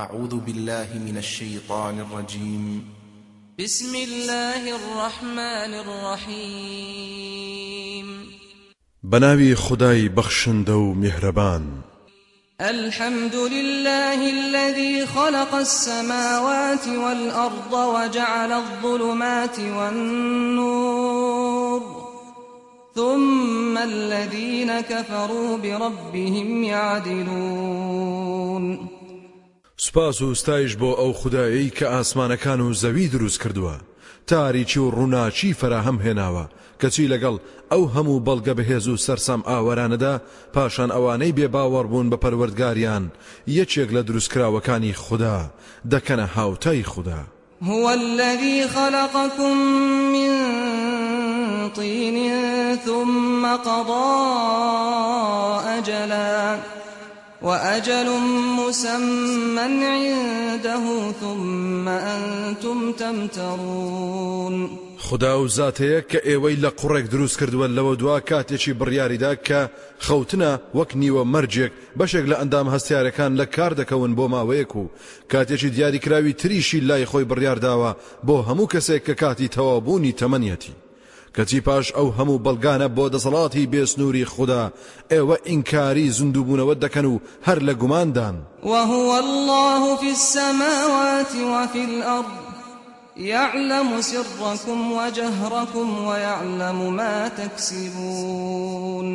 أعوذ بالله من الشيطان الرجيم. بسم الله الرحمن الرحيم. بناوي خداي بخشندو مهربان. الحمد لله الذي خلق السماوات والأرض وجعل الظلمات والنور. ثم الذين كفروا بربهم يعدلون. سپاس و ستایش بۆ ئەو خدایی کە ئاسمانەکان و زەوی دروست کردووە. تاریکی و ڕووناکی فراهەم هێناوە کەچی لەگەڵ ئەو هەموو بەڵگە بەهێز و سەرسامئاوەرانەدا پاشان ئەوانەی بێ باوەڕ بوون بە پەروەردگاریان. یەکێک لە دروستکراوەکانی خودا دەکەنە هاوتای خودا. هو الذي خلقكم من طين ثم قضى أجلاً. وأجل مسمى عنده ثم أنتم تمترون. خدا و زاتەیە کە ئێوەی لە قوڕێک دروست کردووە لەوە دوا کاتێکی بڕیاریدا کە خەوتنە وەک نیوە مەرجێک بەشێک لە ئەندام هەستیارەکان لە کار دەکەون بۆ ماوەیەک و کاتێکی دیاریکراوی تریشی لای خۆی بڕیارداوە بۆ هەموو کەسێک کە کاتی تەوابوونی تەمەنیەتی. کەچی پاش ئەو هەموو بەڵگانە بۆ دەسەڵاتی بێسنووری خوددا ئێوە ئینکاری زیندووبوونەوە دەکەن و هەر لە گوماندان. وهو الله في السماوات وفي الأرض يعلم سركم وجهركم ويعلم ما تكسبون.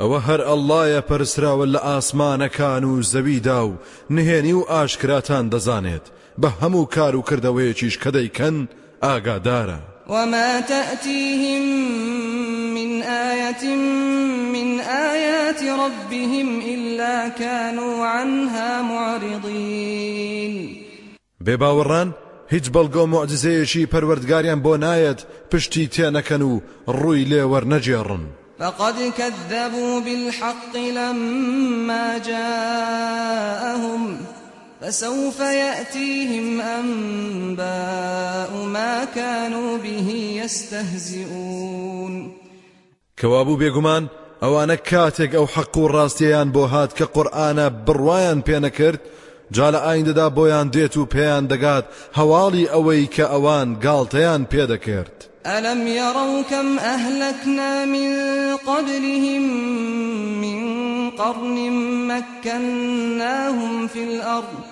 ئەوە هەر ئەللایە پەرسراوە لە ئاسمانەکان و زەویدا و نهێنی و ئاشکراتان دەزانێت. بە هەموو کار و کردەوەیەکیش کە دەیکەن ئاگادارە. وما تأتيهم من آية من آيات ربهم إلا كانوا عنها معرضين. بێباوەڕان هیچ بەڵگۆ معجزەیەشی پەروەردگاریان بۆ نایەت پشتی تێنەکەن و ڕووی لێوەرنەجێڕن فقد كذبوا بالحق لما جاءهم فسوف يأتيهم أنباء ما كانوا به يستهزئون. كوابو بيقمان ئەوانە کاتێک ئەو حەق و ڕاستیان بۆ هات کە قورآانە بڕواان پێنەکرد جا لە ئایندەدا بۆیان دێت و پێیان دەگات هەواڵی ئەوەی کە ئەوان گاڵتەیان پێدەکرد ئەلم يروا كم أهلكنا من قبلهم من قرن مكناهم في الأرض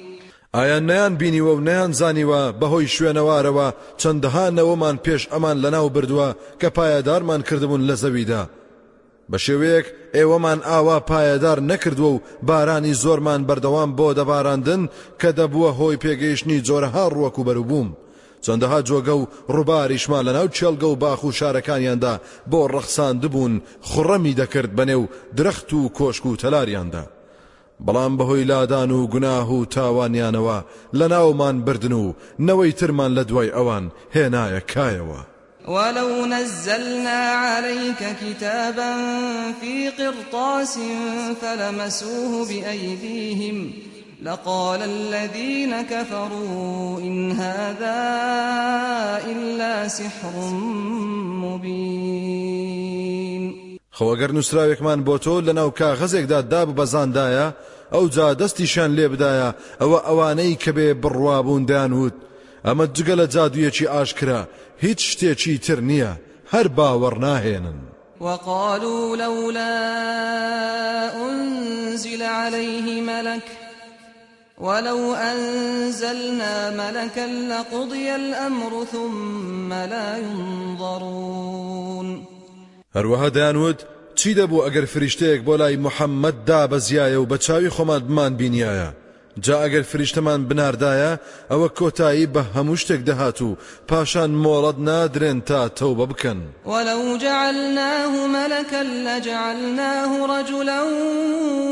ئایا نەیان بینیوە و نەیان زانیوە بەهۆی شوێنەوارەوە چەندەها نەوەمان پێش ئەمان لەناو بردووە کە پایەدارمان کردبوون لە زەویدا. بە شێوەیەک ئێوەمان ئاوا پایەدار نەکردووە و بارانی زۆرمان بەردەوام بۆ دەباراندن کە دەبووە هۆی پێگەیشتنی جۆرەها ڕوەکو بەروبووم. چەندەها جۆگە و ڕووباریشمان لەناو چێلگە و باخ و شارەکانیاندا بۆ ڕەخسان دبوون خوڕەمی دەکرد بەنێو درەخت و کۆشک و تەلاریاندا. بەڵام بەهۆی لادان و گوناه و تاوانیانەوە. لە ناومان بردن و نەوەی ترمان لە دوای ئەوان هێنایە ولو نزلنا عليك كتابا في قرطاس فلمسوه بأيديهم لقال الذين كفروا إن هذا إلا سحر مبين خۆگەر نووسراوێکمان بۆ تۆ لەناو کاغەزێکدا داب بەزاندایە ئەو جا دەستیشان لێ بدایە ئەوە ئەوانەی کە بێ بڕوابوون دایانوت ئەمە جگە لە جادوویەکی ئاشکرا هیچ شتێکی تر نییە هەر باوەڕ ناهێنن. وقالوا لولا أنزل عليه ملك ولو أنزلنا ملكا لقضي الأمر ثم لا ينظرون. هەروەها دایانوت چی دەبوو ئەگەر فریشتەیەک بۆ لای محەممەد دا بەزیایە و بە چاوی خۆمان بمان بینایە جا ئەگەر فریشتەمان بناردایە ئەوە کۆتایی بە هەموو شتێک دەهات و پاشان مۆڵەت نادرێن تا تەوبە بکەن. وەلو جعلناه ملكا لجعلناه رجلا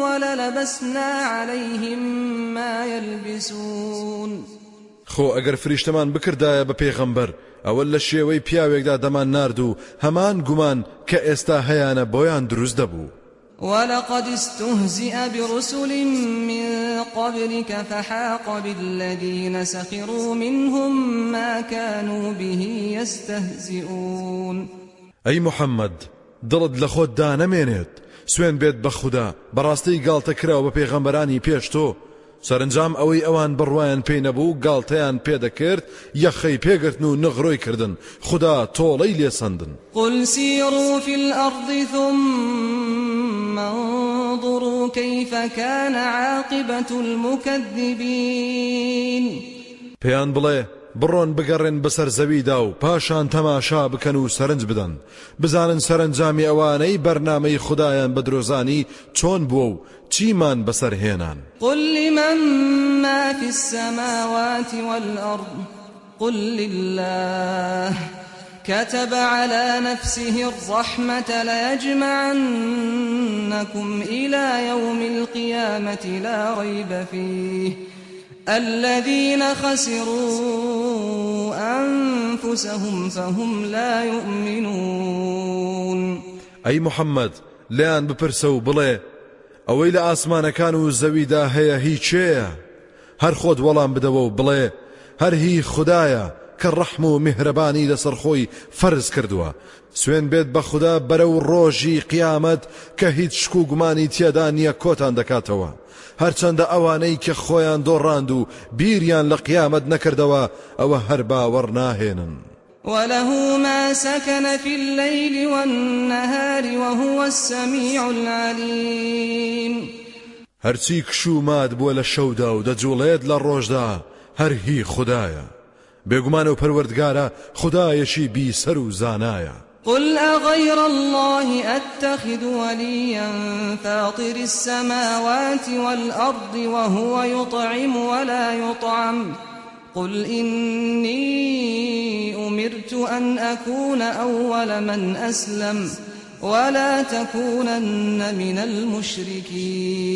وللبسنا عليهم ما يلبسون. خۆ ئەگەر فریشتەمان بکردایە بە پێغەمبەر ئەوە لە شێوەی پیاوێکدا دەمان نرد و هەمان گومان کە ئێستا هەیانە بۆیان دروست دەبوو. ولقد استهزئ برسل من قبلك فحاق بالذين سخروا منهم ما كانوا به يستهزئون. أي محمد دڵت لە خۆت دا نەمێنێت سوێن بێت بە خوددا بەڕاستی گاڵتە کراوە بە پێغەمبەرانی پێش تۆ سەرنجام ئەوەی ئەوان بڕواان پێی نەبوو گاڵتەیان پێدەکرد یەخەی پێگرتن و نغڕۆی کردن خدا تۆڵەی لێسەندن. قل سيروا في الأرض ثم انظروا كيف كان عاقبة المكذبين. پێیان بڵێ بڕۆن بگەڕێن بەسەر زەویدا و پاشان تەماشا بکەن و سەرنج بزانن سەرنجامی ئەوانەی بەرنمەی خدایان بە درۆزانی چۆن بووە و چیمان بەسەرهێنان قل لمن ما في السماوات والأرض؟ قل لله. كتب على نفسه الرحمة ليجمعنكم إلى يوم القيامة لا ريب فيه. الذين خسروا أنفسهم فهم لا يؤمنون. ئەی محمد لێیان بپرسە و بڵێ ئەوەی لە ئاسمانەکان و زەویدا هەیە هی کێیە هەر خۆت وەڵام بدەوە و بڵێ هەر هی خدایە کە ڕەحم و میهرەبانی لەسەر خۆی فەرز کردووە سوێن بێت بە خودا بەرەو ڕۆژی قیامەت کە هیچ شک و گومانی تێدا نییە کۆتان دەکاتەوە هەرچەندە ئەوانەی کە خۆیان دۆڕاند و بیریان لە قیامەت نەکردەوە ئەوە هەر باوەڕ ناهێنن. وله ما سكن في الليل والنهار وهو السميع العليم. هەرچی کشومات بووە لە شەودا و دەجوڵێت لە ڕۆژدا هەر هی خدایە. بێگومانە و پەروەردگارە خدایەشی بیسەر و زانایە. قل أغير الله أتخذ وليا فاطر السماوات والأرض وهو يطعم ولا يطعم قل إني أمرت أن أكون أول من أسلم ولا تكونن من المشركين።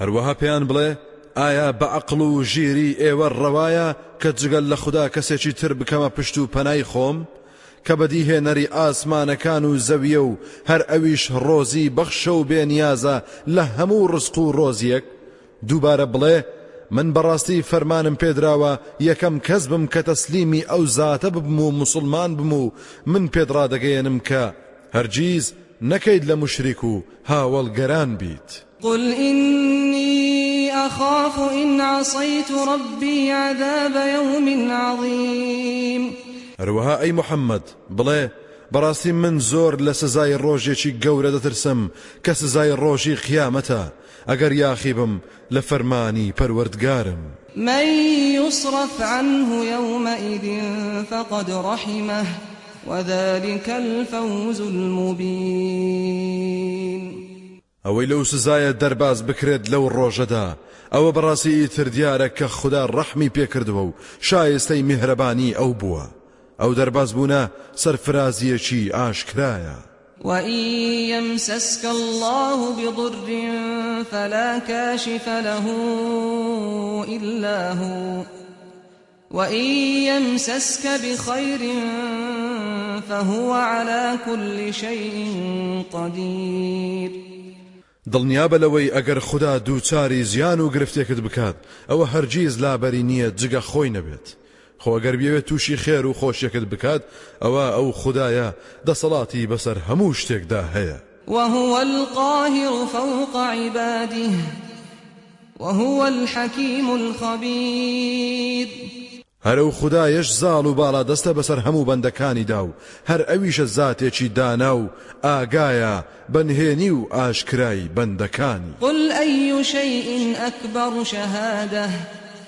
هەروەها پێیان بڵێ ئایا بە عقل و ژیری ئێوە ڕەوایە کە جگەل لە خوددا کەسێکی کە بەدیهێنەری ئاسمانەکان و زەویە و هەر ئەویش ڕۆزی بەخشە و بێنیازە لە هەموو ڕست و ڕۆزیەک. دووبارە بڵێ من بەڕاستی فەرمانم پێدراوە یەکەم کەس بم کە تەسلیمی ئەو زاتە ببم و مسلمان بم و من پێدڕادەگەێنم کە هەرگیز نەکەیت لە مشریک و هاوڵگەران بیت. قل إني أخاف إن عصيت ربي عذاب يوم عظيم. هەروەها ئەی محەممەد بڵێ بەڕاستی من زۆر لە سزای ڕۆژێکی گەورە دەترسم کە سزای ڕۆژی قیامەتە. ئەگەر یاخیبم لە فەرمانی پەروەردگارم. من يصرف عنه يومئذ فقد رحمه وذلك الفوز المبين ئەوەی لەو سزایە دەرباز بکرێت لەو ڕۆژەدا. ئەوە بەڕاستی ئیتر دیارە کە خوددا ڕەحمی پێکردووە و شایستەی میهرەبانی ئەو بووە. ئەو دەرباز بوونە سەرفرازیەکی ئاشکرایە وإن يمسسك الله بضر فلا كاشف له إلا هو. وإن يمسسك بخير فهو على كل شيء قدير. دڵنیابە لەوەی ئەگەر خوددا دووچاری زیان و گرفتێکت بکات ئەوە هەرگیز لابەری نییە جگە خۆی نەبێت خۆگەر بێوێت تووشی خێر و خۆشیەکەت بکات ئەوە ئەو خدایە دەسەڵاتی بەسەر هەموو شتێکدا هەیە وهو القاهر فوق عباده وهو الحكيم الخبير هەرە و خدایەش زاڵ و باڵا دەستە بەسەر هەموو بەندەکانیدا و هەر ئەویشە زاتێکی دانا و ئاگایە بەنهێنی و ئاشکرای بەندەکانی قل أي شيء أكبر شهادة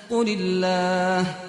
قل الله.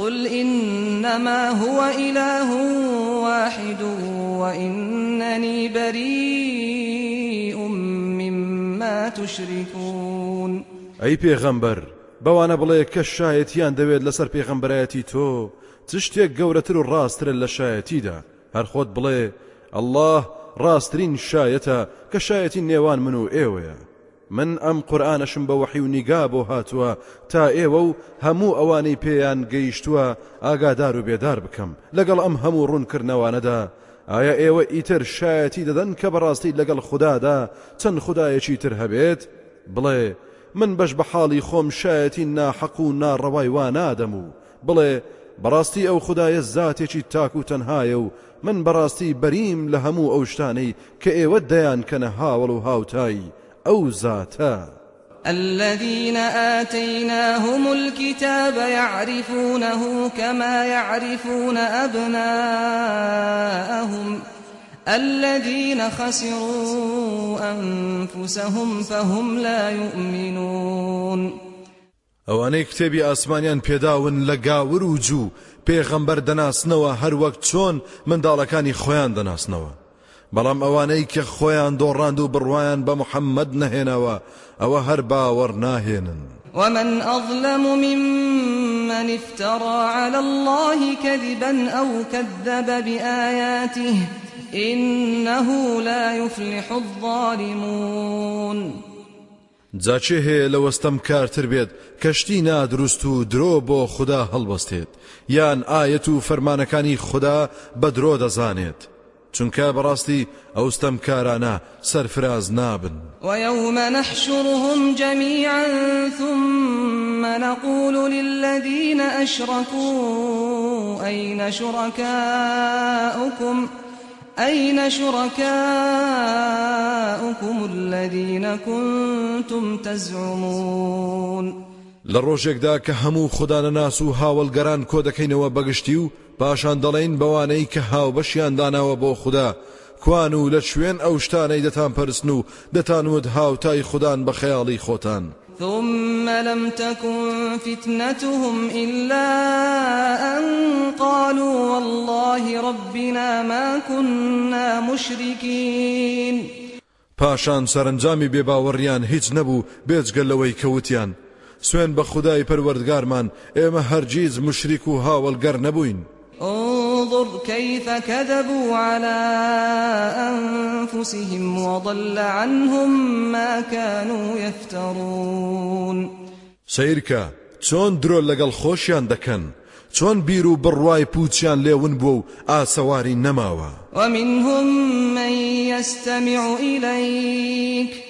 قل إنما هو إله واحد وإنني بريء تشركون. ئەی پێغەمبەر بەوانە بڵێ کە شایەتیان دەوێت لەسەر پێغەمبەرایەتی تۆ چ شتێک گەورەتر و ڕاسترە لە شایەتیدا؟ هەر خۆت بڵێ ئەلله ڕاستترین شایەتە کە شایەتی نێوان من و من ئەم قورآانەشم بە وەحی و نیگا بۆ هاتووە تا ئێوە و هەموو ئەوانەی پێیان گەیشتووە ئاگادار و بێدار بکەم. لەگەڵ ئەم هەموو ڕوونکردنەوانەدا ئایا ئێوە ئیتر شایەتی دەدەن کە بەڕاستی لەگەڵ خوددادا چەند خدایەکی تر هەبێت؟ بڵێ من بەش بە حاڵی خۆم شایەتی ناحەق و ناڕەوای وا نادەم و بڵێ بەڕاستی ئەو خدایە زاتێکی تاک و تەنهایە و من بەڕاستی بەریم لە هەموو ئەو شتانەی کە ئێوە دەیان کەنە هاوڵ و هاوتایی ئەو زاتە. الذين آتيناهم الكتاب يعرفونه كما يعرفون أبناءهم. الذين خسروا أنفسهم فهم لا يؤمنون. ئەوانەی کتێبی ئاسمانیان پێداون لە گاور و جوو پێغەمبەر دەناسنەوە هەر وەک چۆن منداڵەکانی خۆیان دەناسنەوە بەڵام ئەوانەی کە خۆیان دۆڕاند و بڕوایان بە محەممەد نەهێنەوە ئەوە هەر باوەڕ ناهێنن. ومن أظلم ممن افترى على الله كذبا أو كذب بآياته إنه لا يفلح الظالمون. جا کێ هەیە لەوە ستەمکارتر بێت؟ کە شتی نادروست و درۆ بۆ خودا هەڵبەستێت. یان ئایەت و فەرمانەکانی خودا بە درۆ دەزانێت. چونکە بەڕاستی ئەوستەم کارانە سەرفراز نابن. ويوم نحشرهم جميعا ثم نقول للذين أشركوا أين شركاؤكم أين شركاؤكم الذين كنتم تزعمون لە ڕۆژێکدا کە هەموو خوددانە ناس و هاوڵگەران کۆ دەکەینەوە بەگشتی و پاشان دەڵێن بەوانەی کە هاو بەشیان داناوە بۆ خوددا. کوان و لە شوێن ئەو شتانەی دەتان پەرستن و دەتانوت هاوتای خوددان بە خەیاڵی خۆتان. ثم لم تكن فتنتهم إلا أن قالوا والله ربنا ما كنا مشركين. پاشان سەرنجامی بێباوەڕیان هیچ نەبوو بێجگەل لەوەی کەوتیان. سوێن بە خدای پەروەردگارمان ئێمە هەرگیز مشریک و هاوڵگەر نەبووین. انظر كيف كذبوا على أنفسهم وضل عنهم ما كانوا يفترون. سیرکە چۆن درۆ لەگەڵ خۆشیان دەکەن؟ چۆن بیر و بڕوای پوچیان لێون بوو و ئاسەواری نەماوە؟ ومنهم من يستمع إليك.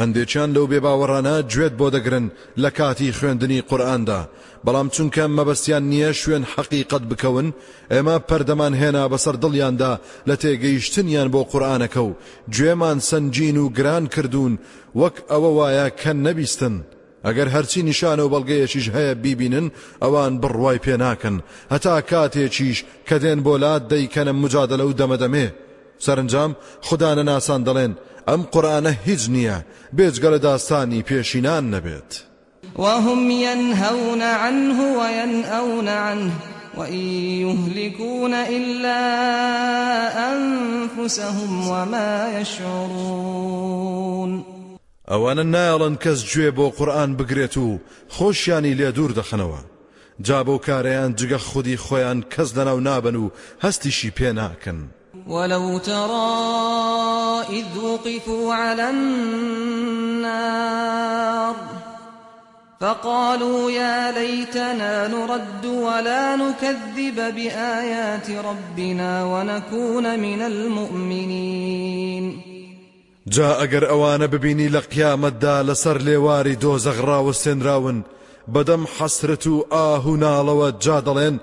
هەندێکیان لەو بێباوەڕانە گوێت بۆ دەگرن لە کاتی خوێندنی قورئاندا. بەڵام چونکە مەبەستیان نییە شوێن حەقیقت بکەون ئێمە پەردەمان هێنا بەسەر دڵیاندا لە تێگەیشتنیان بۆ قورآانەکە و گوێمان سنجین و گران کردوون وەک ئەوە وایە کە نەبیستن. ئەگەر هەرچی نیشانە و بەڵگەیەکیش هەیە بیبینن ئەوان بڕوای پێ ناکەن. هەتا کاتێکیش کە دێن بۆ لات دەیکەنە مجادلە و دەمەدەمێ. سەرنجام خوددانە ناسان دەڵێن. ئەم قورآانە هیچ نییە بێجگەلە داستانی پێشینان نەبێت. وهم ينهون عنه وينأون عنه وإن يهلكون إلا أنفسهم وما يشعرون. ئەوانە نایڵن کەس گوێ بۆ قورآن بگرێت و خۆشیانی لێ دوور دەخنەوە. جا بۆ کارەیان جگە خودی خۆیان کەس لەناو نابن و هەستیشی پێ ناکەن. ولو ترى إذ وقفوا على النار فقالوا يا ليتنا نرد ولا نكذب بآيات ربنا ونكون من المؤمنين. جا ئەگەر ئەوانە ببینی لە قیامەتدا لەسەر لێواری دۆزەغ ڕاوەستێنراون بەدەم حەسرەت و ئاه و ناڵەوە جا دەڵێن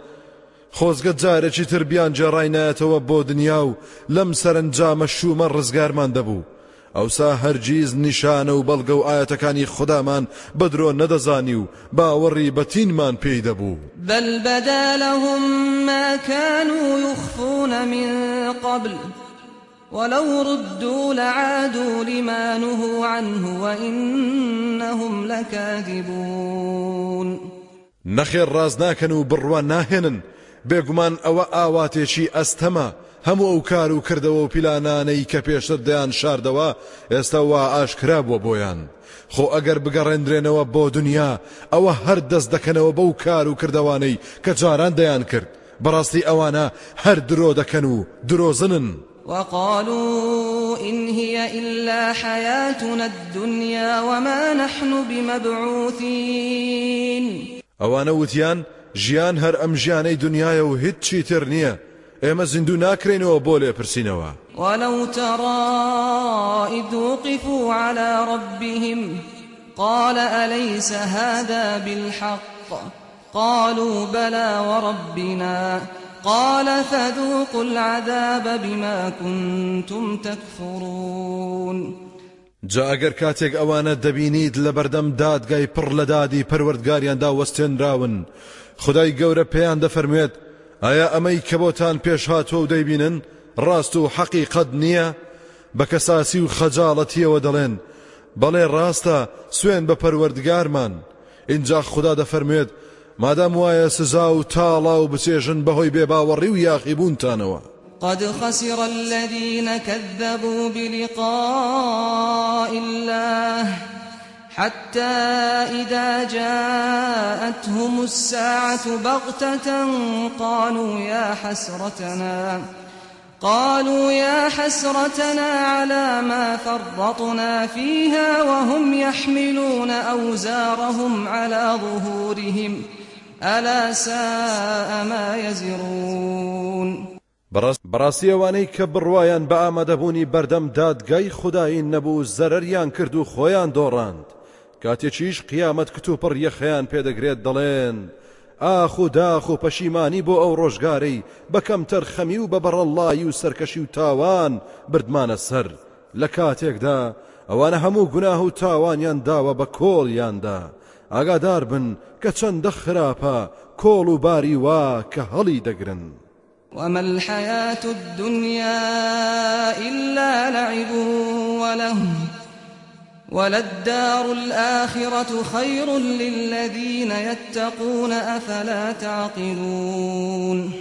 خۆزگە جارێکی تر بیان جێڕای نایەتەوە بۆ دنیا و لەم سەرنجامە شومە ڕزگارمان دەبوو. ئەوسا هەرگیز نیشانە و بەڵگە و ئاەتەکانی خوددامان بەدرۆ نەدەزانی و باوەڕی بەتینمان پێی دەبوو. بل بدا لهم ما كانوا يخفون من قبل ولو ردوا لعادوا لما نهوا عنه وإنهم لكاذبون. نەخێر ڕاز ناکەن و بڕوان ناهێنن. بێگومان ئەوە ئاواتێکی ئەستەمە هەموو ئەو کار و کردەوە و پیلانانەی کە پێشتر دەیان شاردەوە ئێستا وا ئاشکرا بووە بۆیان. خۆ ئەگەر بگەڕێنرێنەوە بۆ دنیا ئەوە هەر دەست دەکەنەوە بەو کار و کردوانەی کە جاران دەیان کرد. بەڕاستی ئەوانە هەر درۆ دەکەن و درۆزنن. وقالوا إن هي إلا حياتنا الدنيا وما نحن بمبعوثين. ئەوانە وتیان ژیان هەر ئەم ژیانەی دنیاە و هیچ چی تر نییە. ئێمە زیندوو ناکرێنەوە بۆ لێپرسینەوە ولو ترى إذ وقفوا على ربهم قال أليس هذا بالحق؟ قالوا بلى وربنا. قال فذوقوا العذاب بما كنتم تكفرون. جا ئەگەر کاتێک ئەوانە دەبینیت لە بەردەم دادگای پڕ لە دادی پەروەردگاریاندا وەستێنراون خدای گەورە پێیان دەفەرموێت ئایا ئەمەی کە بۆتان پێش هاتووە و دەیبینن ڕاست و حەقی قەت نییە؟ بە کەساسی و خەجاڵەتیەوە دەڵێن. بەڵێ ڕاستە سوێن بە پەروەردگارمان. اینجا خدا دەفەرموێت مادام وایە سزا و تاڵا و بچێژن بەهۆی بێباوەڕی و یاخیبوونتانەوە قد خسر الذين كذبوا بلقاء الله. حتى إذا جاءتهم الساعة بغتة قالوا يا حسرتنا قالوا يا حسرتنا على ما فرطنا فيها وهم يحملون أوزارهم على ظهورهم ألا ساء ما يزرون. بەڕاستی ئەوانەی کە بڕواان بە ئامادەبوونی بەردەم دادگای خدایی نەبوو زەرەریان کرد و خۆیان دۆڕاند. کاتێکیش قیامەت کتوپڕ یەخەیان پێدەگرێت دەڵێن. ئاخ و داخ و پەشیمانی بۆ ئەو ڕۆژگارەی بەکەم تەرخەمی و بە بەڕەڵایی و سەرکەشی و تاوان بردمانە سەر. لە کاتێکدا ئەوانە هەموو گوناه و تاوانیان داوە بە کۆڵیاندا. ئاگادار بن کە چەندە خراپە کۆڵ و باری وا کە هەڵی دەگرن. وما الحياة الدنيا إلا لعب وله وللدار الآخرة خير للذين يتقون أفلا تعقلون.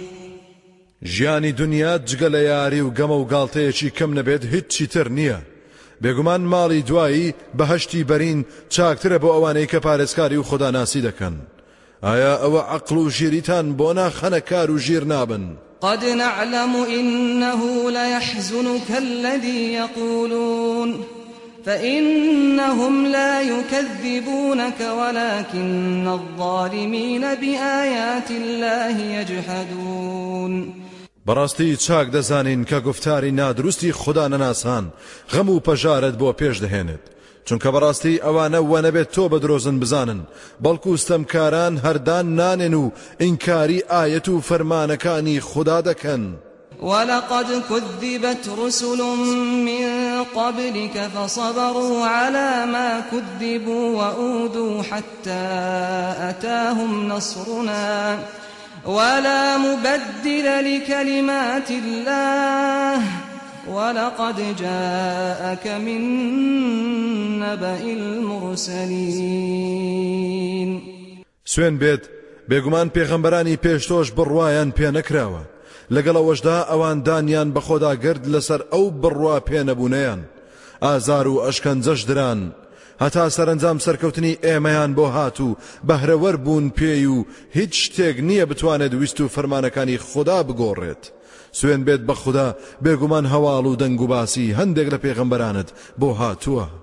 ژیانی دنیا جگە لە یاری و گەمە و گاڵتەیەکی کەم نەبێت هیچی تر نییە. بێگومان ماڵی دوایی بەهشتی بەرین چاکترە بۆ ئەوانەی کە پارێزکاری و خۆداناسی دەکەن. ئایا ئەوە عقل و ژیریتان بۆ ناخەنە کار و ژیر نابن؟ قد نعلم إنه ليحزنك الذي يقولون. فإنهم لا يكذبونك ولكن الظالمين بآيات الله يجحدون بەڕاستی چاک دەزانین کە گفتاری نادروستی خدا نەناسان غەم و پەژارت بۆ پێش دەهێنێت چونکە بەڕاستی ئەوانە وە نەبێت تۆ بزانن بەڵکو ستەمکاران هەردان نانێن و ئینکاری ئاەت و خدا دەکەن. ولقد كذبت رسل من قبلك فصبروا على ما كذبوا وأودوا حتى أتاهم نصرنا. ولا مبدل لكلمات الله. ولقد جاءك من نبأ المرسلين. سوێن بێت بێگومان پێغەمبەرانی پێشتۆش بڕوایان پێ نەکراوە لەگەڵەوەشدا ئەوان دانیان بە خۆدا گرت لەسەر ئەو بڕوا پێنەبوونیان ئازار و ئەشکەنجەش دران. هەتا سەرنجام سەرکەوتنی ئێمەیان بۆ هاتوو بەهرەوەر بوون پێی و هیچ شتێک نییە بتوانێت ویست و فەرمانەکانی خودا بگۆڕێت. سوێن بێت بە خودا بێگومان هەواڵ و دەنگ و باسی هەندێک لە پێغەمبەرانت بۆ هاتووە.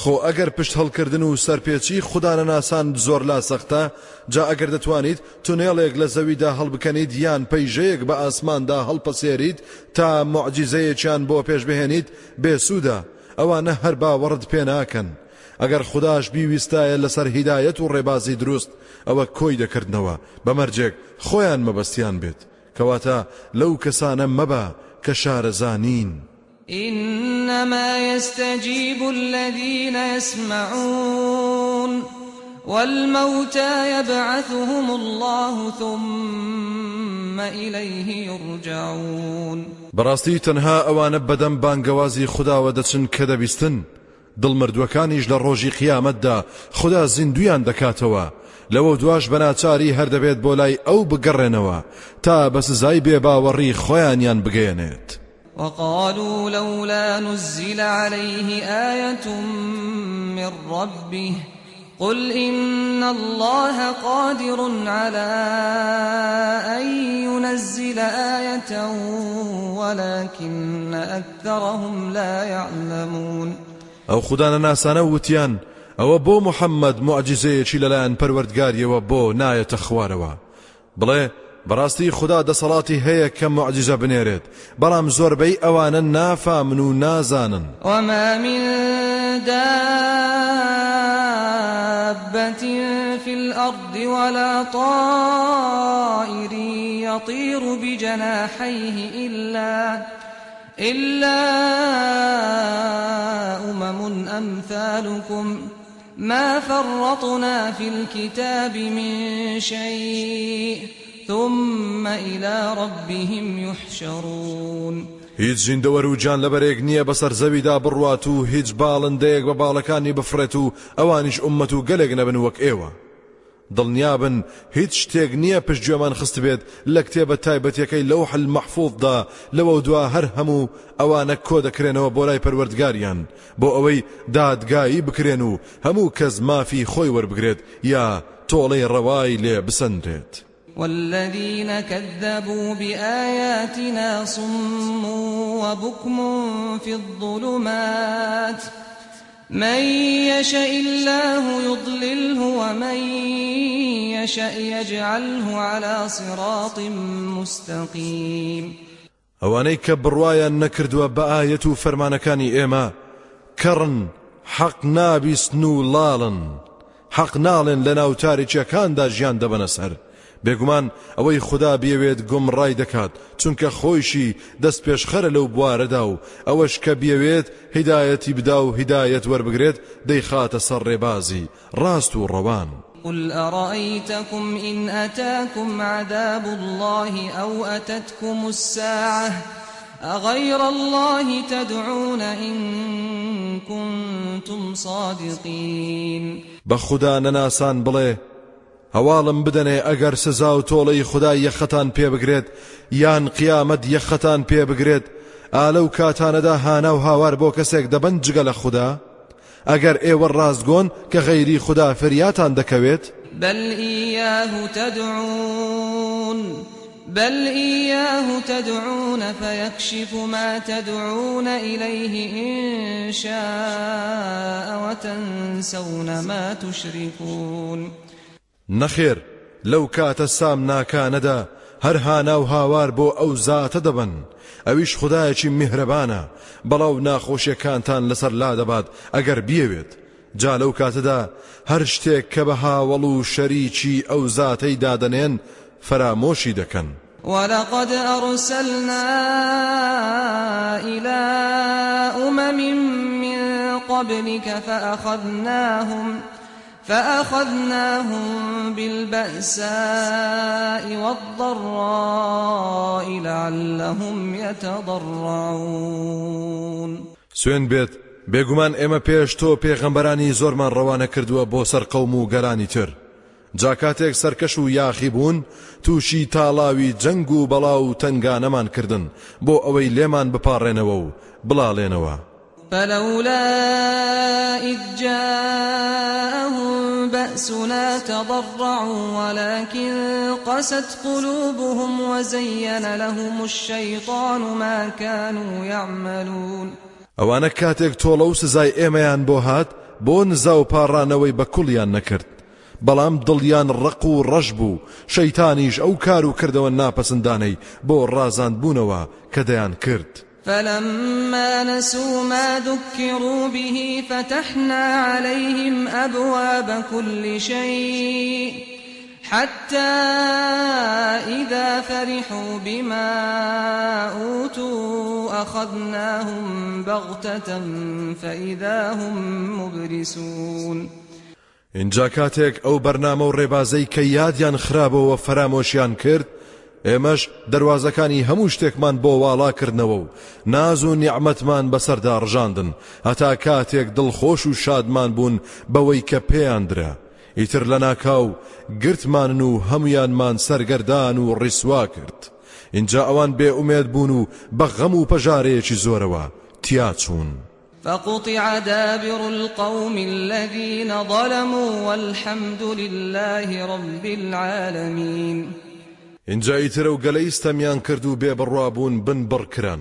خۆ ئەگەر پشت هەڵکردن و سەرپێچی خوددانە ناسان زۆر لا سەختە جا ئەگەر دەتوانیت تونێڵێک لە زەویدا هەڵبکەنیت یان پەیژەیەک بە ئاسماندا هەڵپەسێریت تا معجززەیەکیان بۆ پێش بهێنیت بێسوودا ئەوانە هەر باوەڕت پێ ناکەن. ئەگەر خودداش بیویستایە لەسەر هیدایەت و ڕێبازی دروست ئەوە کۆی دەکردنەوە. بەمەرجێک خۆیان مەبەستیان بێت. کەواتە لەو کەسانە مەبە کە شارەزانین. إنما يستجيب الذين يسمعون والموتى يبعثهم الله ثم إليه يرجعون. براستي تنها ئەوانە بەدەم بانگەوازی خداوە دەچن کە دەبیستن. دڵمردوەکانیش لە ڕۆژی قیامەتدا خدا زیندویان دەکاتەوە. لەوە دواش بەناچاری هەردەبێت بۆ لای ئەو بگەڕێنەوە. تا بە سزای بێباوەڕی خۆیانیان بگەێنێت. وقالوا لولا نزل عليه آية من ربه قل إن الله قادر على أن ينزل آية ولكن أكثرهم لا يعلمون. أو خدانا ناسانا وتيان أو بو محمد معجزەیەکی لەلایەن پەروەردگاریەوە بۆ نایەتە خوارەوە بڵێ بەڕاستی خدا دەسەڵاتی هەیە کە معجزە بنێرێت بەڵام زۆربەی ئەوانە نافامن و نازانن وما من دابة في الأرض ولا طائر يطير بجناحيه إلا إلا أمم أمثالكم. ما فرطنا في الكتاب من شيء. ثم إلى ربهم يحشرون. هیچ زیندەوەر و جان لەبەرێک نییە بەسەر زەویدا بڕوات و هیچ باڵندەیەک بە باڵەکانی بفرێت و ئەوانیش ئومەت و گەلێک نەبن وەک ئێوە. دڵنیابن هیچ شتێک نییە پشتگوێمان خست بێت لە کتێبە تایبەتەکەی لەو حل مەحفوظدا لەوە دوا هەر هەموو ئەوانە کۆ دەکرێنەوە بۆ لای پەروەردگاریان. بۆ ئەوەی دادگایی بکرێن و هەموو کەس مافی خۆی وەربگرێت یا تۆڵەی ڕەوای لێ بسەندرێت. والذين كذبوا بآياتنا صم وبكم في الظلمات من يشاء الله يضلله ومن يشاء يجعله على صراط مستقيم. ئەوانەی کە بڕواان نەکردووە بە ئاەت و فەرمانەکانی ئێمە کەڕن حەق نابیستن و لاڵن حەق ناڵێن لە ناوتارێکیەکاندا ژیان دەبەنە سەر بێگومان ئەوەی خدا بیەوێت گومڕای دەکات چونکە خۆیشی دەست پێشخەرە لەو بوارەدا و ئەوەش کە بیەوێت هیدایەتی بدا و هیدایەت وەربگرێت دەیخاتە سەر ڕێبازی ڕاست و ڕەوان. قل أرأيتكم إن أتاكم عذاب الله أو أتتكم الساعة أغير الله تدعون إن كنتم صادقين بخدا نناسان بڵێ هەواڵم بدەنێ ئەگەر سزا و تۆڵەی خدای یەخەتان پێ بگرێت یان قیامەت یەخەتان پێ بگرێت ئالە و کاتانەدا هانا و هاوار بۆ کەسێک دەبند جگە لە خوددا ئەگەر ئێوە ڕاستگۆن کە خوددا فریاتان دەکەوێت بل إياه تدعون بل إياه تدعون فيكشف ما تدعون إليه إن شاء وتنسون ما تشركون نەخێر لەو کاتە سام ناکانەدا هەر هانا و هاوار بۆ ئەو زاتە دەبن. ئەویش خدایەکی میهرەبانە بەڵاو ناخۆشیەکانتان لەسەر لا دەبات ئەگەر بیەوێت. جا لەو کاتەدا هەر شتێک کە بە هاوڵ و شەریکی ئەو زاتەی دادنێن فرامۆشی دەکەن. ولقد أرسلنا إلى أمم من قبلك فأخذناهم فأخذناهم بالبأساء والضراء لعلهم يتضرعون سوێن بێت بێگومان ئێمە پێش تۆ پێغەمبەرانی زۆرمان ڕەوانە کردووە بۆ سەر قەوم و گەرانی تر. جاکاتێک سەرکەش و یاخی بوون تووشی تاڵاوی جەنگ و بەڵاو و تنگانەمان کردن بۆ ئەوەی لێمان بپارڕێنەوە و بڵاڵێنەوە. فلولا إذ جاءهم بأسنا تضرعوا ولكن قست قلوبهم وزين لهم الشيطان ما كانوا يعملون. ئەوانە کاتێک تۆڵە و سزای ئێمەیان بۆ هات بۆ نزا و پاڕانەوەی بە کوڵیان نەکرد. بەڵام دڵیان ڕق و ڕەش بوو شەیتانیش ئەو کار و کردەوە ناپەسەندانەی بۆ ڕازاند بوونەوە کە دەیان کرد. فلما نسوا ما ذكروا به فتحنا عليهم أبواب كل شيء حتى إذا فرحوا بما أوتوا أخذناهم بغتة فإذا هم مبلسون. اینجا کاتێک ئەو بەرنامە و ڕێبازەی کە یادیان خراپەوە فەرامۆشیان کرد ئێمەش دەواازەکانی هەموو شتێکمان بۆ واڵاکردنەوە و ناز و نیعممەتمان بەسەردا ڕژاندن. هەتا کاتێک دڵخۆش و شادمان بوون بەوەی کە پێیاندرا. ئیتر لە ناکاو گرتمانن و هەمویانمان سەرگەردان و ڕیسوا کرد. اینجا ئەوان بێ ئومێد بوون و بە غەم و پەژارەیەکی زۆرەوە. تیا چوون. فقطع دابر القوم الذين ظلموا والحمد لله رب العالمين. اینجا ئیترە و گەلەی ستەمیان کرد و بێبڕوابوون بن بڕکران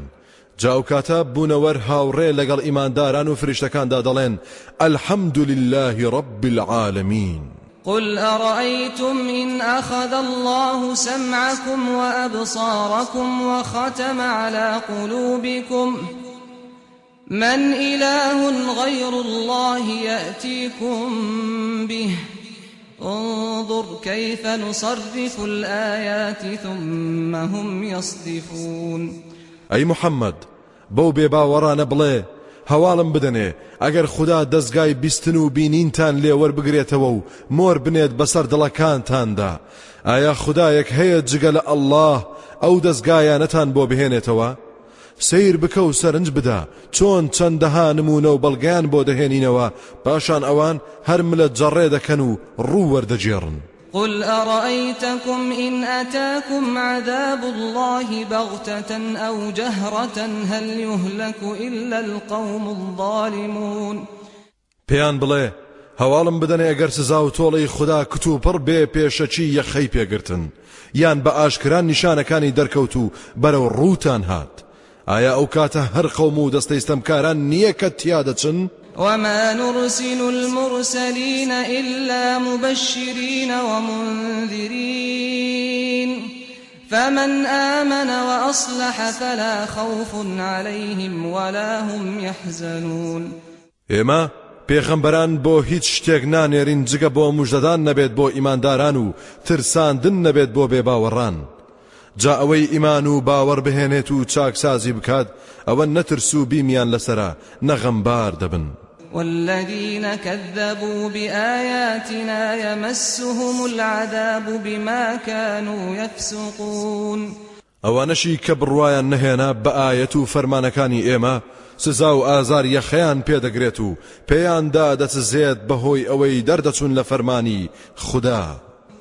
جاو کاتە بوونەوەر هاوڕێ لەگەڵ ئیمانداران و فریشتەکاندا دەڵێن الحمد لله رب العالمين. قل أرأيتم إن أخذ الله سمعكم وأبصاركم وختم على قلوبكم؟ من إله غير الله يأتيكم به. انظر كيف نصرف الآيات ثم هم يصدفون. أي محمد بو بێ باوەڕانە بڵێ هەواڵم بدەنێ ئەگەر خوددا دەستگای بیستن و بینینتان لێ وەربگرێتەوە و مۆر بنێت بەسەر دڵەکانتاندا ئایا خدایەک هەیە جگە لە ئەلله ئەو دەستگایانەتان بۆ بهێنێتەوە؟ سیر بکە و سەرنج بدا. چۆن چەندەها نمونە و بەڵگیان بۆ دەهێنینەوە پاشان ئەوان هەر ملە جەڕێ دەکەن و ڕوو وەردەجێڕن. قل أرأيتكم إن أتاكم عذاب الله بغتة أو جهرة هل يهلك إلا القوم الظالمون؟ پێیان بڵێ هەواڵم بدەنێ ئەگەر سزا و تۆڵی خوددا کتوپڕ بێ پێشەچی یەخەی پێگرتن. یان بە ئاشکران نیشانەکانی دەرکەوت و بەرەو ڕووتان هات. ئایا ئەو کاتە هەر قەوم و دەستەی ستەمکاران نییە کە تیا دەچن؟ وما نرسل المرسلين إلا مبشرين ومنذرين فمن آمن وأصلح فلا خوف عليهم ولا هم يحزنون ئێمە پێخەمبەران بۆ هیچ شتێک نانێرین جگە بۆ مژدەدان نەبێت بۆ ئیمانداران و ترساندن نەبێت بۆ بێباوەڕان. جا ئەوەی ئیمان و باوەڕ بهێنێت و چاکسازی بکات ئەوە نەترس و بیمیان لەسرە نەغەمبار دەبن والذين كذبوا بآياتنا يمسهم العذاب بما كانوا يفسقون ئەوانەشی کە بڕواان نەهێنا بە ئاەت و فەرمانەکانی ئێمە سزا و ئازار یەخەیان پێدەگرێت و پێیاندا دەچزێت بەهۆی ئەوەی دەردەچوون لە فەرمانی خوددا.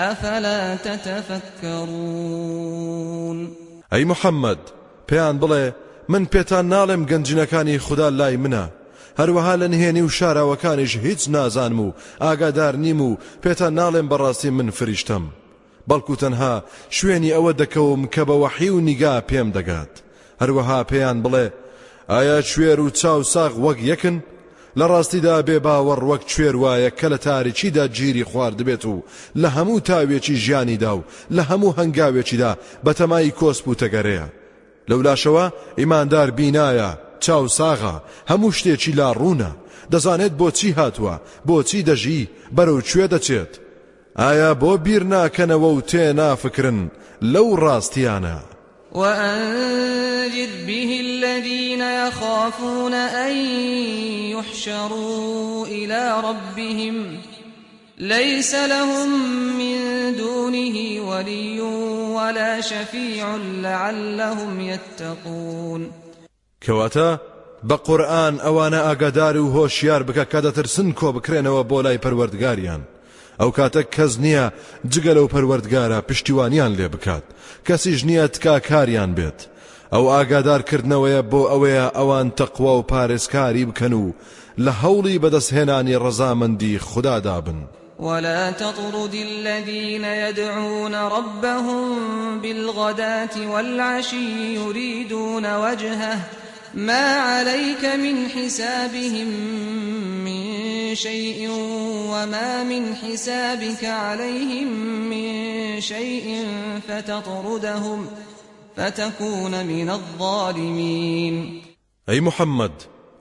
أفلا تتفكرون؟ أي محمد پێیان بڵێ من پێتان ناڵێم گەنجینەکانی خوددا لای منە. هەروەها لە نهێنی و شاراوەکانیش هیچ نازانم و ئاگادار نیم و پێتان ناڵێم بەڕاستی من فریشتم. بەڵکو تەنها شوێنی ئەوە دەکەوم کە بە وەحی و نیگا پێم دەگات. هەروەها پێیان بڵێ ئایا کوێر و چاو ساغ وەک یەکن؟ لە ڕاستیدا بێ باوەڕ وەک کوێر وایە کە لە تاریچیدا گیری خوارد دەبێت و لە هەموو تاوێکی ژیانیدا و لە هەموو هەنگاوێکیدا بەتەمای کۆسپ و تەگەرەیە. لەولاشەوە ئیماندار بینایە چاو ساغا هەموو شتێکی لا ڕوونە دەزانێت بۆچی هاتووە بۆچی دەژی بەرەو کوێ دەچێت. ئایا بۆ بیر ناکەنەوە و تێ نافکرن لەو ڕاستیانە؟ وأنذر به الذين يخافون أن يحشروا إلى ربهم. ليس لهم من دونه ولي ولا شفيع لعلهم يتقون. کەواتە بە قورآن ئەوانە ئاگادار و هۆشیار بکە کە دەترسن کۆ ئەو کاتە کەس نییە جگە لەو پەروەردگارە پشتیوانیان لێ بکات کەسیش نییە تکا کاریان بێت ئەو ئاگادارکردنەوەیە بۆ ئەوەیە ئەوان تەقوا و پارێزکاری بکەن و لە هەوڵی بەدەستهێنانی ڕەزامەندی خوددادا بن. ولا تطرد الذين يدعون ربهم بالغداة والعشي يريدون وجهه ما عليك من حسابهم من شيء وما من حسابك عليهم من شيء فتطردهم فتكون من الظالمين. أي محمد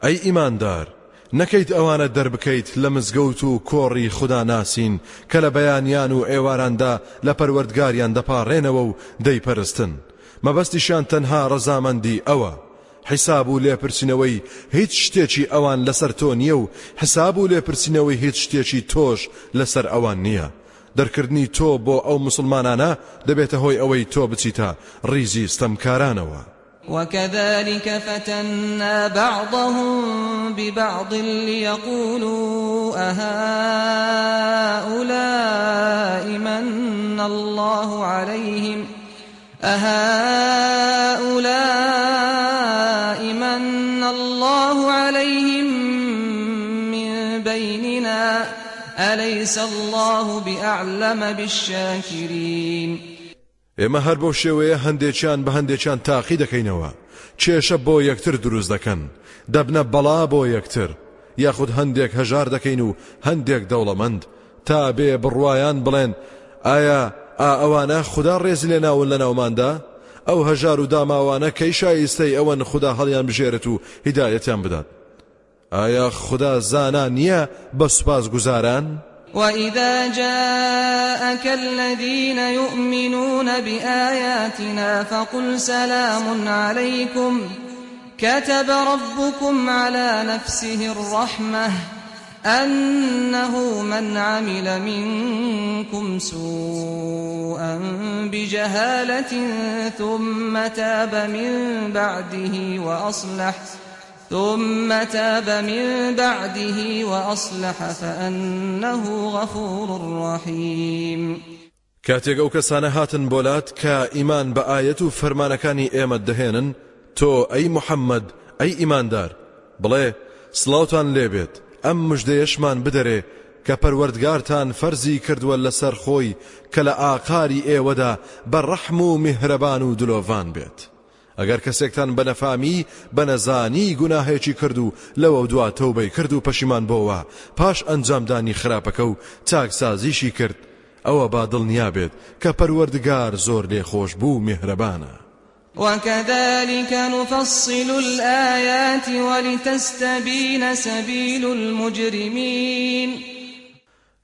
أي إيمان دار نەکەیت ئەوانە دەربکەیت لە مزگەوت و کۆڕی خوددا ناسین کە لە بەیانیان و ئێواراندا لە پەروەردگاریان دەپارڕێنەوە و دەیپەرستن مەبەستیشان تەنها ڕەزامەندی ئەوە حیساب و لێپرسینەوەی هیچ شتێکی ئەوان لەسەر تۆ نییە و حساب و لێپرسینەوەی هیچ شتێکی تۆش لەسەر ئەوان نییە. دەرکردنی تۆ بۆ ئەو مسلمانانە دەبێتە هۆی ئەوەی تۆ بچیتە ڕیزی ستەمکارانەوە. وكذلك فتنا بعضهم ببعض ليقولوا أهؤلاء من الله عليهم من الله عليهم من بيننا أليس الله بأعلم بالشاكرين؟ ئێمە هەر بەو شێوەیە هەندێکیان بە هەندێکیان تاقی دەکەینەوە. کێشە بۆ یەکتر دروست دەکەن. دەبنە بەڵا بۆ یەکتر. یاخود هەندێک هەژار دەکەین و هەندێک دەوڵەمەند. تا بێ بڕوایان بڵێن ئایا ئائەوانە خدا ڕێزی لێ ناون لە ناوماندا؟ ئەو هەژار و داماوانە کەی شایستەی ئەوەن خدا هەڵیان بژێرێت و هیدایەتیان بدات ئایا خدا زانا نییە بە سوپاس گوزاران؟ وإذا جاءك الذين يؤمنون بآياتنا فقل سلام عليكم. كتب ربكم على نفسه الرحمة. أنه من عمل منكم سوءا بجهالة ثم تاب من بعده وأصلح ۖ ثم تاب من بعده وأصلح فأنه غفور رحيم. کاتێک ئەو کەسانە هاتن بۆلات کە ئیمان بە ئاەت و فەرمانەکانی ئێمە دەهێنن تۆ ئەی محەممەد ئەی ئیماندار. لێبێت ئەم مژدەیەشمان بدەرێ کە پەروەردگارتان فەرزی کردووە لەسەر خۆی کە لە ئاقاری ئێوەدا بە ڕەحم و میهرەبان و دلۆڤان بێت. ئەگەر کەسێکتان بەنەفامی بەنەزانی گوناهەیەکی کرد و لەوە دوا تەوبەی کرد و پەشیمان بۆەوە پاش ئەنجامدانی خراپەکە و چاکسازیشی کرد ئەوە با دڵنیا بێت کە پەروەردگار زۆر لێخۆش بوو میهرەبانە وكذلك نفصل الآيات ولتستبين سبيل المجرمين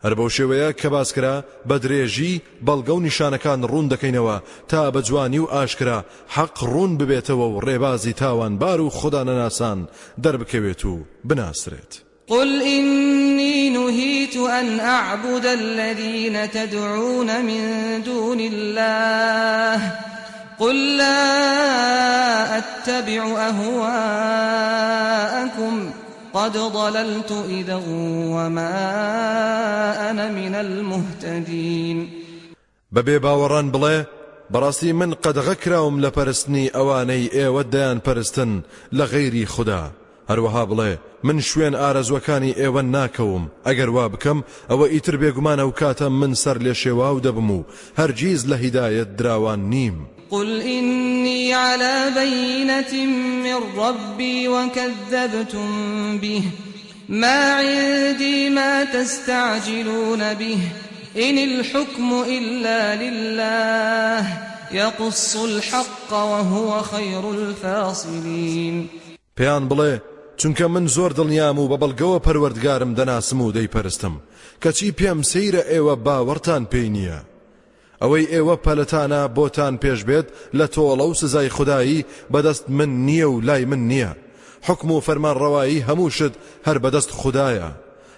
هەر بەو شێوەیە کە باسکرا بە درێژی بەڵگە و نیشانەکان ڕوون دەکەینەوە تا بە جوانی و ئاشکرا حەق ڕوون ببێتەوە و ڕێبازی تاوانبار و خوددا نەناسان دەربکەوێت و بناسرێت. قل إني نهيت أن أعبد الذين تدعون من دون الله قل لا أتبع أهواءكم. قد ضللت إذا وما أنا من المهتدين. بەبێ باوەڕان بڵێ بەڕاستی من قەدغە کراوم لە پەرستنی ئەوانەی ئێوە دەیان پەرستن لە هەروەها بڵێ من شوێن ئارەزوەکانی ئێوە ناکەوم. ئەگەر وا بکەم ئەوە ئیتر بێگومانە و کاتە من سەر لێ شێواو دەبم و هەرگیز لە هیدایەت دراوان نیم. قل إني على بينة من ربي وكذبتم به. ما عندي ما تستعجلون به. إن الحكم إلا لله. يقص الحق وهو خير الفاصلين. پێیان بڵێ چونکە من زۆر دڵنیام و بە بەڵگەوە پەروەردگارم دەناسم و دەیپەرستم. کەچی پێم سەیرە ئێوە باوەڕتان پێی نییە. ئەوەی ئێوە پەلتانە بۆتان پێش بێت لە تۆڵە و سزای خودایی بەدەست من نییە و لای من نییە. حکم و فەرمان ڕەوایی هەموو شت هەر بەدەست خوددایە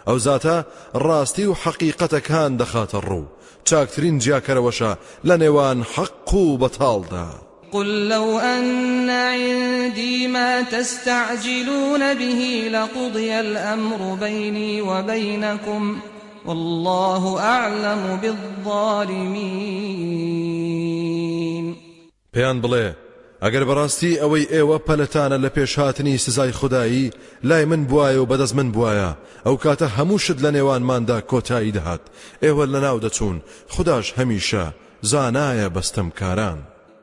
ئەو زاتە ڕاستی و حەقیقەتەکان دەخاتە ڕوو. چاکترین جیاکەرەوەشە لە نێوان حەق و بەتاڵدا. قل لو أن عندي ما تستعجلون به لقضي الأمر بيني وبينكم والله أعلم بالظالمين. پێیان بڵێ ئەگەر بەڕاستی ئەوەی ئێوە پەلەتانە لە پێشهاتنی سزای خودایی لای من بواە و بەدەست من بواە ئەو کاتە شت لە نێوانماندا کۆتایی دەهات. ئێوە لە ناو دەچوون. خداش هەمیشە زانایە بەستم کاران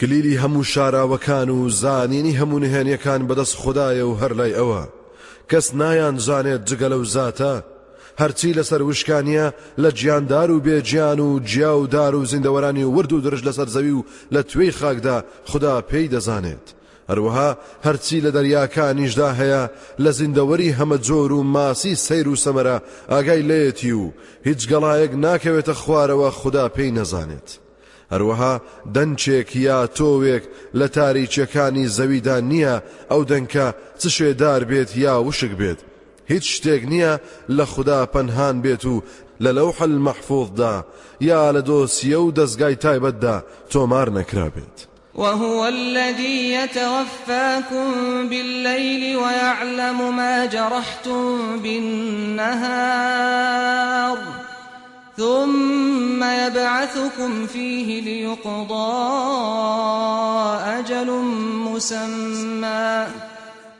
کلیلی هەموو شاراوەکان و زانینی هەموو نهێنیەکان بەدەست خدایە و هەر لای ئەوە کەس نایان زانێت جگە لەو زاتە هەرچی لەسەر وشکانیە لە گیاندار و بێجیان و جیا و دار و زیندەوەرانی ورد و درش لەسەر زەوی و لە توێی خاکدا خدا پێی دەزانێت هەروەها هەرچی لە دەریاکانیشدا هەیە لە زیندەوەری هەمە جۆر و ماسی سیر و سەمەرە ئاگای لێتی و هیچ گەڵایەک ناکەوێتە خوارەوە خدا پێی نەزانێت. هەروەها دەنچێک یا تۆوێک لە تاریچەکانی زەویدا نییە ئەو دەنکە چ شێدار بێت یا وشک بێت هیچ شتێک نییە لە خوددا پەنهان بێت و لە لەو حل مەحفوظدا یا لە دۆسیە و دەستگای تایبەتدا تۆمار. وهو الذي يتوفاكم بالليل ويعلم ما جرحتم بالنهار ثم يبعثكم فيه ليقضى أجل مسمى.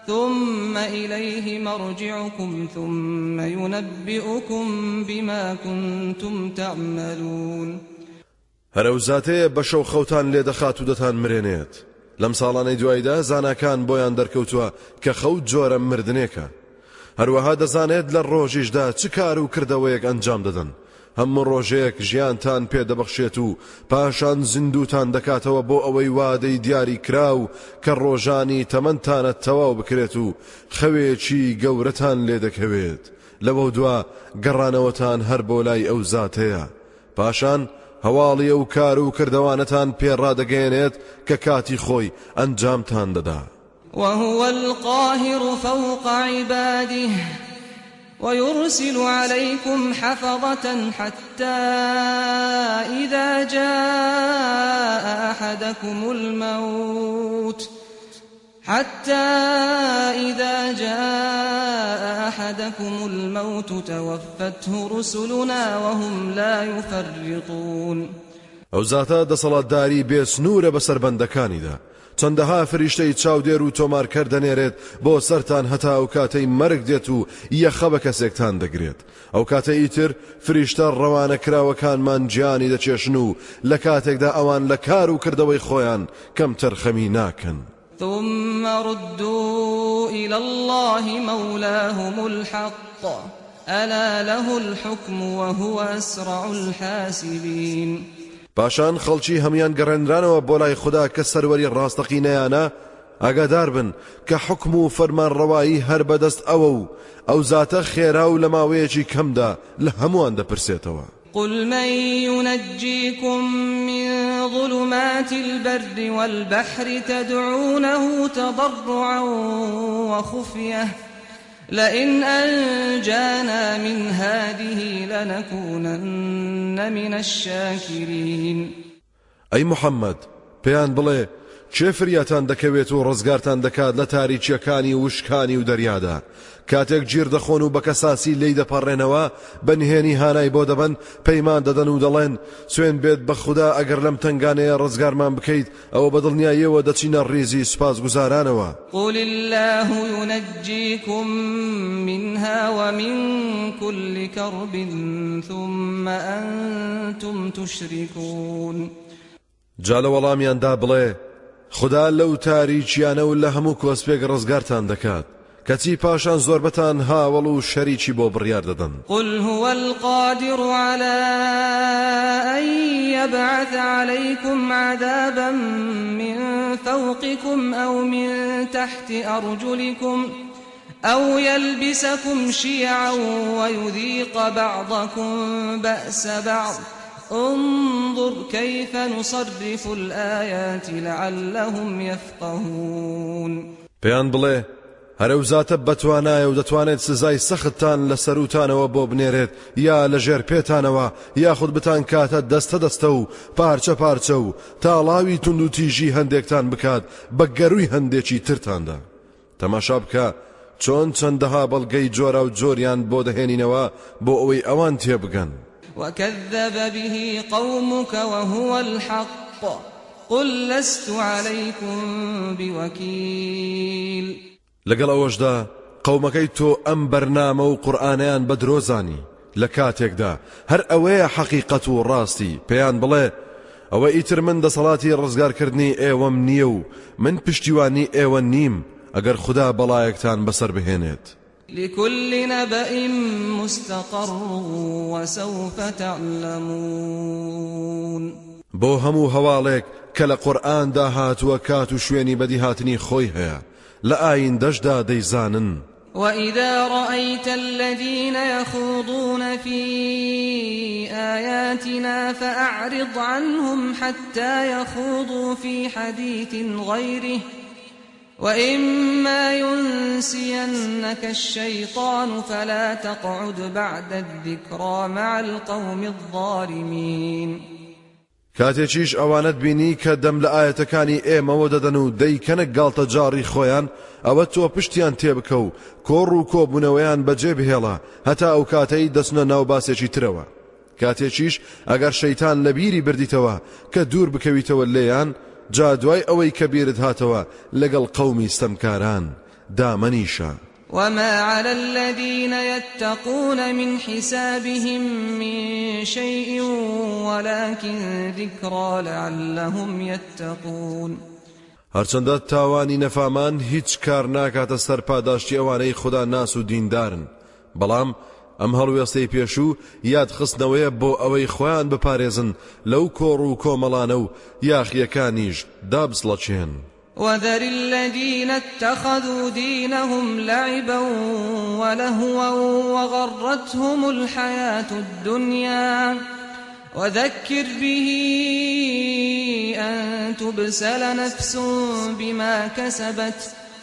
ثم إليه مرجعكم ثم ينبئكم بما كنتم تعملون. هەرە زاتەیە بە شەو خەوتان لێ دەخات و دەتان مرێنێت لەم ساڵانەی دوایدا زانکان بۆیان دەرکەوتووە کە خەوت جۆرە مردنێکە هەروەها دەزانێت لە ڕۆژیشدا چ کار و کردەوەیەک ئەنجام دەدەن هەموو ڕۆژەیەک ژیانتان پێدەبەخشێت و پاشان زیندوتان دەکاتەوە بۆ ئەوەی وادەی دیاری کرا و کە ڕۆژانی تەمەندانە تەواو بکرێت و خەوێکی گەورەتان لێ دەکەوێت. لەوە دوا گەڕانەوەتان هەر بۆ لای ئەو زاتەیە. پاشان هەواڵی ئەو کار و کردوانەتان پێڕادەگەێنێت کە کاتی خۆی ئەنجامتان دەدا. وهو القاهر فوق عباده. ويرسل عليكم حفظة حتى إذا جاء أحدكم الموت. حتى إذا جاء أحدكم الموت توفته رسلنا وهم لا يفرطون. ئەو زاتە دەسەڵاتداری بێسنوورە بەسەر بەندەکانیدا چەندەها فریشتەی چاودێر و تۆمارکەر دەنێرێت بۆ سەران هەتا ئەو کاتەی مەرگ دێت و یەخە بە کەسێکتان دەگرێت. ئەو کاتە ئیتر فریشتە ڕەوانە کراوەکانمان گیانی دەچێشن و لە کاتێکدا ئەوان لە کار و کردەوەی خۆیان کەم تەرخەمی ناکەن. ثم ردوا إلى الله مولاهم الحق. ألا له الحكم وهو أسرع الحاسبين. پاشان خەڵکی هەمان گەڕێنرانەوە بۆ لای خوددا کە سەروەری ڕاستەقینەیانە ئاگادار بن کە حکم و فەرمان ڕەوایی هەر بەدەست ئەوە و ئەو زاتە خێرا و لە ماوەیەکی کەمدا لە هەمووان دەپرسێتەوە. قل من ينجيكم من ظلمات البر والبحر تدعونه تضرعا وخفيه. لئن أنجانا من هذه لنكونن من الشاكرين. أي محمد بيان بڵێ چێ فریاتان دەکەوێت و ڕزگارتان دەکات لە تاریچیەکانی وشکانی و دەریادا؟ کاتێک گیر دەخۆن و بە کەساسی لی دەپەڕێنەوە بەنهێنی هانای بۆ دەبن پەیمان دەدەن و دەڵێن سوێن بێت بە خوددا ئەگەر لەم تنگانەیە ڕزگارمان بکەیت ئەوە بەدڵنیایەوە دەچینە ڕێزی سوپاس گوزارانەوە قل الله ينجيكم منها ومن كل كرب ثم أنتم تشركون. جا لە وەڵامیاندا بڵێ خدا لەو تاریچیانە و لە هەموو کۆسپێک ڕزگارتان دەکات. کەچی پاشان زۆربەتان هاوڵ و شەریکی بۆ بڕیار دەدەن. قل هو القادر على أن يبعث عليكم عذابا من فوقكم أو من تحت أرجلكم أو يلبسكم شيعا ويذيق بعضكم بأس بعض. انظر كيف نصرف الآيات لعلهم يفقهون. پێیان بڵێ هەرەو زاتە بەتوانایە و دەتوانێت سزای سەختتان لە سەروتانەوە بۆ بنێرێت یا لە ژێر پێتانەوە یاخود بتان کاتە دەستە دەستە و پارچە پارچە و تاڵاوی تونند و تیژی هەندێکتان بکات بە گەروی هەندێکی ترتاندا. تەماشا بکە چۆن چەندەها بەڵگەی جۆرا و جۆریان بۆ دەهێنینەوە بۆ ئەوەی ئەوان تێبگەن. وكذب به قومك وهو الحق. قل لست عليكم بوكيل. لەگەڵ ئەوەشدا قەومەکەی تۆ ئەم بەرنامە و قورآانیان بە درۆزانی لە کاتێکدا هەر ئەوەیە حەقیقەت و ڕاستی پێیان بڵێ ئەوە ئیتر من دەسەڵاتی ڕزگارکردنی ئێوەم نییە و من پشتیوانی ئێوە نیم ئەگەر خدا بەڵایەکتان بەسەر بهێنێت لكل نبأ مستقر وسوف تعلمون. بۆ هەموو هەواڵێک کە لە قورئاندا هاتووە کات و شوێنی بەدیهاتنی خۆی هەیە لە ئاین دەشدا دەیزانن. وإذا رأيت الذين يخوضون في آياتنا فأعرض عنهم حتى يخوضوا في حديث غيره. وإما ينسينك الشيطان فلا تقعد بعد الذكرى مع القوم الظالمين. کاتێکیش ئەوانت بینی کە دەم لە ئاەتەکانی ئێمەوە دەدەن و دەیکەنە گاڵتە جاڕی خۆیان ئەوە تۆ پشتیان تێبکە و کۆڕ و کۆبوونەوەیان بەجێ بهێڵە هەتا ئەو کاتەی دەچنە ناو باسێکی ترەوە. کاتێکیش ئەگەر شەیتان لە بیری بردیتەوە کە دوور بکەویتەوە لێیان جا دوای ئەوەی کە بیرت هاتەوە لەگەڵ قەومی ستەمکاران دامەنیشە. وما على الذين يتقون من حسابهم من شيء ولكن ذكرى لعلهم يتقون. هەرچەندە تاوانی نەفامان هیچ کار ناکاتە سەر پاداشتی ئەوانەی خوددا ناس و دیندارن بەڵام ئەم هەڵوێستەی پێشوو یاد خستنەوەیە بۆ ئەوەی خۆیان بپارێزن لەو کۆڕ و کۆمەڵانە و یاخیەکانیش دابسڵەچێن وذر الذين اتخذوا دينهم لعبا ولهوا وغرتهم الحياة الدنيا. وذكر به أن تبسل نفس بما كسبت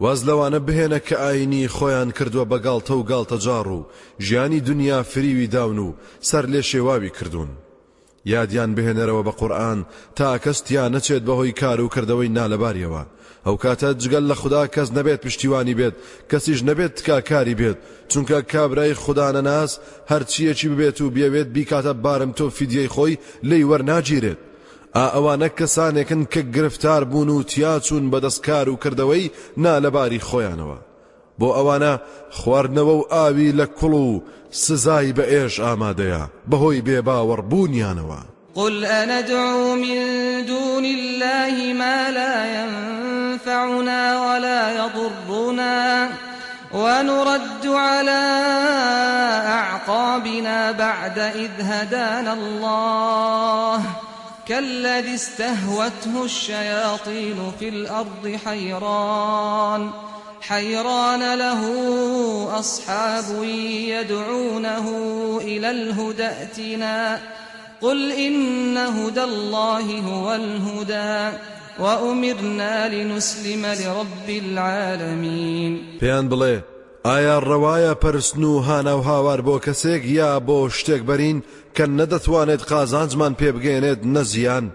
واز لەوانە بهێنە کە ئاینی خۆیان کردووە بە گاڵتە و گاڵتە جاڕ و ژیانی دنیا فریوی داون و سەر لێ شێواوی کردوون. یادیان بهێنەرەوە بە قورئان تا کەسیان نەچێت بەهۆی کار و کردەوەی نالەباریەوە. ئەو کاتە جگەل لە خوددا کەس نەبێت پشتیوانی بێت کەسیش نەبێت تکاکاری بێت چونکە کابرای خوددانە ناس هەرچیەکی ببێت و بێوێت بیکاتە بارم تۆ فیدیەی خۆی لی وەرناگیرێت. ئا ئەوانە کەسانێکن کە گرفتار بوون و تیاچون بەدەستکار و کردەوەی نالەباری خۆیانەوە. بۆ ئەوانە خواردنەوە و ئاوی لە کوڵ و سزای بە ئێش ئامادەیە. بەهۆی بێباوەڕبوونیانەوە قل أندعو من دون الله ما لا ينفعنا ولا يضرنا ونرد على أعقابنا بعد إذ هدانا الله كالذي استهوته الشياطين في الأرض حيران. حيران له أصحاب يدعونه إلى الهدى ائتنا. قل إن هدى الله هو الهدى وأمرنا لنسلم لرب العالمين. پێیان بڵێ ئایا ڕەوایە پەرستن و هانە و هاوار بۆ کەسێک یا بۆ کە نەدەتوانێت قازانجمان پێبگەێنێت نەزیان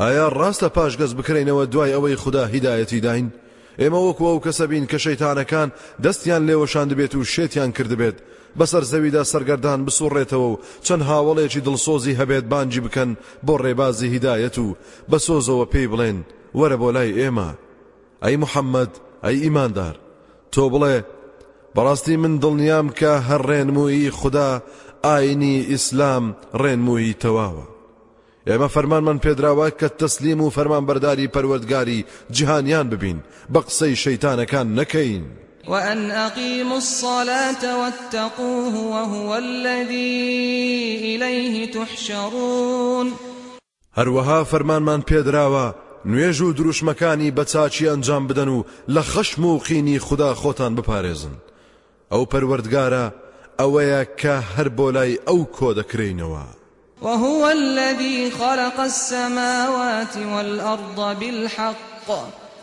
ئایا ڕاستە پاشگەز بکرێنەوە دوای ئەوەی خوددا هیدایەتی داین؟ ئێمە وەکوە و کەسە بین کە شەیتانەکان دەستیان لێوەشان دەبێت و شێتیان کردبێت بەسەر زەویدا سەرگەردان بسوڕێتەوە و چەند هاوڵێکی دڵسۆزی هەبێت بانجی بکەن بۆ ڕێبازی هیدایەت و بە سۆزەوە پێی بڵێن. وەرە بۆ لای ئێمە. ئەی محەممەد ئەی ئیماندار. تۆ بڵێ بەڕاستی من دڵنیام کە هەر ڕێنمووی خوددا ئاینی ئیسلام ڕێنمووی تەواوە. ئێمە فەرمانمان پێدراوە کە تەسلیم و فەرمان بەرداری پەروەردگاری جیهانیان ببین بە قسەی شەیتانەکان نەکەین. وأن أقيموا الصلاة واتقوه وهو الذي إليه تحشرون. هەروەها فەرمانمان پێدراوە نوێژ و دروشمەکانی بە چاچی ئەنجام بدەن و لە خەشم و قینی خوددا خۆتان بپارێزن. ئەو پەروەردگارە ئەوەیە کە هەر بۆ لای وهو الذي خلق السماوات والأرض بالحق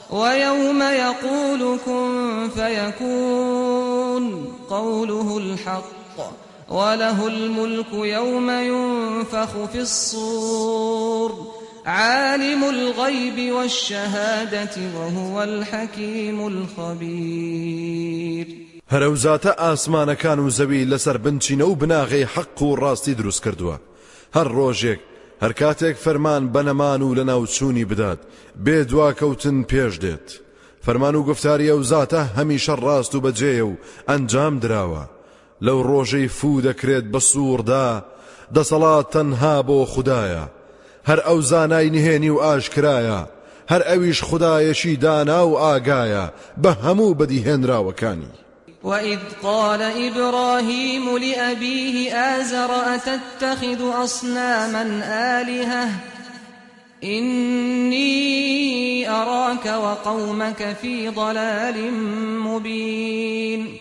ويوم يقول كن فيكون قوله الحق. وله الملك يوم ينفخ في الصور عالم الغيب والشهادة وهو الحكيم الخبير. هەرەوزاتە ئاسمانەکان و زەوی لەسەر بنچینە و بناغی حەق و ڕاستی دروست کردووە. هەر ڕۆژێک هەر کاتێک فەرمان بە نەمان و لە ناوچوونی بدات. بێ دواکەوتن پێش دێت. فەرمان و گفتاری ئەو زاتە هەمیشە ڕاست و بەجێە و ئەنجام دراوە لەو ڕۆژەی فو دەکرێت بە سووردا دەسەڵات تەنها بۆ خودایە هەر ئەو زانای نهێنی و ئاشکرایە. هەر ئەویش خدایەشی دانا و ئاگایە. بە هەموو بەدیهێنراوەکانی. وإذ قال إبراهيم لأبيه آزر أتتخذ أصناما آلهة؟ إني أراك وقومك في ضلال مبين.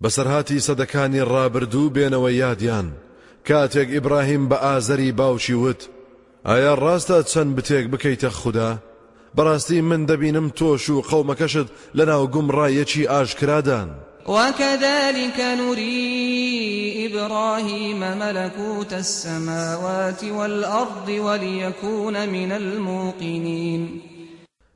بەسەرهاتی سەدەکانی ڕابردوو بێنەوە یادیان کاتێک ئیبراهیم بە ئازەری باوشی وت. ئایا ڕاستە چەند بتێک بکەیتە خوددا بەڕاستی من دەبینم تۆش و قەومەکەشت لەناو گومڕایەکی ئاشکرادان وكذلك نري إبراهيم ملكوت السماوات والأرض وليكون من الموقنين.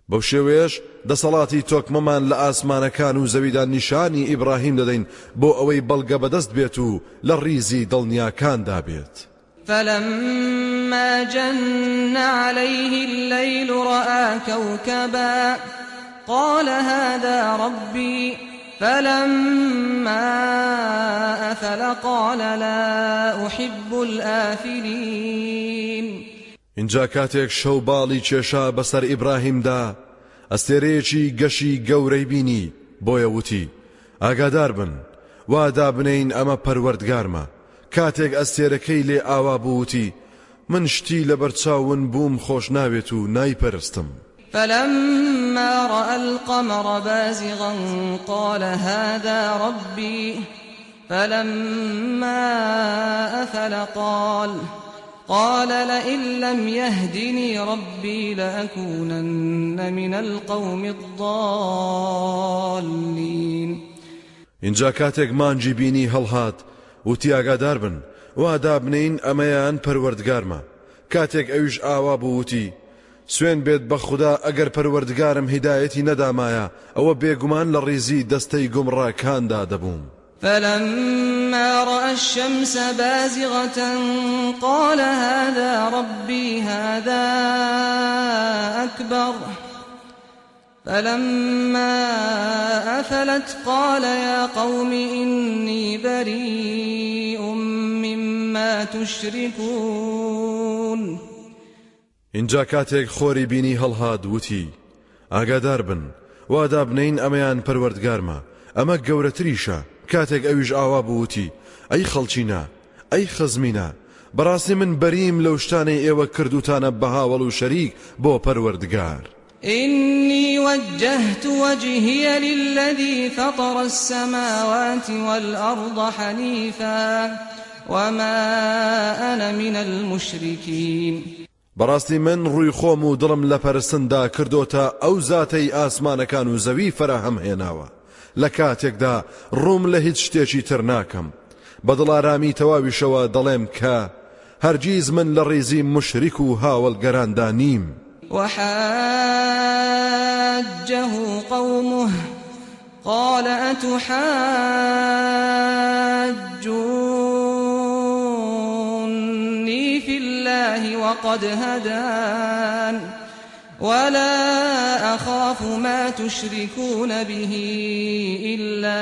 بەو شێوێش دەسەڵاتی تۆکمەمان لە ئاسمانەکان و زەویدا نیشانی ئیبراهیم دەدەین بۆ ئەوەی بەڵگە بەدەست بێت و لە ڕیزی دڵنیاکاندا بێت فلما جن عليه الليل رأى كوكبا قال هذا ربي فلما أفل قال لا أحب الآفلين اینجا کاتێک شەو باڵی کێشا بەسەر ئیبراهیمدا ئەستێرەیەکی گەشی گەورەی بینی بۆیە وتی ئاگادار بن وادا بنین ئەمە پەروەردگارمە. کاتێک ئەستێرەکەی لێ ئاوا بووتی من شتی لە بەرچاون بووم خۆش ناوێت و نایپەرستم. فلما رأى القمر بازغا قال هذا ربي. فلما أفل قال قال لئن لم يهدني ربي لأكونن من القوم الضالين. اینجا کاتێک مانجی بینی هەڵهات وتی ئاگادار بن وادا بنین ئەمەیان پەروەردگارمە. کاتێک ئەویش ئاوا بووتی سوێن بێت بە خوددا ئەگەر پەروەردگارم هیدایەتی نەدامایە ئەوە بێگومان لە ڕیزی دەستەی گومڕاکاندا دەبووم فلما رأى الشمس بازغة قال هذا ربي هذا أكبر. فلما أفلت قال يا قوم إني بريء مما تشركون. اینجا کاتێک خۆری بینی هەڵهات وتی ئاگادار بن. وادا بنین ئەمەیان پەروەردگارمە. ئەمە گەورەتریشە. کاتێک ئەویش ئاوا بووتی. ئەی خەڵچینە. ئەی خزمینە بەڕاستی من بەریم لەو شتانەی ئێوە کردوتانە بەهاوڵ و شەریک بۆ پەروەردگار. إني وجهت وجهي للذي فطر السماوات والأرض حنيفا وما أنا من المشركين. بەڕاستی من ڕووی خۆم و دڵم لە پەرستندا کردوتە ئەو زاتەی ئاسمانەکان و زەوی فراهەم هێناوە. لە کاتێکدا ڕووم لە هیچ شتێکی تر ناکەم. بە دڵارامی تەواویشەوە دەڵێم کە هەرگیز من لە ڕێزی مشریک و هاوڵگەراندا نیم. وحاجه قومه ما تحاجوني الله وقد هدان. ولا أخاف ما تشركون به إلا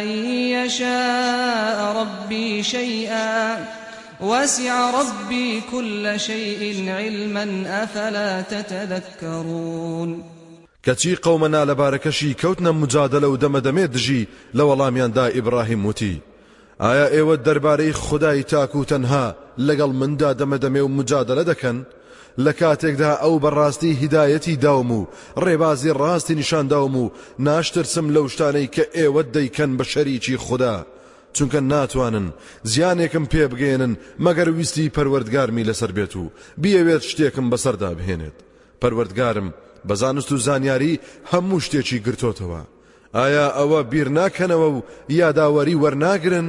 أن يشاء ربي شيئا. وسع ربي كل شيء علما أفلا تتذكرون. کەچی قەومەنا لەبارەکەشی کەوتنە مجادلە و دەمەدەمێ دژی لە وەڵامیاندا ئیبراهیم وتی ئایا ئێوە دەربارەی خدای لەگەڵ مندا دەمەدەمێ و مجادلە دەکەن لە کاتێکدا ئەو بەڕاستی هیدایەتی داوم و ڕێبازی ڕاستی نیشانداوم و ناشترسم لەو شتانەی کە ئێوە دەیکەن بە شەریکی خوددا. چونکە ناتوانن زیانێکم پێ بگێنن مەگەر ویستی پەروەردگارمی لەسەر بێت و بیەوێت شتێکم بەسەردا بهێنێت. پەروەردگارم بە زانست و زانیاری هەموو شتێکی گرتۆتەوە ئایا ئەوە بیر ناکەنەوە و یاداوەری وەرناگرن؟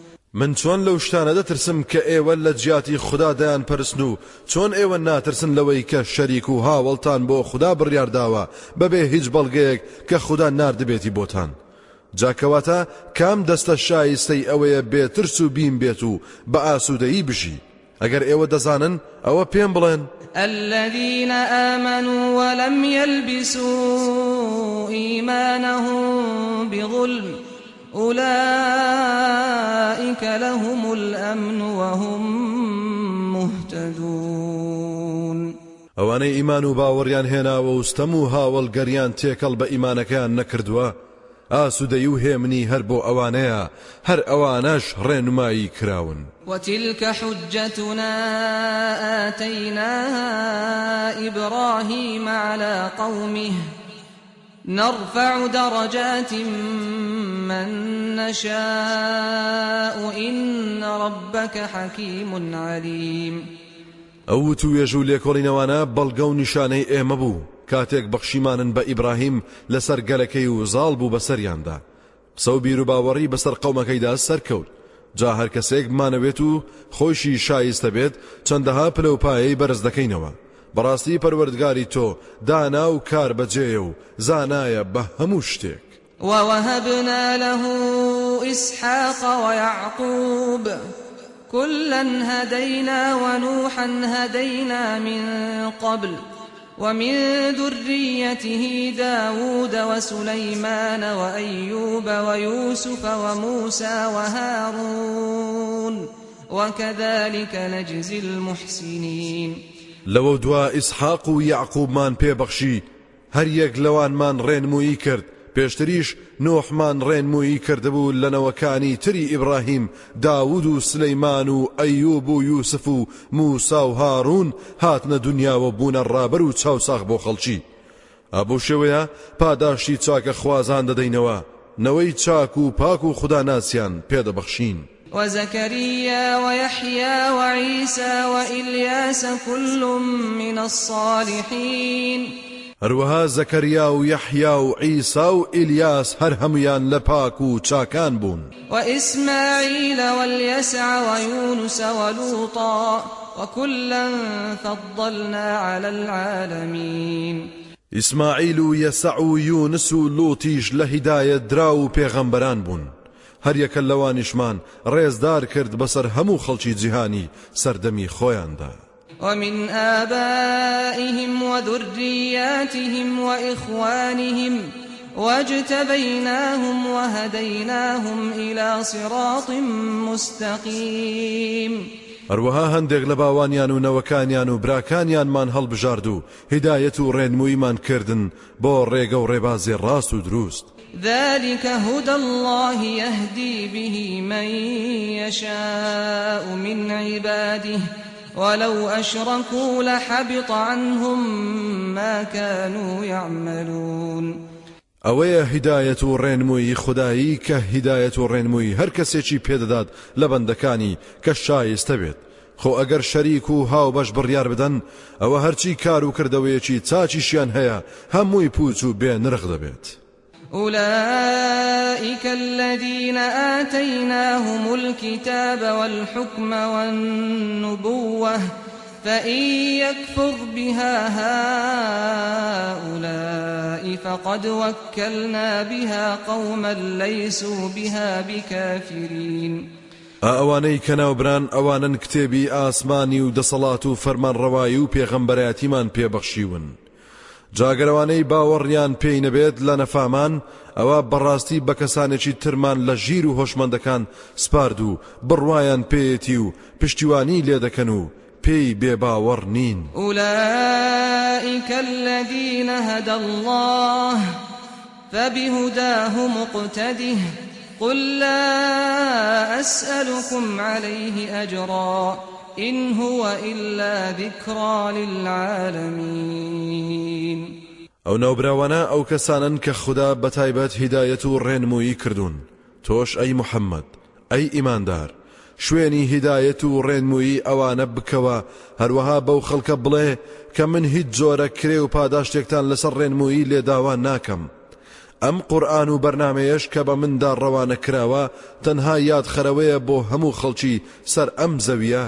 من چۆن لەو شتانە دەترسم کە ئێوە لە جیاتی خوددا دەیان پرسن و چۆن ئێوە ناترسن لەوەی کە شەریک و هاوڵتان بۆ خوددا بڕیارداوە بەبێ هیچ بەڵگەیەک کە خوددا نردبێتی بۆتان. جاکەواتە کام دەستە شایستەی ئەوەیە بێترس و بیم بێت و بە ئاسوودەیی بژی. ئەگەر ئێوە دەزانن ئەوە پێم بڵێن. الذين آمنوا ولم يلبسوا إيمانهم بظلم أولئك لهم الأمن وهم مهتدون. ئەوانەی ئیمان و باوەڕیان هێناوە وستەم و هاوڵگەریان تێکەڵ بە ئیمانەکەیان نەکردووە ئاسوودەی و هێمنی هەر بۆ ئەوانەیە هەر ئەوانەش ڕێنمایی کراون وتلك حجتنا آتيناها إبراهيم على قومه نرفع درجات من نشاء. إن ربك حكيم عليم. ئەو توێژ و لێکۆڵینەوانە بەڵگە و نیشانەی ئێمە بوو. کاتێک بەخشیمانن بە ئیبراهیم لەسەر گەلەکەی و زاڵ بوو بەسەریاندا. سەو بیر و باوەڕی بەسەر قەومەکەیدا سەرکەوت. جا هەر کەسێک مانەوێت و خۆشی شایستە بێت چەندەها پلەپایەی بەرز دەکەینەوە بەڕاستی پەروەردگاری تۆ دانا و کار بەجێە و زانایە ووهبنا له إسحاق ويعقوب كلا هدينا ونوحا هدينا من قبل ومن ذريته داود وسليمان وأيوب ويوسف وموسى وهارون وكذلك نجزي المحسنين. لەوە دوا ئیسحاق و یعقوبمان پێبەخشی هەر یەک لەوانمان ڕێنمویی کرد. پێشتریش نۆحمان ڕێنمویی کردبوو لەنەوەکانی تری ئیبراهیم داود و سلەیمان و ئەیوب و یوسف و موسا و هاڕون هاتنە دنیاوە بوونە ڕابەر و چاوساخ بۆ خەڵکی. ئەبوو شێوەیە پاداشتی چاکە خوازان دەدەینەوە. نەوەی چاک و پاک و خوددا ناسیان پێدەبەخشین. وزكريا ويحيى وعيسى وإلياس كل من الصالحين. هەروەها زەکەریا و یەحیا و عیسا و ئیلیاس هەر هەمویان لە پاک و چاکان بوون وإسماعيل واليسع ويونس ولوطا وكلا فضلنا على العالمين. ئیسماعیل و یەسع و یونس و لوتیش لە هیدایەت درا و پێغەمبەران بوون هەر یەکە لەوانیشمان ڕێزدار کرد بەسەر هەموو خەڵکی جیهانی سەردەمی خۆیاندا. ومن آبائهم وذرياتهم وإخوانهم واجتبيناهم وهديناهم إلى صراط مستقيم. هەروەها هەندێک لە باوانیان و نەوەکانیان و براکانیانمان هەڵبژارد و هیدایەت و ڕێنموویمان کردن بۆ ڕێگە و ڕێبازی ڕاست و دروست. ذلك هدى الله يهدي به من يشاء من عباده. ولو أشركوا لحبط عنهم ما كانوا يعملون. ئەوەیە هیدایەت و ڕێنمووی خودایی کە هیدایەت و ڕێنمووی هەر کەسێکی پێدەدات لە بەندەکانی کە شایستە هاو بەش بڕیار بدەن ئەوە هەرچی کار و کردەوەیەکی چاچیشیان هەیە هەمووی پوچ و بێ نرخ دەبێت أولئك الذين آتيناهم الكتاب والحكم والنبوة فإن يكفر بها هؤلاء فقد وكلنا بها قوما ليسوا بها بكافرين. ئەوانەی کەناوبران ئەوانن کتێبی ئاسمانی و دەسەڵات و فەرمان ڕەوایی و پێغەمبەرەتیمان پێبەخشیون جاگەرەوانەی باوەڕیان پێی نەبێت لە نەفامان ئەوە بەڕاستی بە کەسانێکی ترمان لە ژیر و هۆشمەندەکان سپارد و بڕوایان پێیەتی و پشتیوانی لێ دەکەن و پێی بێباوەڕ نین. أولئك الذين هدى الله فبهداه مقتده. قل لا أسألكم عليه أجرا. إن هو إلا ذكرى للعالمين. ئەو ناوبراوانە ئەو کەسانن کە خوددا بەتایبەت هیدایەت و ڕێنمویی کردوون. تۆش ئەی محەممەد ئەی ئیماندار. شوێنی هیدایەت و ڕێنمویی ئەوانە بکەوە هەروەها بەو خەڵکە بڵێ کە من هیچ جۆرە کرێ و پاداشتێکتان لەسەر ڕێنمویی لێداوا ناکەم. ئەم قورآن و بەرنمەیەش کە بە مندا ڕەوانە کراوە تەنها یاد خەرەوەیە بۆ هەموو خەڵکی سەر ئەم زەویە.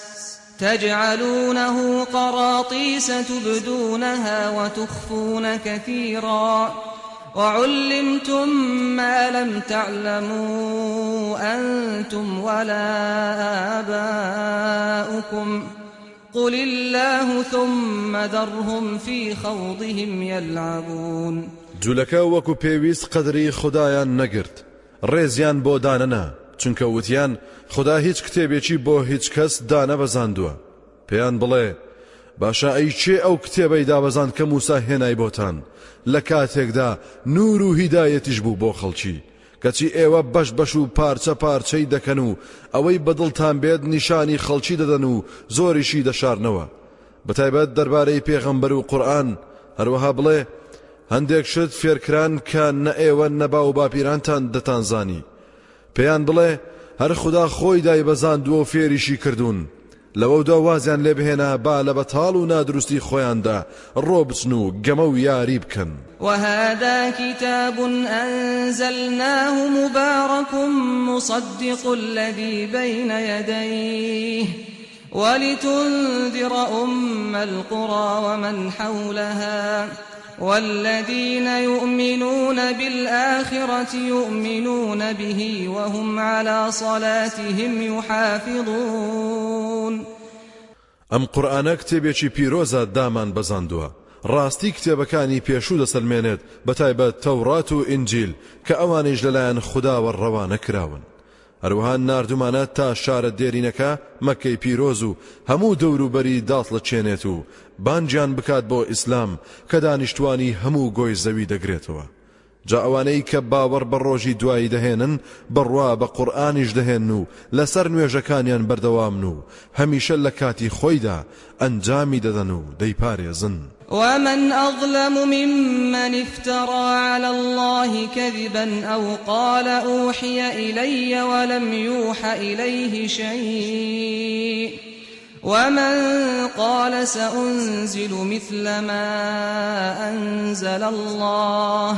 تجعلونه قراطيس تبدونها وتخفون كثيرا. وعلمتم ما لم تعلموا أنتم ولا آباؤكم. قل الله ثم ذرهم في خوضهم يلعبون. جوولەکە وەکو پێویست قدری خدایان نەگرت. دانەنا. چونکە وتیان خدا هیچ کتێبێکی بۆ هیچ کەس دانە بەزاندووە پێیان بڵێ باشە ئەی چێ ئەو کتێبەی دابەزان کە موسا هێنای بۆتان؟ لە کاتێکدا نور و هیدایەتیش بوو بۆ خەڵکی. کەچی ئێوە بەش بەش و پارچە پارچەی دەکەن و ئەوەی بەدڵتان بێت نیشانی خەڵکی دەدەن و زۆریشی دەشارنەوە. بەتایبەت دەربارەی پێغەمبەر و قورآن هەروەها بڵێ هەندێک شت فێرکران کە نە ئێوە نەبا و باپیرانتان دەتانزانی. پێیان بڵێ هەر خدا خۆی دای بەزاندووە و فێریشی کردوون. لەوەدا وازیان لێ بهێنا با بەتاڵ و نادروستی خۆیاندا ڕۆ بچن و گەمە و یاری بکەن. وهذا كتاب أنزلناه مبارك مصدق الذي بين يديه. ولتنذر أم القرى ومن حولها. والذين يؤمنون بالآخرة يؤمنون به وهم على صلاتهم يحافظون. ئەم قورآانە کتێبێکی پیرۆزە دامان بەزاندووە ڕاستی کتێبەکانی پێشوو دەسەلمێنێت بەتایبەت تەورات و ئینجیل کە ئەوانیش لەلایەن خداوە ڕەوانە کراون. هەروەها نردومانە تا شارە دێرینەکە مەکەی پیرۆز و هەموو دەوروبەری چێنێت و بانجیان بکات بۆ ئیسلام کە دانیشتوانی هەموو گۆی زەوی دەگرێتەوە جا ئەوانەی کە باوەڕ بە ڕۆژی دوایی دەهێنن بڕوا بە قورآانیش دەهێن و لەسەر نوێژەکانیان بەردەوامن و هەمیشە لە کاتی خۆیدا ئەنجامی و. ومن أظلم ممن افترى على الله كذبا أو قال أوحي إلي ولم يوح إليه شيء ومن قال سأنزل مثل ما أنزل الله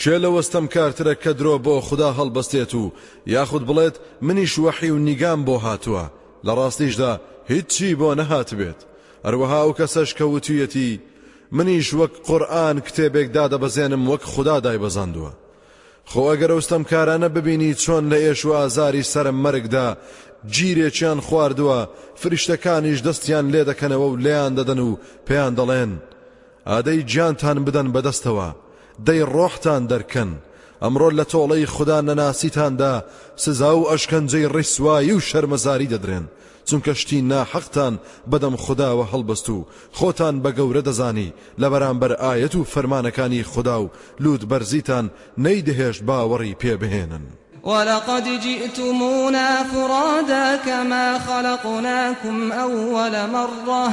چێ لە وەستەم کارترە کە درۆ بۆ خوددا هەڵبەستێت و یاخود بڵێت منیش وەحی و نیگام بۆ هاتووە. لە ڕاستیشدا هیچی بۆ نەهات بێت. هەروەها ئەو کەسەش کە وتویەتی منیش وەک قورآن کتێبێک دادەبەزێنم وەک خوددا دایبەزاندووە خۆ ئەگەر ئەوستەم کارانە ببینی چۆن لە ئێش و ئازاری سرم مەرگدا گیرێکیان خواردووە فریشتەکانیش دەستیان لێ دەکەنەوە و لیان دەدەن و پێیان دەڵێن. ئادەی گیانتان بدەن بەدەستەوە. دەی ڕۆحتان دەرکەن. ئەمڕۆ لە تۆڵەی خوددا نەناسیتاندا سزا و ئەشکەنجەی ڕیسوایی و شەرمەزاری دەدرێن. چونکە شتی ناحەقتان بەدەم خداوە هەڵبەست و خۆتان بە گەورە دەزانی. لە بەرامبەر ئاەت و فەرمانەکانی خدا و لوت بەرزیتان نەیدەهێشت باوەڕی پێبهێنن. ولقد جئتمونا فرادا كما خلقناكم أول مرة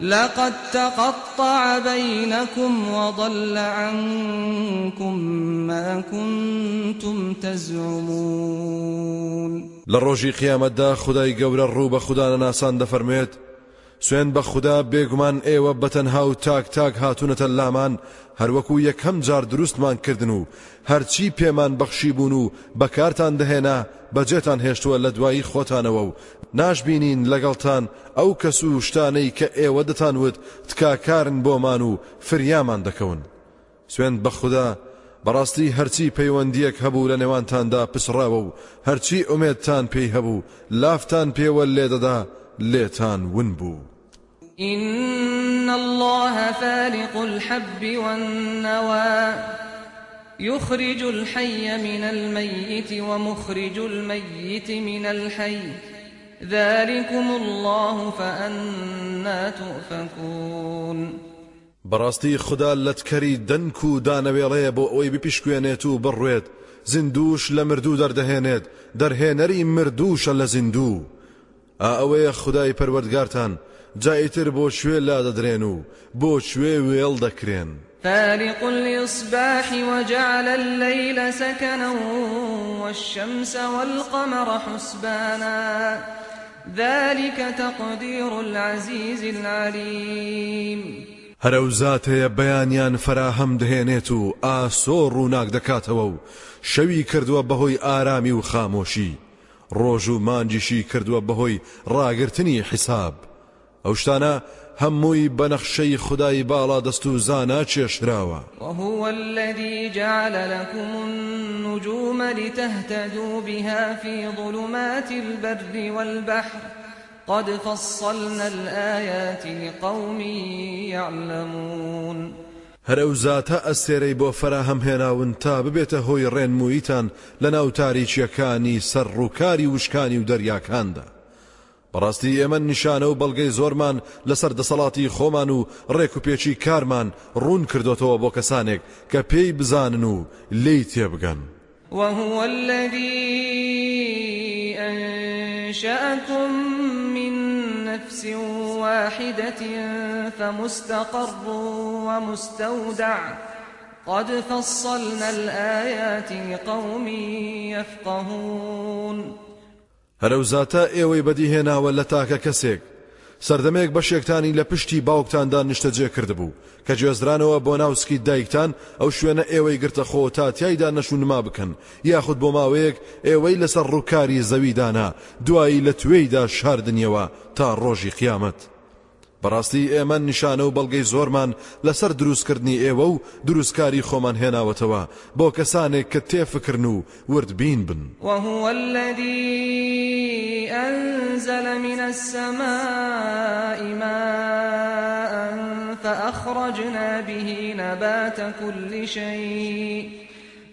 لقد تقطع بينكم وضل عنكم ما كنتم تزعمون. لروجي قيامت دا خداي قول الروب خدا ناسان دفرميت سوێن بە خوددا بێگومان ئێوە بەتەنها و تاک تاک هاتوونەتە لامان هەروەکو یەکەم جار دروستمان کردن و هەرچی پێمان بەخشی بوون و بەکارتان دەهێنا بەجێتان هێشتووە لە دوایی خۆتانەوە و ناشبینین لەگەڵتان ئەو کەس و شتانەی کە ئێوە دەتانوت تکاکارن بۆمان و فریامان دەکەون سوێن بە خوددا بەڕاستی هەرچی پەیوەندیەک هەبوو لە نێوانتاندا پسڕاوە و هەرچی ئومێدتان پێی هەبوو لافتان پێوە لێدەدا لێتان ون بوو. إن الله فالق الحب والنوى يخرج الحي من الميت ومخرج الميت من الحي ذلكم الله فأنا تؤفكون بەڕاستی خدا لەتکەری دەنک و دانەوێڵەیە بۆ ئەوەی بپیشکوێنێت و بڕوێت زیندوش لە مردوو دەردەهێنێت زیندوو ئا ئەوەیە خدای پەروەردگارتان جایتر بۆ شوێ لا دەدرێن و بۆ شوێ وێڵ دەکرێن. فارق الإصباح وجعل الليل سكنا والشمس والقمر حسبانا. ذلك تقدير العزيز العليم. هەرەوزاتەیە بەیانیان فراهەم دەهێنێت و ئاسۆ ڕووناک دەکاتەوە و شەوی کردووە بەهۆی ئارامی و خامۆشی ڕۆژ و مانجیشی کردووە بەهۆی ڕاگررتنی حیساب ئەو شتانە هەمووی بەنەخشەی خدای باڵا دەست و زانا چێشراوە. وهو الذي جعل لكم النجوم لتهتدوا بها في ظلمات البر والبحر. قد فصلنا الآيات لقوم يعلمون. هەرەو زاتە ئەستێرەی بۆ فراهەم هێناون تا ببێتە هۆی ڕێنمویتان لە ناو تاریچیەکانی سەر ڕووکاری وشکانی و دەریاکاندا. بەڕاستی ئێمە نیشانە و بەڵگەی زۆرمان لەسەر دەسەڵاتی خۆمان و ڕێک و پێچی کارمان ڕوون کردوتەوە بۆ کەسانێک کە پێی بزانن و لی تێبگەن. وهو الذي أنشأكم من نفس واحدة فمستقر ومستودع. قد فصلنا الآيات لقوم يفقهون. هەرەوزاتە ئێوەی بەدیهێناوە لە تاکە کەسێک سەردەمێک بەشێکتانی لە پشتی باوکتاندا نیشتەجێ کردبوو کە گوێزرانەوە بۆ ناوسکی دایکتان ئەو شوێنە ئێوەی گرتە خۆ تا تایدا نەشونما بکەن یاخود بۆ ماوەیەک ئێوەی لەسەر ڕووکاری زەویدانا دوایی لە توێیدا شاردنیەوە تا ڕۆژی قیامەت. بەڕاستی ئێمە نیشانە و بەڵگەی زۆرمان لەسەر دروستکردنی ئێوە و دروستکاری خۆمان هێناوەتەوە. بۆ کەسانێک کە تێفکردن و وردبین بن. وهو الذي أنزل من السماء ماء فأخرجنا به نبات كل شيء.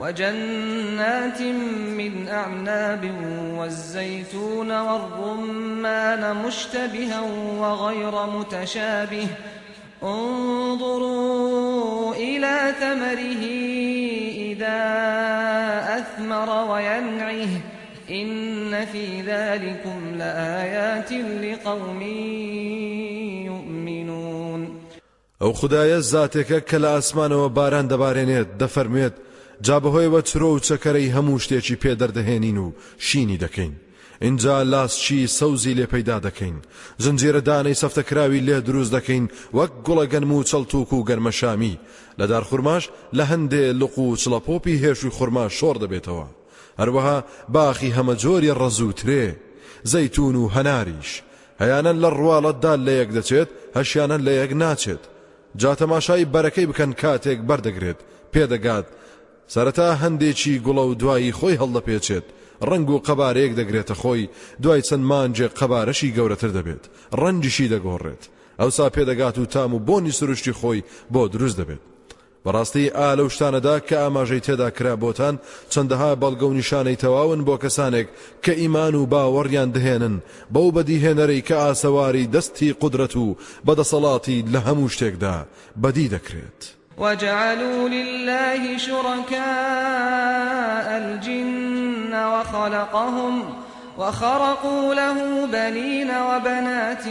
وجنات من أعناب والزيتون والرمان مشتبها وغير متشابه. انظروا إلى ثمره إذا البحر وينعه. إن في ذلكم لآيات لقوم يؤمنون. ئەو خدایە زاتێکە کە لە ئاسمانەوە باران دەبارێنێت دەفەرمێت جا بەهۆیەوە چرۆ و چەکەرەی هەموو شتێکی پێدەردەهێنین و شینی دەکەین. اینجا لاسچی سەوزی لێ پەیدا دەکەین. زنجێرە دانەی سەفتەکراوی لێ دروست دەکەین وەک گوڵە گەنم و چەڵتوک و گەرمەشامی. لە دار خوورماش لە هەندێ لق و چڵەپۆپی هێشوی خورما شۆڕ دەبێتەوە. هەروەها باخی هەمە جۆری ڕەزووترێ زەیتون و هەناریش. هەیانەن لە ڕواڵەتدا لە یەک دەچێت هەشیانەن لە یەک ناچێت. جاتەماشای بەرەکەی بکەن کاتێک بەردەگرێت. پێدەگات سەرەتا هەندێکی گوڵە و دوایی خۆی هەڵدەپێچێت. ڕنگ و قەبارەیەک دەگرێتە خۆی دوای چەند مانگێ قەبارەشی گەورەتر دەبێت. ڕەنگیشی دەگۆڕێت. ئەوسا پێدەگات و تام و بۆنی سروشتی خۆی بۆ دروست دەبێت. بەڕاستی ئا لەو شتانەدا کە ئاماژەی تێدا کرا بۆتان چەندەها بەڵگە و نیشانەی تەواون بۆ کەسانێک کە ئیمان و باوەڕیان دەهێنن. بەو بەدیهێنەرەی کە ئاسەواری دەستی قدرەت و بەدەسەڵاتی لە هەموو شتێکدا بەدی دەکرێت. وجعلوا لله شركاء الجن وخلقهم وخرقوا له بنين وبنات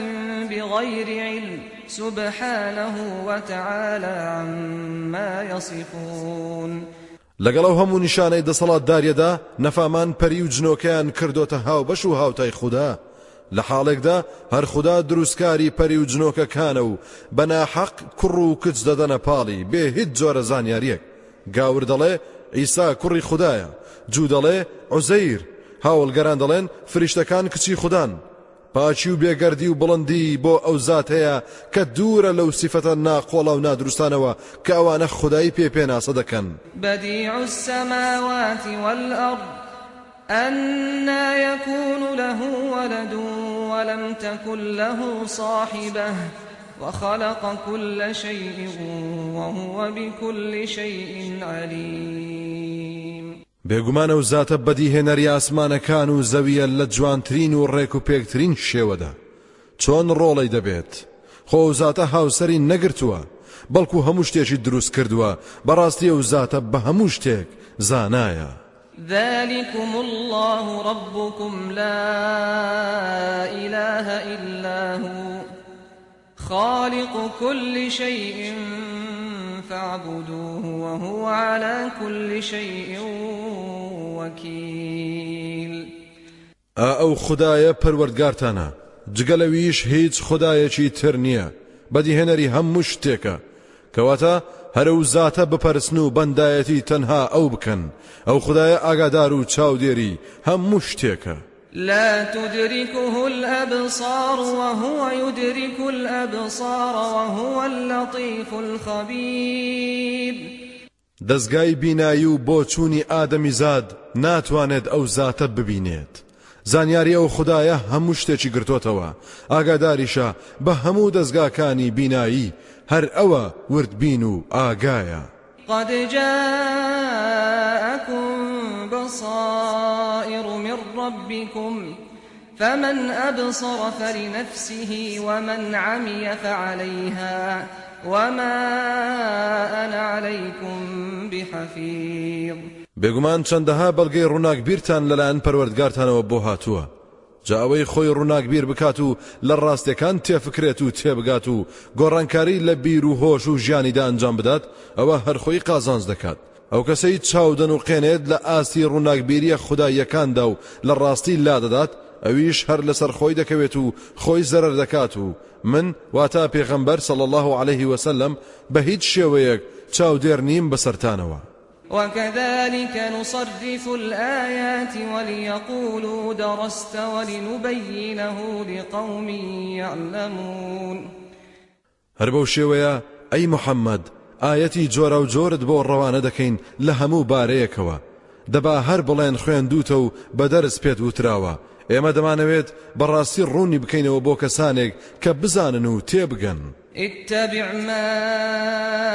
بغير علم سبحانه وتعالى عما يصفون. لەگەڵەو هەموو نیشانەی دەسەڵات داریەدا نەفامان پەری و جنۆکەیان کردوتە هاو بەش و هاوتای خوددا. لە حاڵێکدا هەر خوددا دروستکاری پەری و جنۆکەکانە و بەناحەق کوڕ و کچ دەدەنە پاڵی بێ هیچ جۆرە زانیاریەک. گاور دەڵێ ئیسا کوڕی خوددایە جوو دەڵێ عزەیر. هاوڵگەران دەڵێن فریشتەکان کچی خوددان. پاچی و بێگەردی و بڵندی بۆ ئەو زات هەیە کە دوورە لەو سیفەتە ناقۆڵە و نادروستانەوە کە ئەوانە خدایی پێ پێناسە دەکەن. بديع السماوات والأرض أنا يكون له ولد ولم تكن له صاحبة وخلق كل شيء وهو بكل شيء عليم. بێگومانە و زاتە بەدیهێنەری ئاسمانەکان و زەویە لە جوانترین و ڕێک و پێکترین شێوەدا. چۆن ڕۆڵی دەبێت؟ خۆ زاتە هاوسری نەگرتووە بەڵکو هەموو شتێکی دروست کردووە بەڕاستی و زاتە بە هەموو شتێک زانایە. ذلكم الله ربكم لا إله إلا هو خالق كل شيء فاعبدوه وهو على كل شيء وكيل. ئەو خدایە پەروەردگارتانە جگەلەویش هیچ خدایەکی تر نییە بەدیهێنەری هەموو شتێکە. کەواتە هەرە و زاتە بپەرسن و بەندایەتی تەنها ئەو بکەن. ئەو خدایە ئاگادار و چاودێری هەموو شتێکە. لا تدركه الأبصار وهو يدرك الأبصار وهو اللطيف الخبير. دەستگای بینایی و بۆ چوونی ئادەمی زاد ناتوانێت ئەو زاتە ببینێت. زانیاری ئەو خدایە هەموو شتێکی گرتوتەوە. ئاگاداریشە بە هەموو دەستگاکانی بینایی هەر ئەوە وردبین و ئاگایە قد جاءكم بصائر من ربكم فمن أبصر فلنفسه ومن عمي فعليها وما أنا عليكم بحفيظ. بێگومان چەندەها بەڵگەی ڕووناک بیرتان لەلایەن پەروەردگارتانەوە بۆ هاتووە. جا ئەوەی خۆی ڕووناکبیر بکات و لە ڕاستیەکان تێفکرێت و تێبگات و گۆڕانکاری لە بیر و هۆش و ژیانیدا ئەنجام بدات ئەوە هەرخۆی قازانز دەکات. ئەو کەسەی چاودن و قێنێت لە ئاستی ڕووناکبیریە خوددایەکاندا و لە ڕاستی لادەدات ئەویش هەر لەسەر خۆی دەکەوێت و خۆی زەرەر دەکات و من واتا پێغەمبەر صلى الله عليه وسلم بە هیچ شێوەیەک چاودێر نیم بەسەرتانەوە. وكذلك نصرف الآيات وليقولوا درست ولنبينه لقوم يعلمون. هەر بەو شێوەیە ئەی محەممەد ئاەتی جۆرە و جۆرت بۆ ڕەوانە دەکەین لە هەموو بارەیەکەوە. دەبا هەر بڵێن خوێندوتە و بە دەرس پێت وتراوە. ئێمە دەمانەوێت بەڕاستی ڕوونی بکەینەوە بۆ کەسانێک کە. اتبع ما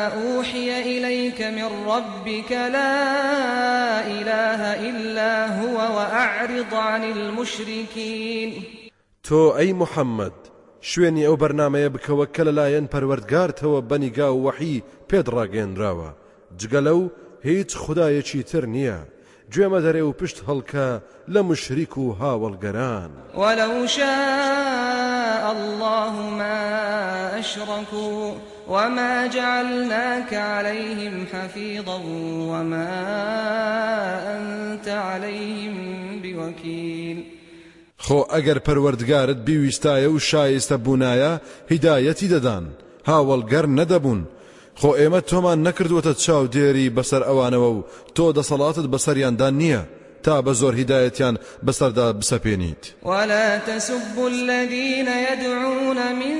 أوحي إليك من ربك لا إله إلا هو وأعرض عن المشركين. تۆ ئەی محەممەد شوێنی ئەو بەرنمەیە بکەوە کە لەلایەن پەروەردگارتەوە بەنیگا و وەحی پێدڕاگەێنراوە. جگە لەو هیچ خدایەکی تر نییە. گوێمە دەرێ و پشت هەڵکە لە مشریک و هاوڵگەران. ولو شاء الله ما أشركوا وما جعلناك عليهم حفيظا وما أنت عليهم بوكيل. خۆ ئەگەر پەروەردگارت بیویستایە و شایستە بوونایە هیدایەتی دەدان. هاوڵگەر نەدەبوون. خۆ ئێمە تۆمان نەکردووەتە چاو دێری بەسەر ئەوانەوە و تۆ دەسەڵاتت بەسەریاندان نییە تا بە زۆر هیدایەتیان بەسەردا بسەپێنیت. ولا تسبوا الذين يدعون من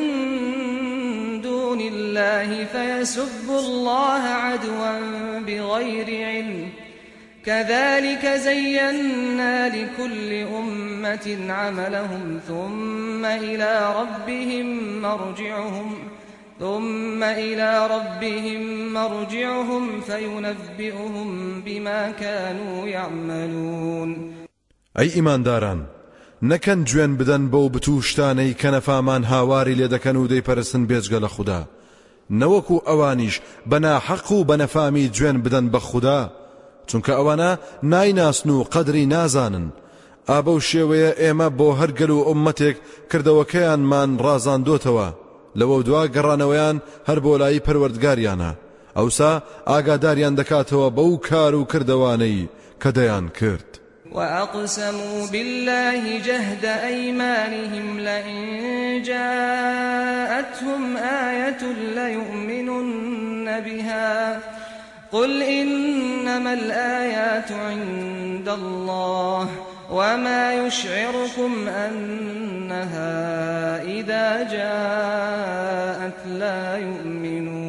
دون الله فيسبوا الله عدوا بغير علم كذلك زينا لكل أمة عملهم ثم إلى ربهم مرجعهم ثم إلى ربهم مرجعهم فينبئهم بما كانوا يعملون. ئەی ئیمانداران نەکەن گوێن بدەن بەو بتوشتانەی کە نەفامان هاواری لێ دەکەن و دەیپەرستن بێجگە لە خوددا. نەوەکو ئەوانیش بەناحەق و بەنەفامی گوێن بدەن بە خوددا چونکە ئەوانە نایناسن و قەدری نازانن. ئابە و شێوەیە ئێمە بۆ هەرگەل و ئومەتێک کردەوەکەیانمان ڕازاندۆتەوە لەوە دوا گەڕانەوەیان هەر بۆ لای پەروەردگاریانە. ئەوسا ئاگاداریان دەکاتەوە بەو کار و کردەوانەی کە دەیان کرد. وأقسموا بالله جهد أيمانهم لئن جاءتهم آية ليؤمنن بها قل إنما الآيات عند الله وما يشعركم أنها إذا جاءت لا يؤمنون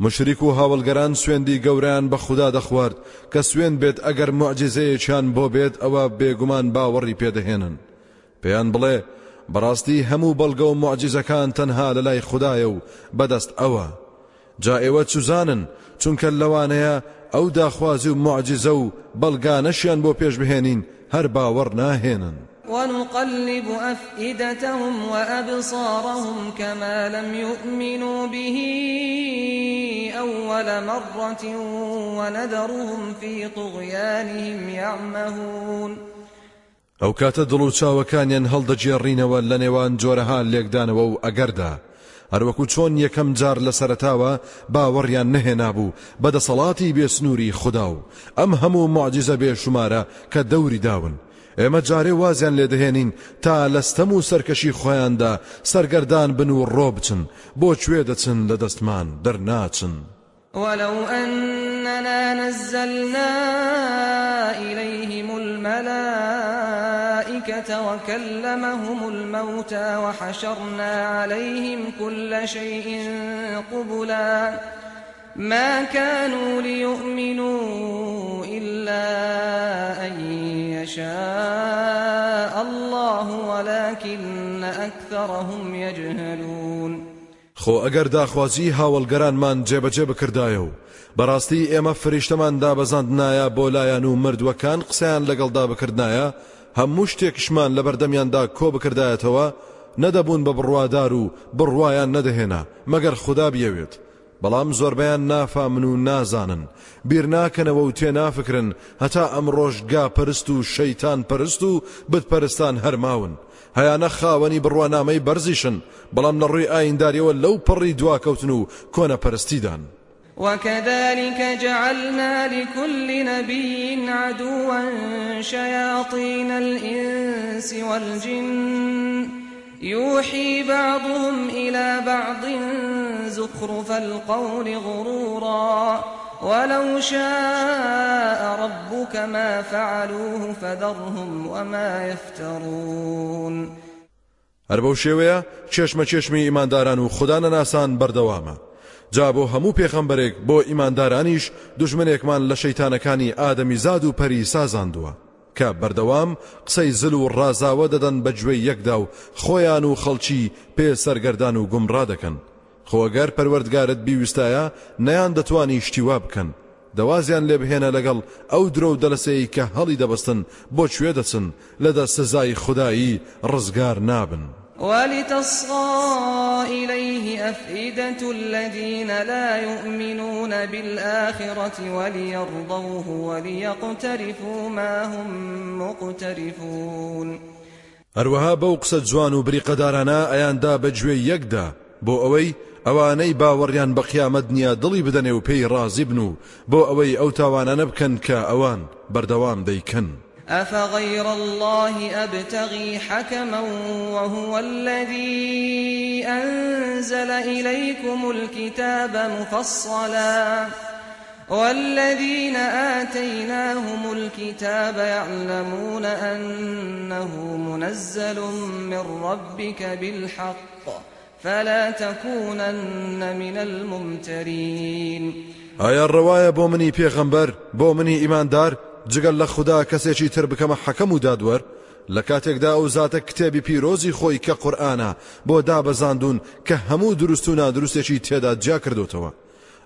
مشریک و هاوڵگەران سوێندی گەوریان بە خوددا دەخوارد کە سوێن بێت ئەگەر معجززەیەکیان بۆ بێت ئەوە بێگومان باوەڕی پێدەهێنن. پێیان بڵێ بەڕاستی هەموو بەڵگە و معجززەکان تەنها لە لای خدایە و بەدەست ئەوە. جا ئێوە چوزانن چونکە ئەو داخوازی و معجززە و بەڵگانەشیان بۆ پێش بهێنین هەر باوەڕ ناهێنن ونقلب أفئدتهم وأبصارهم كما لم يؤمنوا به أول مرة وندرهم في طغيانهم يعمهون. ئەو کاتە دڵ و چاوەکانیان هەڵدەجێڕینەوە لە نێوان جۆرەها لێکدانەوە و ئەگەردا هەروەکو چۆن یەکەم جار لە سەرتاوە باوەڕیان نەهێنابوو. بەدەسەڵاتی بێسنووری خوددا و ئەم هەموو معجززە بێشمارە کە دەوری داون. ئێمە جارێ وازیان لێدەهێنین تا لەستەم و سەرکەشی خۆیاندا سەرگەردان بن و ڕۆ بچن. بۆ کوێ دەچن لە دەستمان دەرناچن. ولو أننا نزلنا إليهم الملائكة وكلمهم الموتى وحشرنا عليهم كل شيء قبلا. ما كانوا ليؤمنوا إلا أن يشاء الله ولكن أكثرهم يجهلون. خۆ ئەگەر داخوازی هاوڵگەرانمان جێبەجێ بکردایە و بەڕاستی ئێمە فریشتەمان دابەزاندنایە بۆ لایەن و مردووەکان قسەیان لەگەڵدا بکردایە هەموو شتێکشمان لە بەردەمیاندا کۆ بکردایەتەوە نەدەبوون بە بڕوادار و بڕواان نەدەهێنا مەگەر خوددا بیەوێت. بەڵام زۆربیان نافامن و نازانن. بیر ناکەنەوە و تێ نافکرن هەتا ئەم ڕۆژگا پەرست و شەیتان پەرست و بتپەرستان هەرماون. هەیانە خاوەنی بڕوانامەی بەرزیشن بەڵام لە ڕووی ئاینداریەوە لەو پەڕی دواکەوتن و کۆنە پەرستیدان. وكذلك جعلنا لكل نبي عدوا شياطين الإنس والجن. يوحي بعضهم إلى بعض زخرف القول غرورا. ولو شاء ربك ما فعلوه فذرهم وما يفترون. هەر بەو شێوەیە چێشمە چێشمی ئیمانداران و خوددا نەناسان بەردەوامە. جا بۆ هەموو پێخەمبەرێک بۆ ئیماندارانیش دژمنێکمان لە شەیتانەکانی ئادەمی زاد و پەری سازاندووە. کە بەردەوام قسەی زل و ڕازاوە دەدەن بە گوێی یەکدا و خۆیان و خەڵکی پێ سەرگەردان و گومڕا دەکەن. خۆگەر پەروەردگارت بیویستایە نەیان دەتوانی شتیوا بکەن. دەوازیان لێ بهێنە لەگەڵ ئەو درۆ دەلسەیە کە هەڵی دەبستن بۆ کوێ دەچن لەدە سزای خودایی ڕزگار نابن. ولتصغى إليه أفئدة الذين لا يؤمنون بالآخرة وليرضوه وليقترفوا ما هم مقترفون هەروەها بەو قسە جوان و بریقەدارانە ئەیاندا بەگوێ یەکدا بۆ ئەوەی ئەوانەی باوەڕیان بە قیامەت نییە دڵی بدەنێ و پێی ڕازی بن و بۆ ئەوەی ئەو تاوانانە. أفغير الله أبتغي حكما وهو الذي أنزل إليكم الكتاب مفصلا والذين آتيناهم الكتاب يعلمون أنه منزل من ربك بالحق فلا تكونن من الممترين. ڕەوایە بۆ منی پێغەمبەر بۆ منی ئیماندار جگە لە خودا کەسێکی تر بکەمە حەکەم و دادوەر لە کاتێکدا ئەو زاتە کتێبی پیرۆزی خۆی کە قورئانە بۆ دابەزاندون کە هەموو دروست و نادروستێکی تێدا جیا کردوتەوە.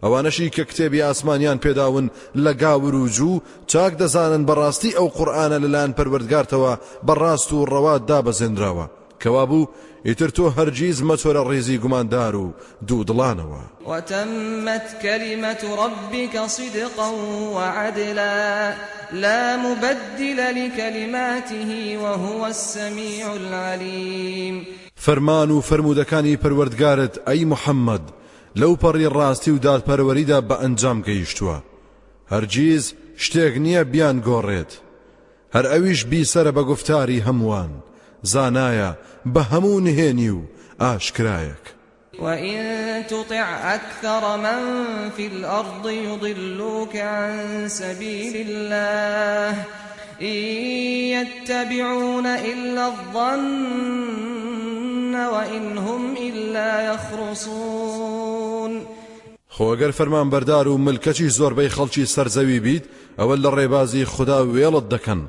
ئەوانەشی کە کتێبی ئاسمانیان پێداون لە گاور و جوو چاک دەزانن بەڕاستی ئەو قورئانە لەلایەن پەروەردگارتەوە بەڕاست و ڕەوات دابەزێنراوە. کەوا بوو ئیتر تۆ هەرگیز مەچۆرە ڕیزی گوماندار و دوو دڵانەوە وتمت كلمة ربك صدقا وعدلا لا مبدل لكلماته وهو السميع العليم. فەرمان و فرموودەکانی پەروەردگارت ئەی محەممەد لەو پەڕی ڕاستی و دادپەروەریدا بە ئەنجام گەیشتووە هەرگیز شتێک نییە بیان گۆڕێت هەر ئەویش بیسەرە بە گفتاری هەمووان زانایە بە هەموو نهێنی و ئاشکرایەک. وإن تطع أكثر من في الأرض يضلوك عن سبيل الله إن يتبعون إلا الظن وإن هم إلا يخرصون. خۆگەر فەرمان بەردار و ملکەچی زۆربەی خەڵکی سەرزەوی بیت ئەوە لە ڕێبازی خوددا وێڵت دەکەن.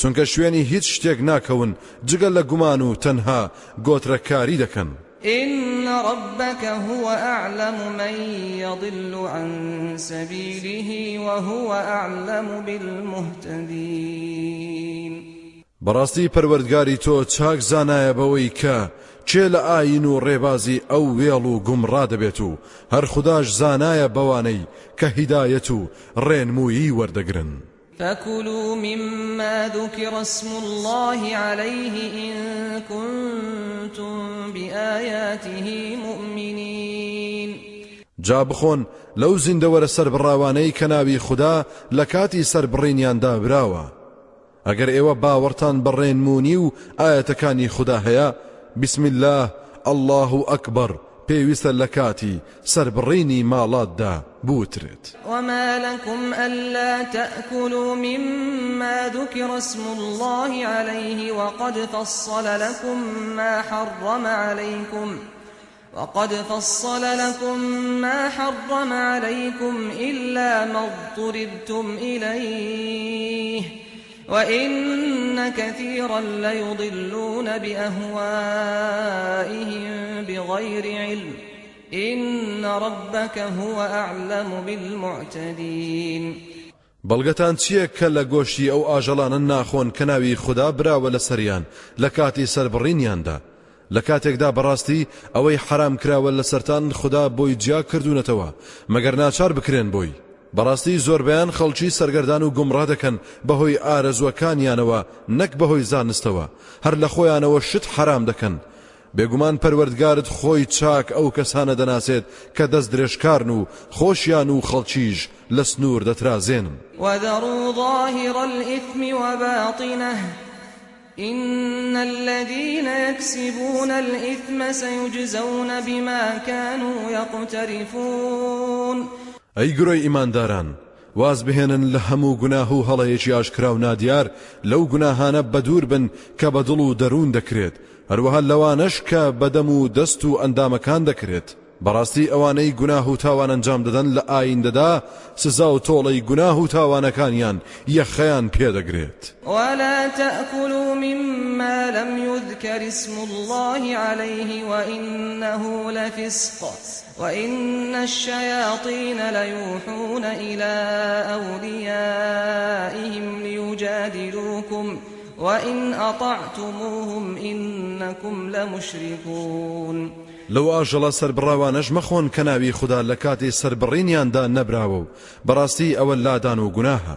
چونکە شوێنی هیچ شتێک ناکەون جگەل لە گومان و تەنها گۆترەکاری دەکەن إن ربك هو أعلم من يضل عن سبيله وهو أعلم بالمهتدين بەڕاستی پەروەردگاری تۆ چاک زانایە بەوەی کە چێ لە ئاین و ڕێبازی ئەو وێڵ و گومڕا دەبێت و هەر خودداش زانایە بەوانەی کە هیدایەت و ڕێنمویی وەردەگرن. فكلوا مما ذكر اسم الله عليه إن كنتم بآياته مؤمنين. جا بخۆن لەو زیندەوەرە سەر بڕاوانەی کە ناوی خوددا لە کاتی سەر بڕینیاندا براوە ئەگەر ئێوە باوەڕتان بەڕێنمونی و ئاەتەکانی خوددا هەیە بسم الله الله ئەکبەر پێویستە لە کاتی سربڕینی ماڵاتدا بوترێت وما لكم ألا تأكلوا مما ذكر اسم الله عليه وقد فصل لكم ما حرم عليكم وقد فصل لكم ما حرم عليكم إلا ما اضطررتم إليه. وإن كثيرا ليضلون بأهوائهم بغير علم إن ربك هو أعلم بالمعتدين. بەڵگەتان چییە کە لە گۆشتی ئەو ئاژەڵانە ناخۆن کە ناوی خوددا براوە لە سەریان لە کاتی سربڕینیاندا لە کاتێکدا بەڕاستی حرام کراوە لە سەران خوددا بۆی جیا کردوونەتەوە مەگەر ناچار بکرێن بۆی. بەڕاستی زۆربیان خەڵکی سەرگەردان و گومڕا دەکەن بەهۆی ئارەزوەکانیانەوە نەک بەهۆی زانستەوە. هەر لە خۆیانەوە شت حرام دەکەن. بێگومان پەروەردگارت خۆی چاک ئەو کەسانە دەناسێت کە دەست درێژکارن و خۆشیان و خەڵکیش لە سنوور دەترازێنن وذروا ظاهر الإثم وباطنه إن الذين يكسبون الإثم سيجزون بما كانوا يقترفون ئەی گرۆی ئیمانداران واز بهێنن لە هەموو گوناه و هەڵەیەکی ئاشکرا و نادیار لەو گوناهانە بەدوور بن کە بە دڵ و دەروون دەکرێت. هەروەها لەوانەش کە بەدەم و دەست و ئەندامەکان دەکرێت. بەڕاستی ئەوانەی گوناه و تاوان ئەنجام دەدەن لە ئایندەدا سزا و تۆڵەی گوناه و تاوانەکانیان یەخەیان پێدەگرێت. ولا تأكلوا مما لم يذكر اسم الله عليه وإنه لفسق وإن الشياطين ليوحون إلى أوليائهم ليجادلوكم وإن أطعتموهم إنكم لمشركون لەو ئاژەڵە سربڕاوانەش مەخۆن کە ناوی خوددا لە کاتی سربڕینیاندا نەبراوە و بەڕاستی ئەوە لادان و گوناهە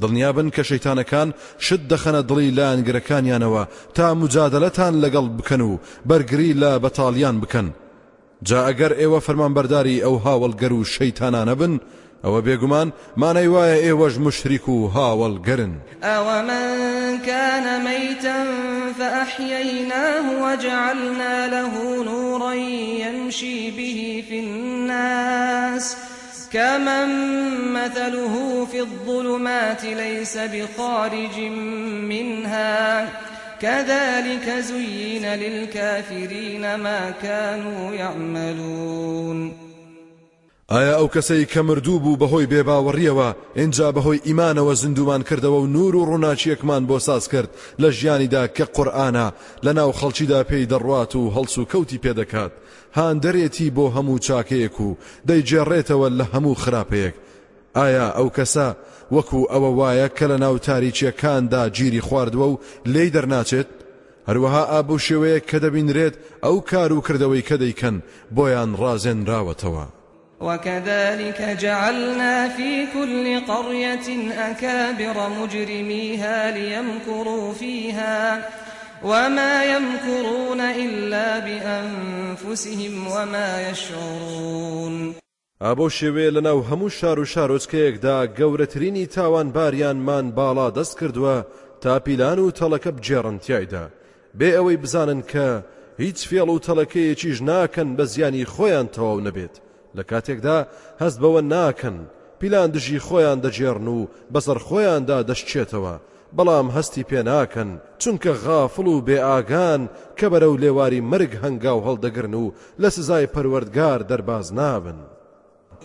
دڵنیابن کە شەیتانەکان شت دەخەنە دڵی لایەنگرەکانیانەوە تا مجادلەتان لەگەڵ بکەن و بەرگری لە بەتاڵیان بکەن جا ئەگەر ئێوە فەرمانبەرداری ئەو هاوڵگەر و شەیتانانە بن ئەوە بێگومان مانەی وایە ئێوەش مشریک و هاوڵگەرن أومن كان ميتا فأحييناه وجعلنا له نورا يمشي به في الناس كمن مثله في الظلمات ليس بخارج منها كذلك زين للكافرين ما كانوا يعملون. ئایا ئەو کەسەی کە مردوو بوو بەهۆی بێباوەڕیەوە اینجا بەهۆی ایمانەوە زیندومان کردەوە و نور و ڕووناچیەکمان بۆ ساز کرد لە ژیانیدا کە قورآانە لە ناو خەڵکیدا پێی دەڕوات و هەڵسو و کەوتی پێدەکات هاان دەرێتی بۆ هەموو چاکەیەک و دەیجێڕێتەوە لە هەموو خراپەیەک. ئایا ئەو کەسە وەکو ئەوە وایە کە لە ناو تاریچیەکاندا گیری خواردووە و لی دەرناچێت. هەروەها ئابوو شێوەیە کە دەبینرێت ئەو کار و کردەوەی کە دەیکەن بۆیان ڕازێنراوەتەوە وكذلك جعلنا في كل قرية أكابر مجرميها ليمكروا فيها وما يمكرون إلا بأنفسهم وما يشعرون ئابۆ شێوێ لەناو هەموو شار و شارۆچکەیەکدا گەورەترینی تاوان باریانمان باڵا دەست کردووە تا پیلان و تەڵەکە بجێڕن تایدا بێ ئەوەی بزانن کە هیچ فێڵ و تەڵەکەیەکیش ناکەن بە زیانی خۆیان تەواو نەبێت. لە کاتێکدا هەست بەوە ناکەن. پیلان دژی خۆیان دەجێڕن و بەسەر خۆیاندا دەشتێتەوە بەڵام هەستی پێ ناکەن. چونکە غافڵ و بێ ئاگان کە بەرە و لێواری مرگ هەنگاو هەڵدەگرن و لە سزای پەروەردگار دەرباز نابن.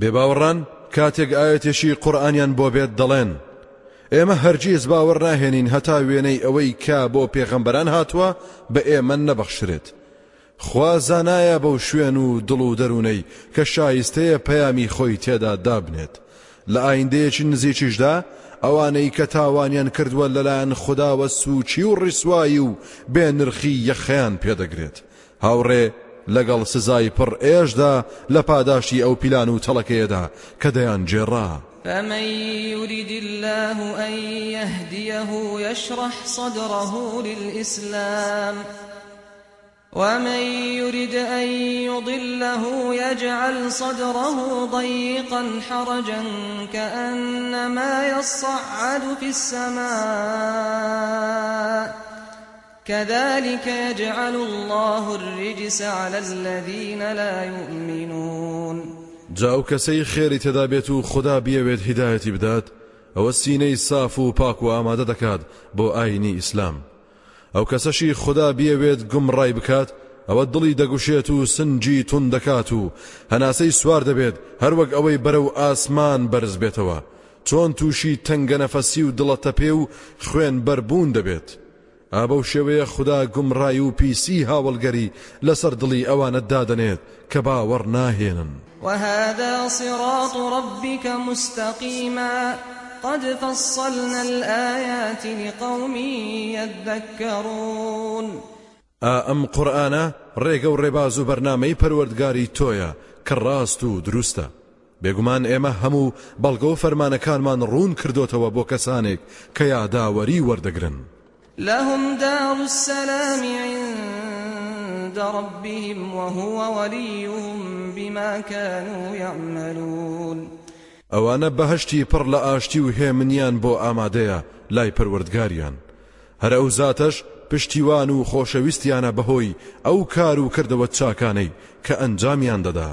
بێباوەڕان کاتێک ئاەتێشی قورآانیان بۆ بێت دەڵێن. ئێمە هەرگیز باوەڕ ناهێنین هەتا وێنەی ئەوەی کا بۆ پێغەمبەران هاتووە بە ئێمە نەبەخشرێت. خوا زانایە بەو شوێن و دڵ و دەروونەی کە شایستەیە پەیامی خۆی تێدا دابنێت. لە ئایندەیەکی نزیکیشدا ئەوانەی کە تاوانیان کردووە لەلایەن خداوە سوچی و ڕیسایی و بێ نرخی یەخەیان پێدەگرێت. هاوڕێ لەگەڵ سزای پڕ ئێشدا لە پاداشتی ئەو پیلان و تەڵەکەیەدا کە جێڕا فمن يرد الله أن يهديه يشرح صدره للإسلام. ومن يرد أن يضله يجعل صدره ضيقا حرجا كأنما يصعد في السماء. كذلك يجعل الله الرجس على الذين لا يؤمنون. جا ئەو کەسەی خێری تێدا بێت و خدا بیەوێت هیدایەتی بدات ئەوە سینەی ساف و پاک و ئامادە دەکات بۆ ئاینی ئیسلام. ئەو کەسەشی خدا بیەوێت گومڕای بکات ئەوە دڵی دەگوشێت و سنگی تەنگ دەکات و هەناسەی سوار دەبێت هەروەک ئەوەی بەرەو ئاسمان بەرز بێتەوە. چۆن تووشی تەنگە نەفەسی و دڵەتەپێ و خوێن بەربوون ئابە و شێوەیە خدا گومڕای و پیسی هاوڵگەری لەسەر دڵی ئەوانە دادنێت کە باوەڕ ناهێنن. وهذا صراط ربك مستقيما. قد فصلنا الآيات لقوم يذكرون. ئەم قورآانە ڕێگە و ڕێباز و بەرنمەی پەروەردگاری تۆیە کە ڕاست و دروستە. بێگومان ئێمە هەموو بەڵگە و فەرمانەکانمان ڕوون کردوتەوە بۆ کەسانێک کە یاداوەری وەردەگرن. لهم دار السلام عند ربهم وهو وليهم بما كانوا يعملون. ئەوانە بەهشتی پڕ لە ئاشتی و هێمنیان بۆ ئامادەیە لای پەروەردگاریان. هەر ئەو زاتەش پشتیوان و خۆشەویستیانە بەهۆی ئەو کار و کردەوە چاکانەی کە ئەنجامیان دەدا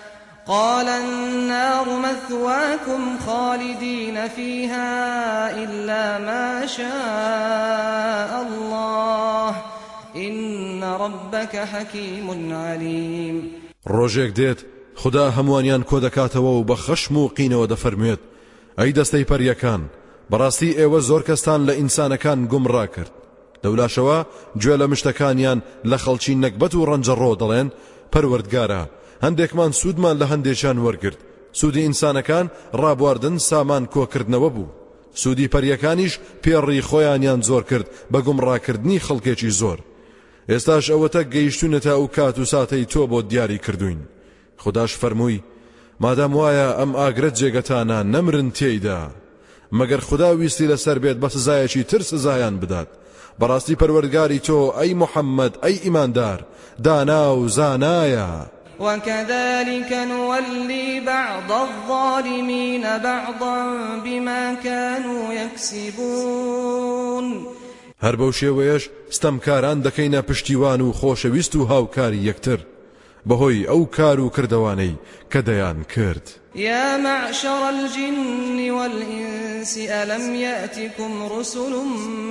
قال النار مثواكم خالدين فيها إلا ما شاء الله. إن ربك حكيم عليم. ڕۆژێک دێت خدا هەمووانیان کۆ دەکاتەوە و بە خەشم و قینەوە دەفەرموێت. ئەی دەستەی پەریەکان بەڕاستی ئێوە زۆر کەستان لە ئینسانەکان گومڕا کرد. دەولاشەوە گوێ لە مشتەکانیان لە خەڵکی نەکبەت و ڕەنجەڕۆ دەڵێن پەروەردگارە هەندێکمان سوودمان لە هەندێکیان وەرگرت. سوودی ئینسانەکان ڕابواردن سامان کۆکردنەوە بوو. سوودی پەریەکانیش پێڕی خۆیانیان زۆر کرد بە گومڕاکردنی خەڵکێکی زۆر. ئێستاش ئەوەتە گەیشتونەتە و کات و ساتەی تۆ بۆ دیاری کردوین. خداش فەرمووی مادام وایە ئەم ئاگرەت جێگەتانە نەمرن تێیدا. مەگەر خدا ویستی لەسەر بێت بە سزایەکی تر سزایان بدات. بەڕاستی پەروەرگاری تۆ ئەی محەممەد ئەی ئیماندار دانا و زانایە. وكذلك نولي بعض الظالمين بعضا بما كانوا يكسبون. هەر بەو شێوەیەش ستەمکاران دەکەینە پشتیوان و خۆشەویست و هاوکاری یەکتر. بەهۆی ئەو کار و کردوانەی کە دەیان کرد. يا معشر الجن والإنس ألم يأتكم رسل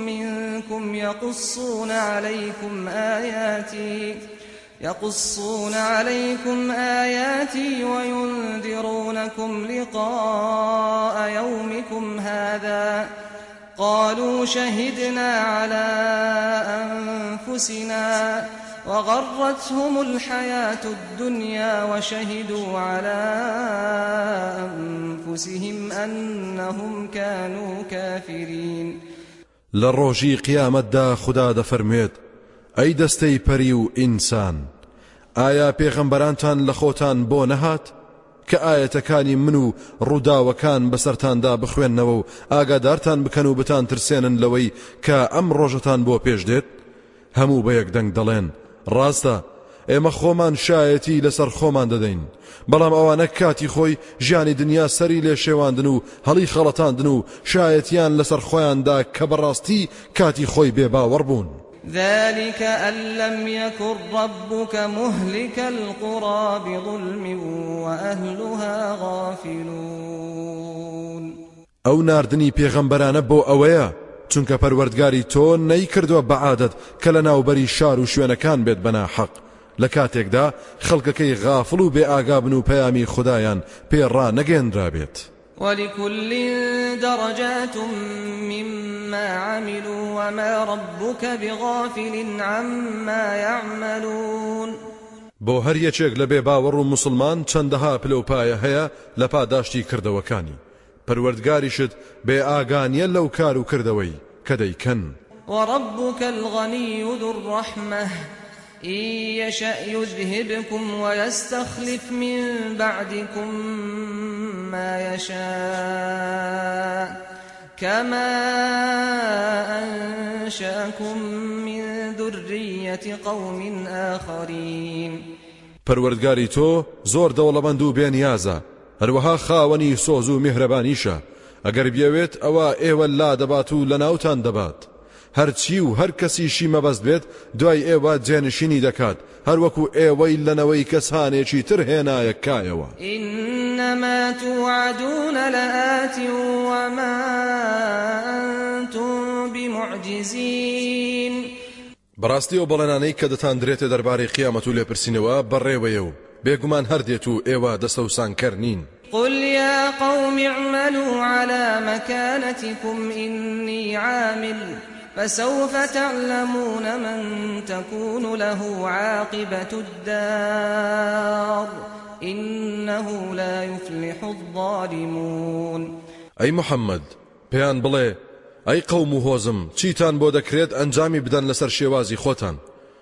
منكم يقصون عليكم آياتي؟ يقصون عليكم آياتي وينذرونكم لقاء يومكم هذا قالوا شهدنا على أنفسنا وغرتهم الحياة الدنيا وشهدوا على أنفسهم أنهم كانوا كافرين. لروجي قيامت دا خدا دفرميت ئەی دەستەی پەری و ئینسان ئایا پێغەمبەرانتان لە خۆتان بۆ نەهات؟ کە ئاەتەکانی من و ڕووداوەکان بەسەرتاندا بخوێندنەوە و ئاگادارتان بکەن و بتان ترسێنن لەوەی کە ئەم ڕۆژەتان بۆ پێش دێت؟ هەموو بە یەک دەنگ دەڵێن. ڕاستە ئێمە خۆمان شایەتی لەسەر خۆمان دەدەین. بەڵام ئەوانە کاتی خۆی ژیانی دنیا سەری لێ شێواندن و هەڵی خەڵەتاندن و شایەتیان لەسەر خۆیاندا کە بەڕاستی کاتی خۆی بێباوەڕ بوون. ذلك أن لم يكن ربك مهلك القرى بظلم وأهلها غافلون ئەو ناردنی پێغەمبەرانە بۆ ئەوەیە؟ چونکە پەروەردگاری تۆ نەی کردووە بەعادەت کە لە ناوبەری شار و شوێنەکان بێت بەنا حەق. لە کاتێکدا خەڵکەکەی غافڵ و بێ ئاگابن و پەیامی خدایان پێڕا ولكل درجات مما عملوا وما ربك بغافل عما يعملون. بۆ هەر یەکێک لە بێ باوەڕ و مسلمان چەندەها پلەپایە هەیە لە پاداشتی کردەوەکانی. پەروەردگاریشت بێ ئاگانیە لەو کار و کردەوەی کە دەیکەن. وربك الغني ذو الرحمة. إن يشأ يذهبكم ويستخلف من بعدكم ما يشاء كما أنشأكم من ذرية قوم آخرين. پەروەردگاری تۆ زۆر دەوڵەمەند و بێنیازە. هەروەها خاوەنی سۆز و میهرەبانیشە. ئەگەر بێوێت ئەوە ئێوە لا دەبات و هەرچی و هەر کەسیشی مەبەست بێت دوای ئێوە جێنشینی دەکات. هەروەکو ئێوەی لەنەوەی کەسانێکی تر هێنایە کایەوە. إنما توعدون لآت وما أنتم بمعجزين. بەڕاستی ئەو بەڵێنانەی کە دەتان درێتە دەربارەی قیامەت و لێپرسینەوە بەڕێوەیە و بێگومان هەردێت و ئێوە دەستە و سانکەر نین. قل يا قوم اعملوا على مكانتكم إني عامل. فسوف تعلمون من تكون له عاقبة الدار. إنه لا يفلح الظالمون. ئەی محەممەد پێیان بڵێ ئەی قەوم و هۆزم چیتان بۆ دەکرێت ئەنجامی بدەن لەسەر شێوازی خۆتان؟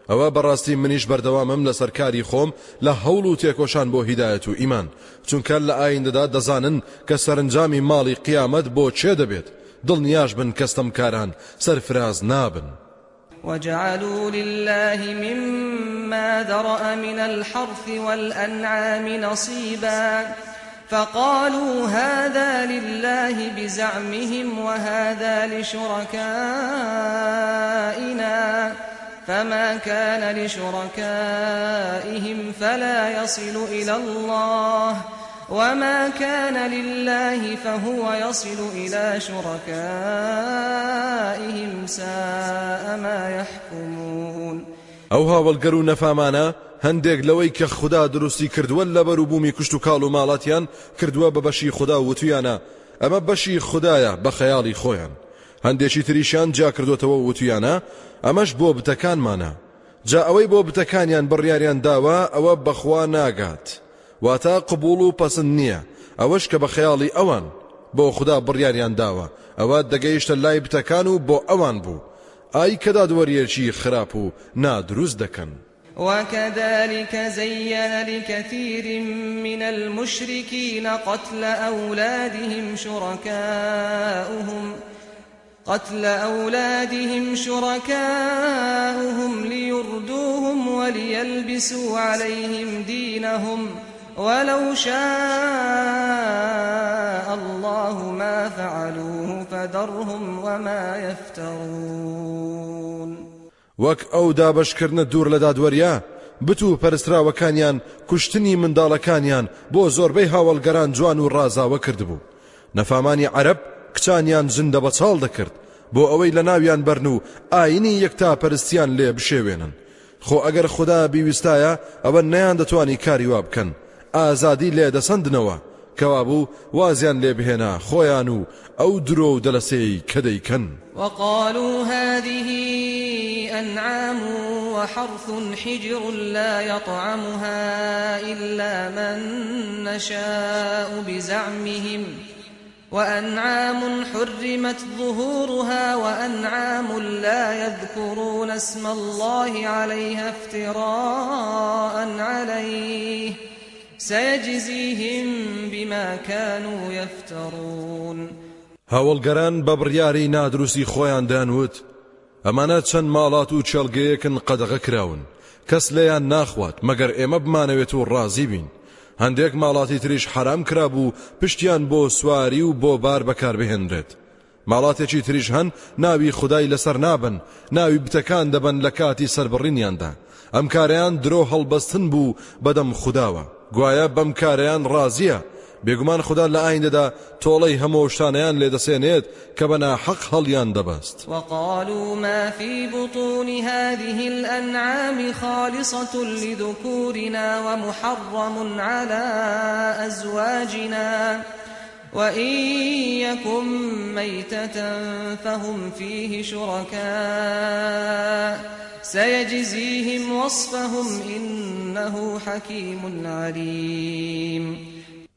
ئەوە بەڕاستی منیش بەردەوامم لەسەر کاری خۆم لە هەوڵ و تێکۆشان بۆ هیدایەت و ئیمان. چونکە لە ئایندەدا دەزانن کە سەرنجامی ماڵی قیامەت بۆ چێ دەبێت. دڵنیاش بن کاران سەرفراز نابن. وجعلوا لله مما ذرأ من الحرث والأنعام نصيبا فقالوا هذا لله بزعمهم وهذا لشركائنا فما كان لشركائهم فلا يصل إلى الله. وما كان لله فهو يصل إلى شركائهم ساء ما يحكمون ئەو هاوڵگەر و نەفامانە هەندێک لەوەی کە خوددا دروستی کردووە لە بەروبوومی کوشت و کاڵ و ماڵاتیان کردووە بە بەشی خوددا وتویانە. ئەمە بەشی خدایە بە خەیاڵی خۆیان. هەندێکی تریشیان جا کردوتەوە وتویانە ئەمەش بۆ بتەکانمانە. جا ئەوەی بۆ بتەکانیان بڕیاریان داوە ئەوە بەخوا ناگات. واتە قبول و پەسند نییە. ئەوەش کە بە خەیاڵی ئەوان خوددا بڕیاریان داوە. ئەوە دەگەیشتە لای بتەکان و بۆ ئەوان بوو. ئای کەدا دووەریەکی خراپ و نادروست دەکەن. وكذلك زين لكثير من المشركين قتل أولادهم شركاؤهم قتل أولادهم شركاؤهم ليردوهم وليلبسوا عليهم دينهم ولو شاء الله ما فعلوه فذرهم وما يفترون. وەک ئەو دابشکردنە دوور لە دادوەریا بتو پەرستراوەکانیان کوشتنی منداڵەکانیان بۆ زۆربەی هاوڵگەران جوان و ڕازاوە کردبوو. نەفامانی عرب کچانیان زندە بەچاڵ دەکرد بۆ ئەوەی لە ناویان بەرن و ئاینی یەکتا پەرستیان لێ بشێوێنن. خۆ ئەگەر خدا بیویستایە ئەوە نەیان دەتوانی کاری وا بکەن. ئازادی لێ دەسەندنەوە. کەوا بوو وازیان لێ بهێنا خۆیان و ئەو درۆ و دەلەسەی کە دەیکەن. وقالوا هذه أنعام وحرث حجر لا يطعمها إلا من نشاء بزعمهم. وأنعام حرمت ظهورها وأنعام لا يذكرون اسم الله عليها افتراء عليه. سيجزيهم بما كانوا يفترون. هاوڵگەران بە بڕیاری نادروستی خۆیان دانوت ئەمانە چەند ماڵات و چێلگەیەکن قەدەغە کراون. کەس لەیان ناخوات مەگەر ئێمە بمانەوێت و ڕازی بین. هەندێک ماڵاتی تریش حرام کرابوو پشتیان بۆ سواری و بۆ بار بەکار بهێنرێت ماڵاتێکی تریش هەن ناوی خدای لەسەر نابن ناوی بتەکان دەبن لە کاتی سربڕینیاندا ئەم کاریان درۆ هەڵبەستن بوو بەدەم خودداوە گوایە بەم کاریان ڕازیە بێگومان خدا لە ئایندەدا تۆڵەی هەموو شتانیان لێدەسێنێت کە بەنا حەق هەڵیان دەبەست. وقالوا ما في بطون هذه الأنعام خالصة لذكورنا ومحرم على أزواجنا. وإن يكن ميتة فهم فيه شركاء سيجزيهم وصفهم إنه حكيم عليم.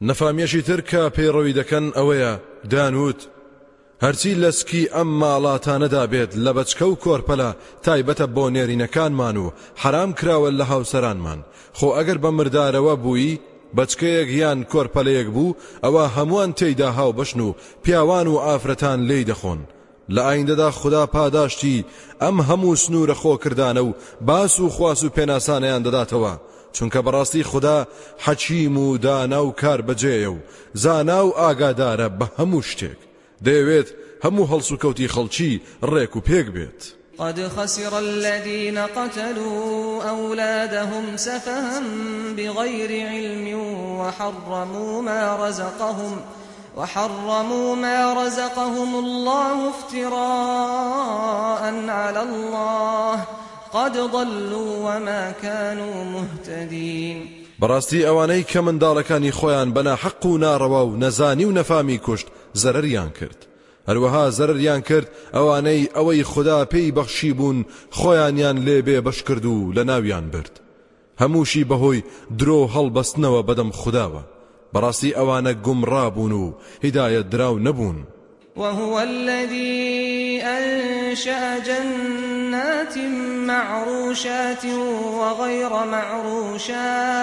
نەفامیەشی تر کە پەیڕەوی دەکەن ئەوەیە دانوت. هەرچی لەسکی ئەم ماڵاتانەدا بێت لە بەچکە و کۆرپەلە تایبەتە بۆ نێرینەکانمان و حرام کراوە لە هاوسەرانمان خۆ ئەگەر بە مردارەوە بووی بەچکەیەک یان کۆرپەلەیەک بوو ئەوە هەمووان تێیدا هاو بەشن و پیاوان و ئافرەتان لی دەخۆن. لە ئایندەدا خدا پاداشتی ئەم هەموو سنوورە خۆکردانە و باس و خواس و پێناسانیان دەداتەوە. چونکە بەڕاستی خدا حەچیم و دانا و کار بەجێە و زانا و ئاگادارە بە هەموو شتێک. دەیەوێت هەموو هەڵس و کەوتی خەڵکی ڕێک و پێک بێت. قد خسر الذين قتلوا أولادهم سفها بغير علم وحرموا ما رزقهم وحرموا ما رزقهم الله افتراء على الله. قد ضلوا وما كانوا مهتدين. بەڕاستی ئەوانەی کە منداڵەکانی خۆیان بەنا حەق و ناڕەوا و نەزانی و نەفامی هەروەها زەرریان کرد ئەوانەی ئەوەی خدا پێی بەخشی بوون خۆیانیان لێبێ بەش کرد و لە ناویان برد. هەمووشی بەهۆی درۆ هەڵبەستنەوە بەدەم خداوە. بەڕاستی ئەوانە گومڕابوون و هیدایەت دراو نەبوون. وهو الذي أنشأ جنات معروشات وغير معروشات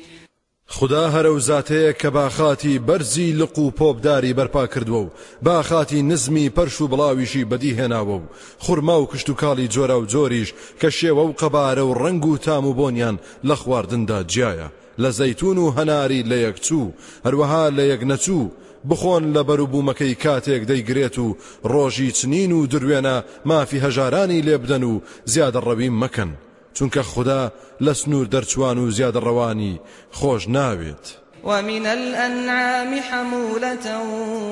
خدا هەرە و زاتەیە کە باخاتی بەرزی لق و پۆپداری بەرپا کردووە و باخاتی نزمی پەرش و بڵاویشی بەدی هێناوە و خورما و کشت و کاڵی جۆرە و جۆریش کە شێوە و قەبارە و ڕنگ و تام و بۆنیان لە خواردندا جیایە. لە زەیتون و هەناری لە یەکچوو هەروەها لە یەک نەچوو بخۆن لە بەروبوومەکەی کاتێک دەیگرێت و ڕۆژی چنین و دروێنە مافی هەژارانی لێ بدەن و زیادە ڕەوی مەکەن. چونکە خدا لە سنوور دەرچوان و زیادە ڕەوانی خۆش ناوێت. ومن الأنعام حمولة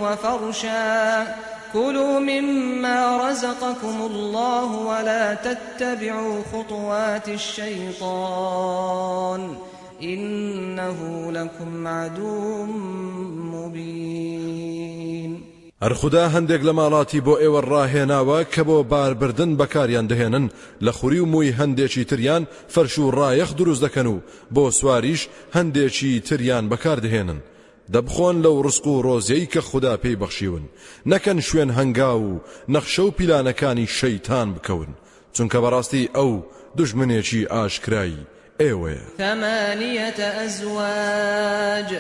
وفرشا. كلوا مما رزقكم الله ولا تتبعوا خطوات الشيطان. إنه لكم عدو مبين. هەر خدا هەندێک لە ماڵاتی بۆ ئێوە ڕاهێناوە کە بۆ باربردن بەکاریان دەهێنن. لە خوری و مووی هەندێکی تریان فەرش و ڕایەخ دروست دەکەن و بۆ سواریش هەندێکی تریان بەکاردهێنن دەبخۆن لەو ڕسق و ڕۆزەی کە خدا پێی بەخشیون. نەکەن شوێن هەنگا و نەخشە و پیلانەکانی شەیتان بکەون. چونکە بەڕاستی ئەو دژمنێکی ئاشکرایی ئێوەیە. ثمانية أزواج.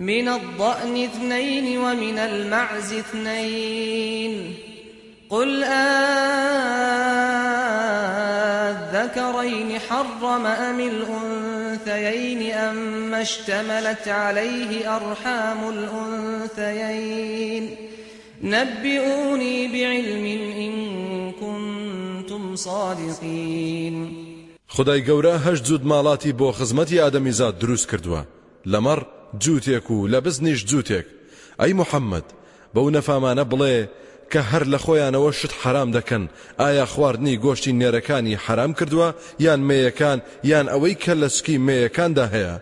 من الضأن اثنين ومن المعز اثنين. قل آذكرين حرم أم الأنثيين أم اشتملت عليه أرحام الأنثيين. نبئوني بعلم إن كنتم صادقين. خدای گەورە هەشت جوود ماڵاتی بۆ خزمەتی ئادەمیزاد دروست کردووە. لەمەڕ جووتێک و لە بزنیش جووتێک. ئەی محەممەد بەو نەفامانە بڵێ کە هەر لە خۆیانەوە شت حرام دەکەن ئایا خواردنی گۆشتی نێرەکانی حرام کردووە یان مێیەکان یان ئەوەی کە لە سکی مێیەکاندا هەیە؟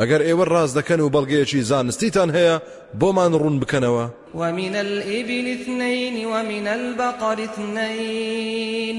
ئەگەر ئێوە ڕاز دەکەن و بەڵگەیەکی زانستیتان هەیە بۆمان ڕوون بکەنەوە. ومن الإبل اثنين ومن البقر اثنين.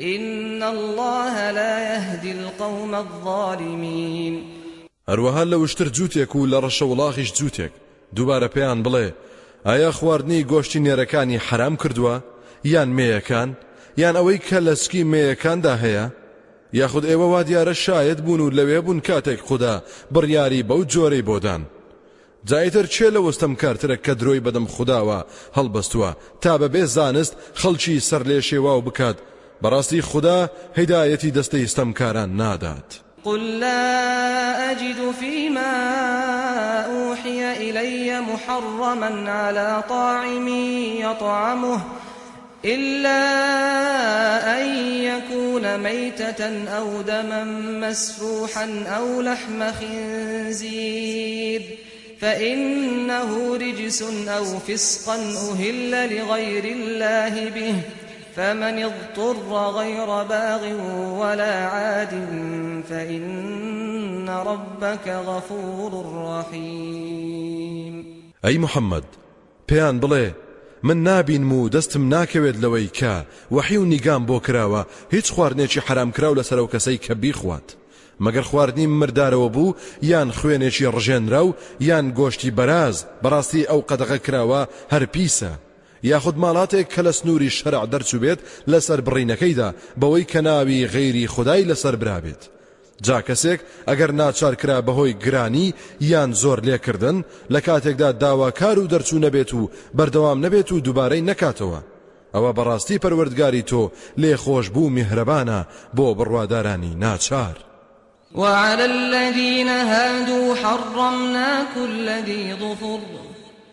إن الله لا يهدي القوم الظالمين. هەروەها لە وشتر جووتێک و لە ڕەشە وڵاخیش جووتێک. دووبارە پێیان بڵێ ئایا خواردنی گۆشتی نێرەکانی حرام کردووە؟ یان مێیەکان؟ یان ئەوەی کە لە سکی مێیەکاندا هەیە؟ یاخود ئێوە وا دیارە شاهید بوون و لەوێ بوون کاتێک خوددا بڕیاری بەو جۆرەی بۆدان. جا ئیتر کێ لەوە ستەمکارترە کە درۆی بەدەم خودداوە هەڵبەستووە؟ تا بەبێ زانست خەڵکی سەر لێ شێواو بکات بەڕاستی خدا هیدایەتی دەستەی ستەمکاران نادات. قل لا أجد فيما أوحي إلي محرما على طاعم يطعمه إلا أن يكون ميتة أو دما مسفوحا أو لحم خنزير فإنه رجس أو فسقا أهل لغير الله به. فمن اضطر غير باغ ولا عاد فإن ربك غفور رحيم. أي محمد بيان بڵێ من نابینم و دەستم ناکەوێت لەوەی کە وەحی و نیگام بۆ کراوە هیچ حرام کراو لەسەر و کەسەی کە بیخوات. مەگەر خواردنی مردارەوە بوو یان خوێنێکی ڕژێنرا و یان گۆشتی بەراز بەڕاستی ئەو قەدەغە کراوە هەر پیسە. یاخود ماڵاتێک کە لە سنووری شەرع دەرچوو بێت لەسەر بڕینەکەیدا بەوەی کە ناوی غەیری خدای لەسەر برابێت. جا کەسێک ئەگەر ناچارکرا بەهۆی گرانی یان زۆر لێکردن لە کاتێکدا داواکار و دەرچوو نەبێت و بەردەوام نەبێت و دووبارەی نەکاتەوە. ئەوە بەڕاستی پەروەردگاری تۆ لێ خۆش بوو میهرەبانە بۆ بڕوادارانی ناچار. وعلى الذين هادوا حرمنا كل ذي ظفر.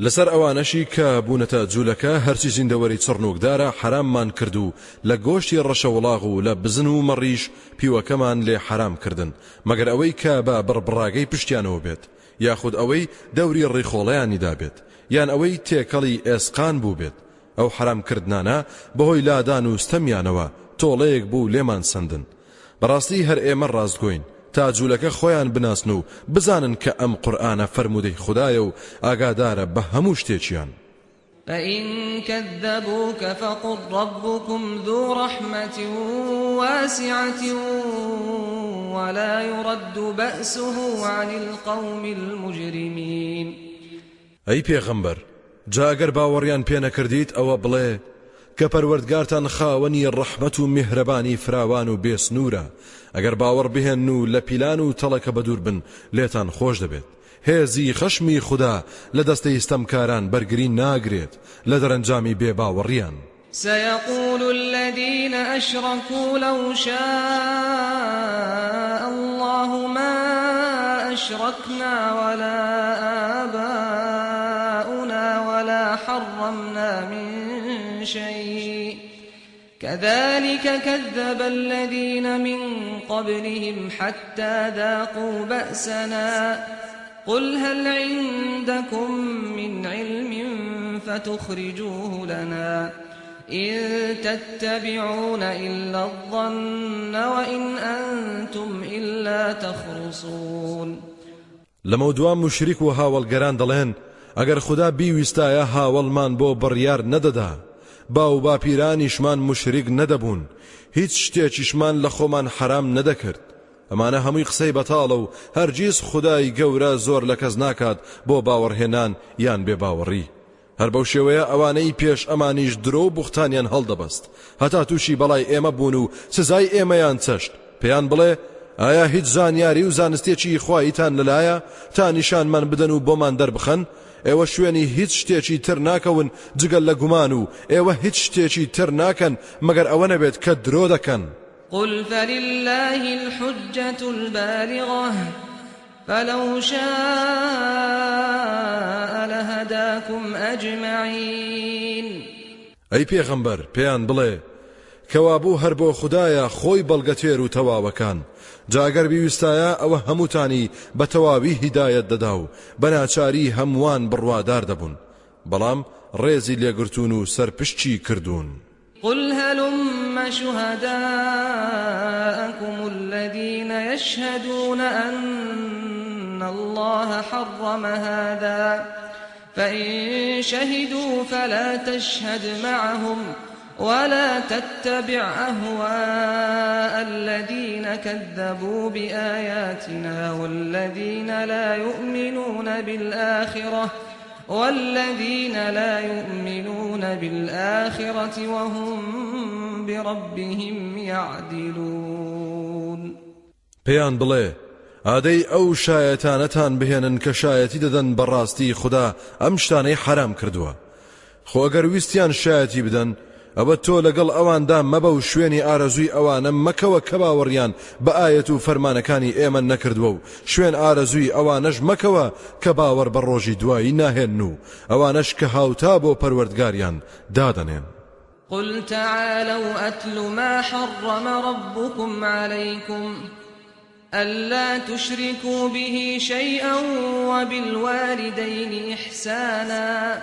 لەسەر ئەوانەشی کە بوونەتە جوولەکە هەرچی زیندەوەری چڕنوکدارە حراممان کرد و لە گۆشتی ڕەشەوڵاغ و لە بزن و مەڕیش پیوەکەمان لێ حرام کردن. مەگەر ئەوەی کە بە بڕبڕاگەی پشتیانەوە بێت یاخود ئەوەی دەوری ڕێخۆڵەیانیدا بێت یان ئەوەی تێکەڵی ئێسقان بوو بێت. ئەو حرامکردانە بەهۆی لادان و ستەمیانەوە تۆڵەیەک بوو لێمان سندن. بەڕاستی هەر ئێمە ڕاستگۆین. تا جوولەکە خۆیان بناسن و بزانن کە ئەم قورآانە فرەرمودەی خدایە و ئاگادارە بە هەموو شتێکیان. فإن كذبوك فقل ربكم ذو رحمة واسعة ولا يرد بأسه عن القوم المجرمين. أي پیغمبر جاگەر باوەڕیان پێ نەکردیت ئەوە بڵێ کە پەروەردگارتان خاوەنی ڕەحمەت و میهرەبانی فراوان و بێسنورە ئەگەر باوەڕ بهێن و لە پیلان و تەڵەکە بەدوور بن لێتان خۆش دەبێت. هێزی خەشمی خوددا لە دەستەی ستەمکاران بەرگری ناگرێت لە دەرەنجامی بێ باوەڕیان سيقول الذين أشركوا لو شاء الله ما أشركنا ولا آباؤنا ولا حرمنا من شيء. كذلك كذب الذين من قبلهم حتى ذاقوا بأسنا. قل هل عندكم من علم فتخرجوه لنا إن تتبعون إلا الظن وإن أنتم إلا تخرصون. لەمە دوام مشریک و هاوڵگەران دەڵێن ئەگەر خدا بیویستایە هاوڵمان بۆ بڕیار نەدەدا با و باپیرانیشمان موشریک نەدەبوون. هیچ شتێکیشمان لە خۆمان حرام نەدەکرد. ئەمانە هەمووی قسەی بەتاڵە و هەرگیز خدای گەورە زۆر لە کەس ناکات بۆ باوەڕهێنان یان بێ باوەڕی هەر بەو شێوەیە ئەوانەی پێش ئەمانیش درۆ بوختانیان هەڵدەبەست. هەتا تووشی بەڵای ئێمە بوون و سزای ئێمەیان چەشت. پێیان بڵێ ئایا هیچ زانیاری و زانستێکی خواییتان لەلایە؟ تا نیشانمان بدەن و بۆمان دەربخەن؟ ئێوە شوێنی هیچ شتێکی تر ناکەون جگەل لە گومان و ئێوە هیچ شتێکی تر ناکەن مەگەر ئەوە نەبێت کە درۆ دەکەن. قل فلله الحجة البالغة فلو شاء لهداكم أجمعين. ئەی پێغەمبەر پێیان بڵێ کەوابوو هەر بۆ خدایە خۆی بەڵگەتێر و تەواوەکان. جاگەر بیویستایە ئەوە هەمووتانی بە تەواوی هیدایەت دەدا و بەناچاری هەمووان بڕوادار دەبوون. بەڵام ڕێزی لێگرتون و سەرپشتی. قل هلم شهداءكم الذين يشهدون أن الله حرم هذا. فإن شهدوا فلا تشهد معهم. ولا تتبع أهواء الذين كذبوا بآياتنا والذين لا يؤمنون بالآخرة والذين لا يؤمنون بالآخرة وهم بربهم يعدلون. پێیان بڵێ ئادەی ئەو شایەتانەتان بهێنن کە شایەتی دەدەن بەڕاستی خوددا ئەم شتانەی حرام کردووە. خۆگەر ویستیان شایەتی بدەن ئەوە تۆ لەگەڵ ئەواندا مەبە و شوێنی ئارەزووی ئەوانە مەکەوە کە باوەڕیان بە ئاەت و فەرمانەکانی ئێمە نەکردووە و. شوێن ئارەزووی ئەوانەش مەکەوە کە باوەڕ بە ڕۆژی دوایی ناهێن و. ئەوانەش کە هاوتا بۆ پەروەردگاریان دادەنێن. قل تعالوا أتل ما حرم ربكم عليكم ألا تشركوا به شيئا وبالوالدين إحسانا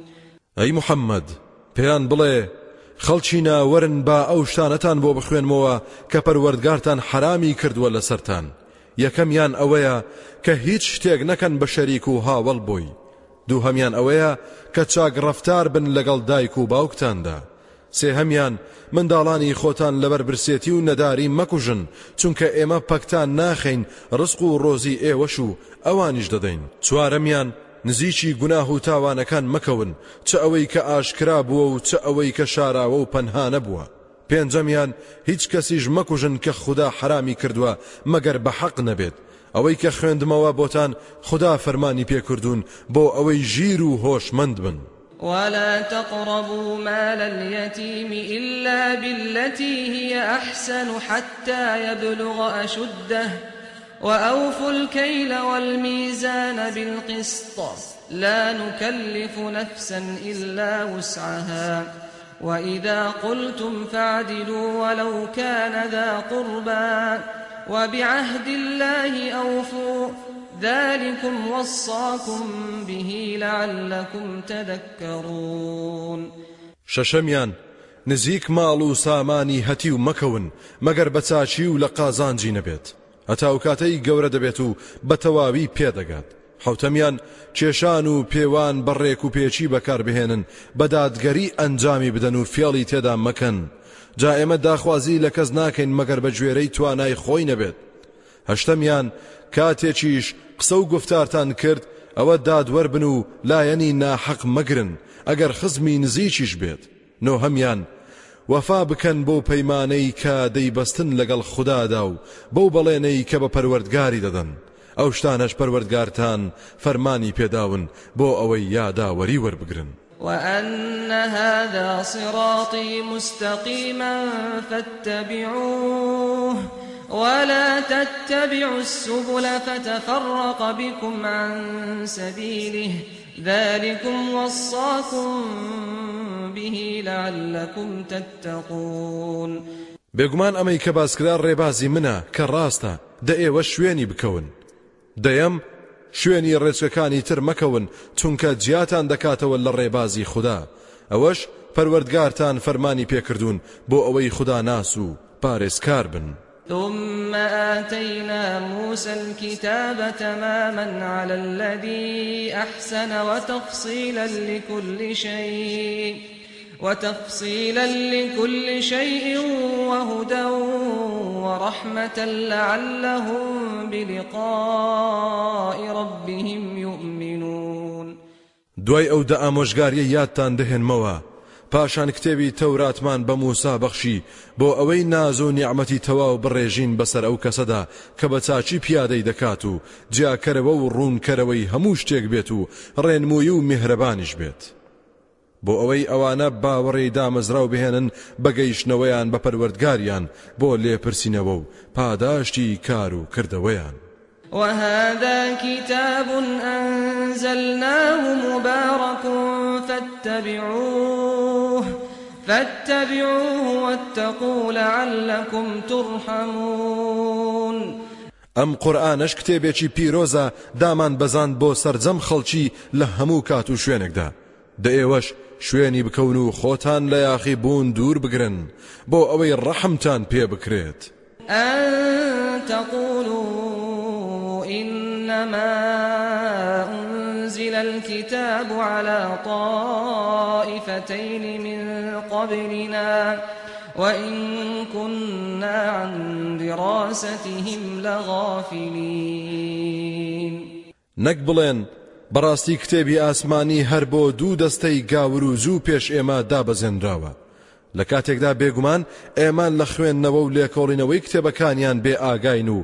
ئەی محەممەد پێیان بڵێ خەڵکی ناوەرن با ئەو شتانەتان بۆ بخوێنمەوە کە پەروەردگارتان حرامی کردووە لەسەرتان. یەکەمیان ئەوەیە کە هیچ شتێک نەکەن بە شەریک و هاوڵ بووی. دوو هەمیان ئەوەیە کە چاک ڕفتار بن لەگەڵ دایک و باوکتاندا. سێ هەمیان منداڵانی خۆتان لەبەر برسێتی و نەداری مەکوژن چونکە ئێمە پەکتان ناخین ڕسق و ڕۆزی ئێوەش و ئەوانیش دەدەین. چوارەمیان نزیکی گوناه و تاوانەکان مەکەون. چ ئەوەی کە ئاشکرا بووە و چ ئەوەی کە شاراوە و پەنهانە بووە. پێنجەمیان هیچ کەسیش مەکوژن کە خوددا حرامی کردووە مەگەر بە حەق نەبێت. ئەوەی کە خوێندمەوە بۆتان خدا فەرمانی پێکردوون بۆ ئەوەی ژیر و هۆشمەند بن. ولا تقربوا مال اليتيم إلا بالتي هي أحسن حتى يبلغ أشده. وأوفوا الكيل والميزان بالقسط. لا نكلف نفسا إلا وسعها. وإذا قلتم فاعدلوا ولو كان ذا قربا وبعهد الله أوفوا. ذلكم وصاكم به لعلكم تذكرون. شەشەمیان نزیک ماڵ و سامانی هەتی و مەکەون مەگەر بە چاچی و لە قازانجی نەبێت. هەتا و کاتەی گەورە دەبێت و بە تەواوی پێدەگات. حوتەمیان کێشان و پێوان بەڕێک و پێچی بەکاربهێنن بەدادگەری ئەنجامی بدەن و فێڵی تێدا مەکەن. جا ئێمە داخوازی لە کەس ناکەین مەگەر بە گوێرەی توانای خۆی نەبێت. هەشتەمیان کاتێکیش قسە و گفتارتان کرد ئەوە دادوەر بن و لایەنی ناحەق مەگرن ئەگەر خزمی نزیکیش بێت. نۆ هەمیان وەفا بکەن بۆ پەیمانەی کە دەیبەستن لەگەڵ خوددادا و بەو بەڵێنەی کە بە پەروەردگاری دەدەن. ئەو شتانەش پەروەردگارتان فەرمانی پێداون بۆ ئەوەی یاداوەری وەربگرن. وأن هذا صراطي مستقيما فاتبعوه ولا تتبعوا السبل فتفرق بكم عن سبيله ذلكم وصاكم به لعلكم تتقون. بێگومان ئەمەی کە باسکرا ڕێبازی منە کە ڕاستە دە ئێوە شوێنی بکەون. دەیەم شوێنی ڕێچەکانی تر مەکەون چونکە جیاتان دەکاتەوە لە ڕێبازی خوددا. ئەوەش پەروەردگارتان فەرمانی پێکردوون بۆ ئەوەی خوددا ناس و پارێزکار بن. ثم آتينا موسى الكتاب تماما على الذي أحسن وتفصيلا لكل شيء وتفصيلا لكل شيء وهدى ورحمة لعلهم بلقاء ربهم يؤمنون. دوای ئەو دە ئامۆژگاریە یادتان دەهێنمەوە پاشان کتێبی تەوراتمان بە موسا بەخشی بۆ ئەوەی ناز و نیعممەتی تەواو بڕێژین بەسەر ئەو کەسەدا کە بە چاچی پیادەی دەکات و جیاکەرەوە و ڕوونکەرەوەی هەموو شتێک بێت و ڕێنمووی و میهرەبانیش بێت. بۆ ئەوەی ئەوانە باوەڕێی دامەزراو بهێنن بەگەیشتنەوەیان بە پەروەردگاریان بۆ لێپرسینەوە و پاداشتی کار و کردەوەیان. وهذا كتاب أنزلناه مبارك فاتبعوه فاتبعوه واتقوا لعلكم ترحمون. ئەم قورآانش کتێبێکی پیرۆزە دامان بەزان بۆ سرجەم خەڵکی لە هەموو کات و شوێنێکدا. دە ئێوەش شوێنی بکەون و خۆتان لە یاخی بوون دوور بگرن بۆ ئەوەی ڕەحمتان پێ بکرێت. تقولوا إنما أنزل الكتاب على طائفتين من قبلنا وإن كنا عن دراستهم لغافلين. نەک بەڕاستی کتێبی ئاسمانی هەر بۆ دوو دەستەی گاور و زوو پێش ئێمە دابەزێنراوە. لە کاتێکدا بێگومان ئێمان لە خوێندنەوە و لێکۆڵینەوەی کتێبەکانیان بێ ئاگاین و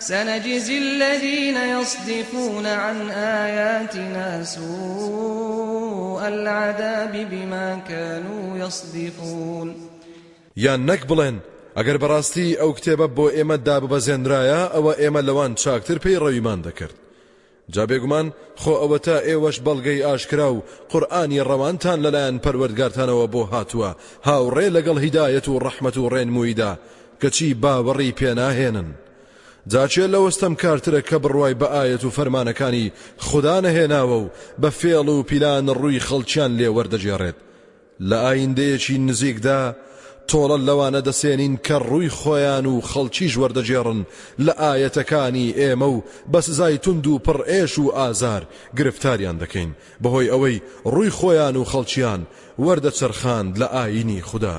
سنجزي الذين يصدفون عن آياتنا سوء العذاب بما كانوا يصدفون. یان نەک بڵێن ئەگەر بەڕاستی ئەو کتێبە بۆ ئێمە داببەزێنرایە ئەوە ئێمە لەوان چاکتر پێی ڕەویمان دەکرد. جا بێگومان خۆ ئەوە تا ئێوەش بەڵگەی ئاشکرا و قورآانی ڕەوانتان لەلایەن پەروەردگارتانەوە بۆ هاتووە. هاوڕێ لەگەڵ هیدایەت و ڕەحمەت و ڕێنموویدا کەچی باوەڕی پێناهێنن. جاچێ لەوەستەم کارترە کە بڕوای بە ئاەت و فەرمانەکانی خوددا نەهێناوە و بە فێڵ و پیلان ڕووی خەڵکیان لێ وەردەجێڕێت لە ئایندەیەکی نزیکدا تۆڵە لەوانە دەسێنین کە ڕووی خۆیان و خەڵکیش وەردەجێڕن لە ئاەتەکانی ئێمە و بە سزای تونند و پڕ ئێش و ئازار گرفتاریان دەکەین بەهۆی ئەوەی ڕووی خۆیان و خەڵکیان وەردەچەرخاند لە ئاینی خوددا.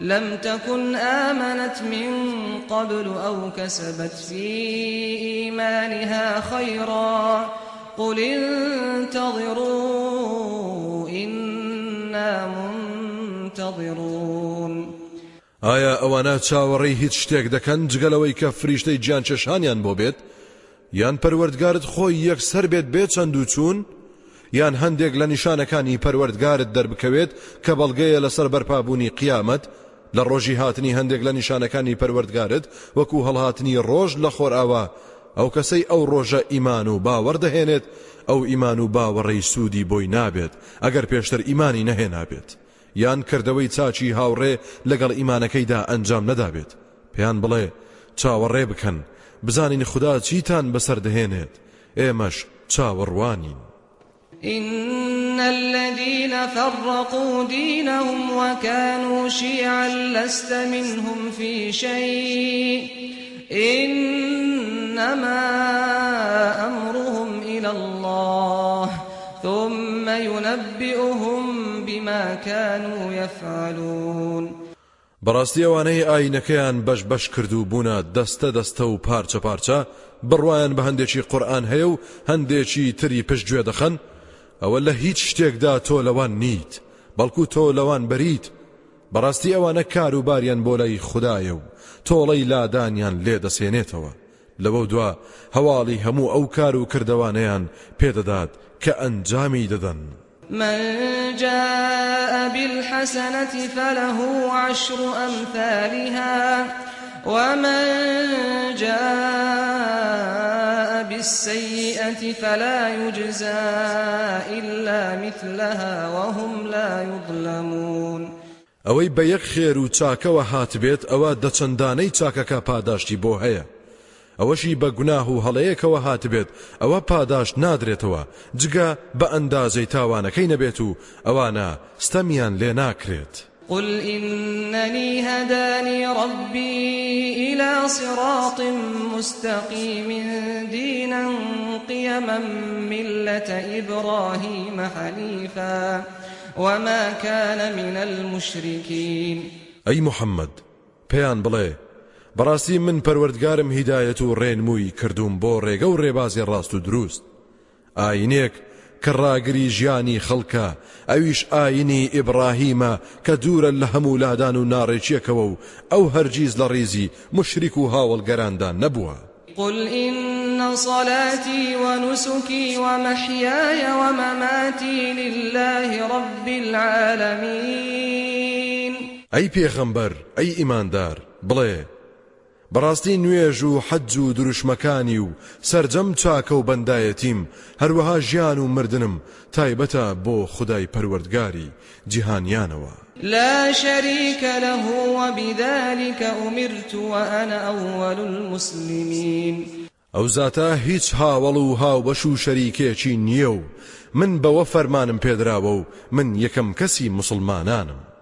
لم تكن آمنت من قبل أو كسبت في إيمانها خيرا قل انتظروا إنا منتظرون. ئایا ئەوانە چاوەڕێی هیچ شتێک دەکەن؟ جگەلەوەی کە فریشتەی گیان کێشانیان بۆ بێت. یان پەروەردگارت خۆی یەکسەر بێت بێ چەند و چوون؟ یان هەندێک لە نیشانەکانی پەروەردگارت دەربکەوێت کە بەڵگەیە لەسەر بەرپابوونی قیامەت؟ لە ڕۆژی هاتنی هەندێک لە نیشانەکانی پەروەردگارت وەکو هەڵهاتنی ڕۆژ لە خۆرئاوا ئەو کەسەی ئەو ڕۆژە ئیمان و باوەڕدەهێنێت ئەو ئیمان و باوەڕێی سوودی بۆی نابێت. ئەگەر پێشتر ئیمانی نەهێنابێت. یان کردەوەی چاچی هاوڕێ لەگەڵ ئیمانەکەیدا ئەنجام نەدابێت. پێیان بڵێ چاوەڕێ بکەن. بزانین خدا چیتان بەسەر دەهێنێت. ئێمەش چاوەڕوانین. إن الذين فرقوا دينهم وكانوا شيعا لست منهم في شيء إنما أمرهم إلى الله ثم ينبئهم بما كانوا يفعلون بەڕاستی ئەوانەی ئاینەکەیان بەش بەش کردو بوونە دەستە دەستە و پارچە پارچە بڕواان بە هەندێکی قورآن هەیە و هەندێکی تری پشت گوێ ئەوە لە هیچ شتێکدا تۆ لەوان نیت بەڵکو تۆ لەوان بەریت. بەڕاستی ئەوانە کاروباریان بۆ لای خدایە و تۆڵەی لادانیان لێ دەسێنێتەوە. لەوە دوا هەواڵی هەموو ئەو کار و کردوانەیان پێدەدات کە ئەنجامی دەدەن. من جاء بالحسنة فله عشر أمثالها. ومن جاء بالسيئة فلا يجزى إلا مثلها وهم لا يظلمون ئەوەی بە یەک خێر و چاکەوە هاتبێت ئەوە دەچەندانەی چاکەکە پاداشتی بۆ هەیە ئەوەشی بە گوناه و هەڵەیەکەوە هاتبێت ئەوە پاداش نادرێتەوە جگە بە ئەندازەی تاوانەکەی نەبێت و ئەوانە ستەمیان لێ ناکرێت. قل إنني هداني ربي إلى صراط مستقيم دينا قيما ملة إبراهيم حنيفا وما كان من المشركين. ئەی محمد پێیان بڵێ بەڕاستی من پەروەردگارم هیدایەت و ڕێنمووی کردوم بۆ ڕێگە و ڕێبازی ڕاست و دروست. ئاینێک کە ڕاگری ژیانی خەڵکە ئەویش ئاینی ئیبراهیمە کە دوورە لە هەموو لادان و ناڕێکیەکەوە و ئەو هەرگیز لە ڕیزی موشریک و هاوەڵگەراندا نەبووە قل إن صلاتي ونسكي ومحياي ومماتي لله رب العالمين. أي پیغمبر أي إيماندار بڵێ بەڕاستی نوێژ و حەج و دروشمەکانی و سرجەم چاکە و بەندایەتیم هەروەها ژیان و مردنم تایبەتە بۆ خدای پەروەردگاری جیهانیانەوە. لا شريك له وبذلك أمرت وأنا أول المسلمين. ئەو زاتە هیچ هاوڵ و هاوبەش و شەریکێکی نییە و من بەوە فەرمانم پێدراوە و من یەکەم کەسی مسلمانانم.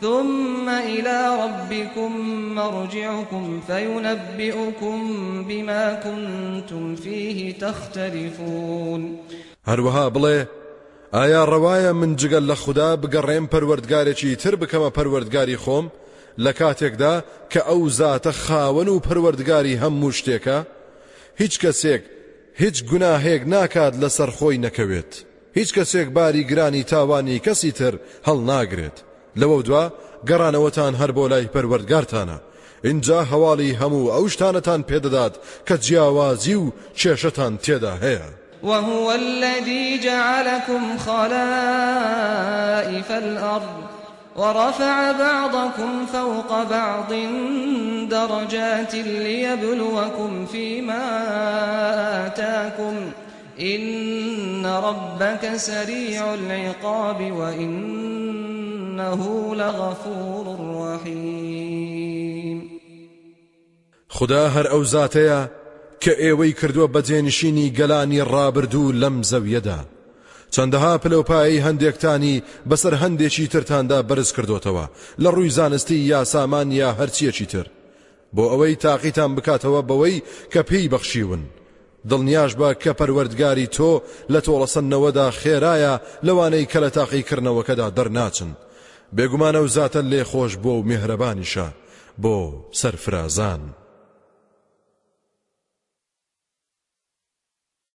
ثم إلى ربكم مرجعكم فينبئكم بما كنتم فيه تختلفون. هەروەها بڵێ ئایا ڕەوایە من جگەل لە خوددا بگەڕێم پەروەردگارێکی تر بکەمە پەروەردگاری خۆم؟ لە کاتێکدا کە ئەو زاتە خاوەن و پەروەردگاری هەموو شتێکە هیچ کەسێک هیچ گوناهێک ناکات لەسەر خۆی نەکەوێت. هیچ کەسێک باری گرانی تاوانی کەسی تر هەڵ ناگرێت لەوە دوا گەڕانەوەتان هەر بۆ لای پەروەردگارتانە. اینجا هەواڵی هەموو ئەو شتانەتان پێدەدات کە جیاوازی و کێشەتان تێدا وهو الذي جعلكم خلائف الأرض ورفع بعضكم فوق بعض درجات ليبلوكم فيما آتاكم إن ربك سريع العقاب وإنه لغفور رحيم خدا هەر ئەو زاتەیە کە ئێوەی کردووە بەجێنشینی گەلانی ڕابردوو لەم زەویەدا. چەندەها پلەپایی هەندێکتانی بەسەر هەندێکی ترتاندا بەرز کردوتەوە. لە ڕووی زانستی یا سامان یا هەرچیەکی تر. بۆ ئەوەی تاقیتان بکاتەوە بەوەی کە پێی بەخشیون. دڵنیاش بە کە پەروەردگاری تۆ لە تۆڵەسەنەوەدا خێرایە لەوانەی کە لە تاقیکردنەوەکەدا دەرناچن بێگومانە و زاتە لێ خۆش بۆ و میهرەبانیشە بۆ سەرفرازان.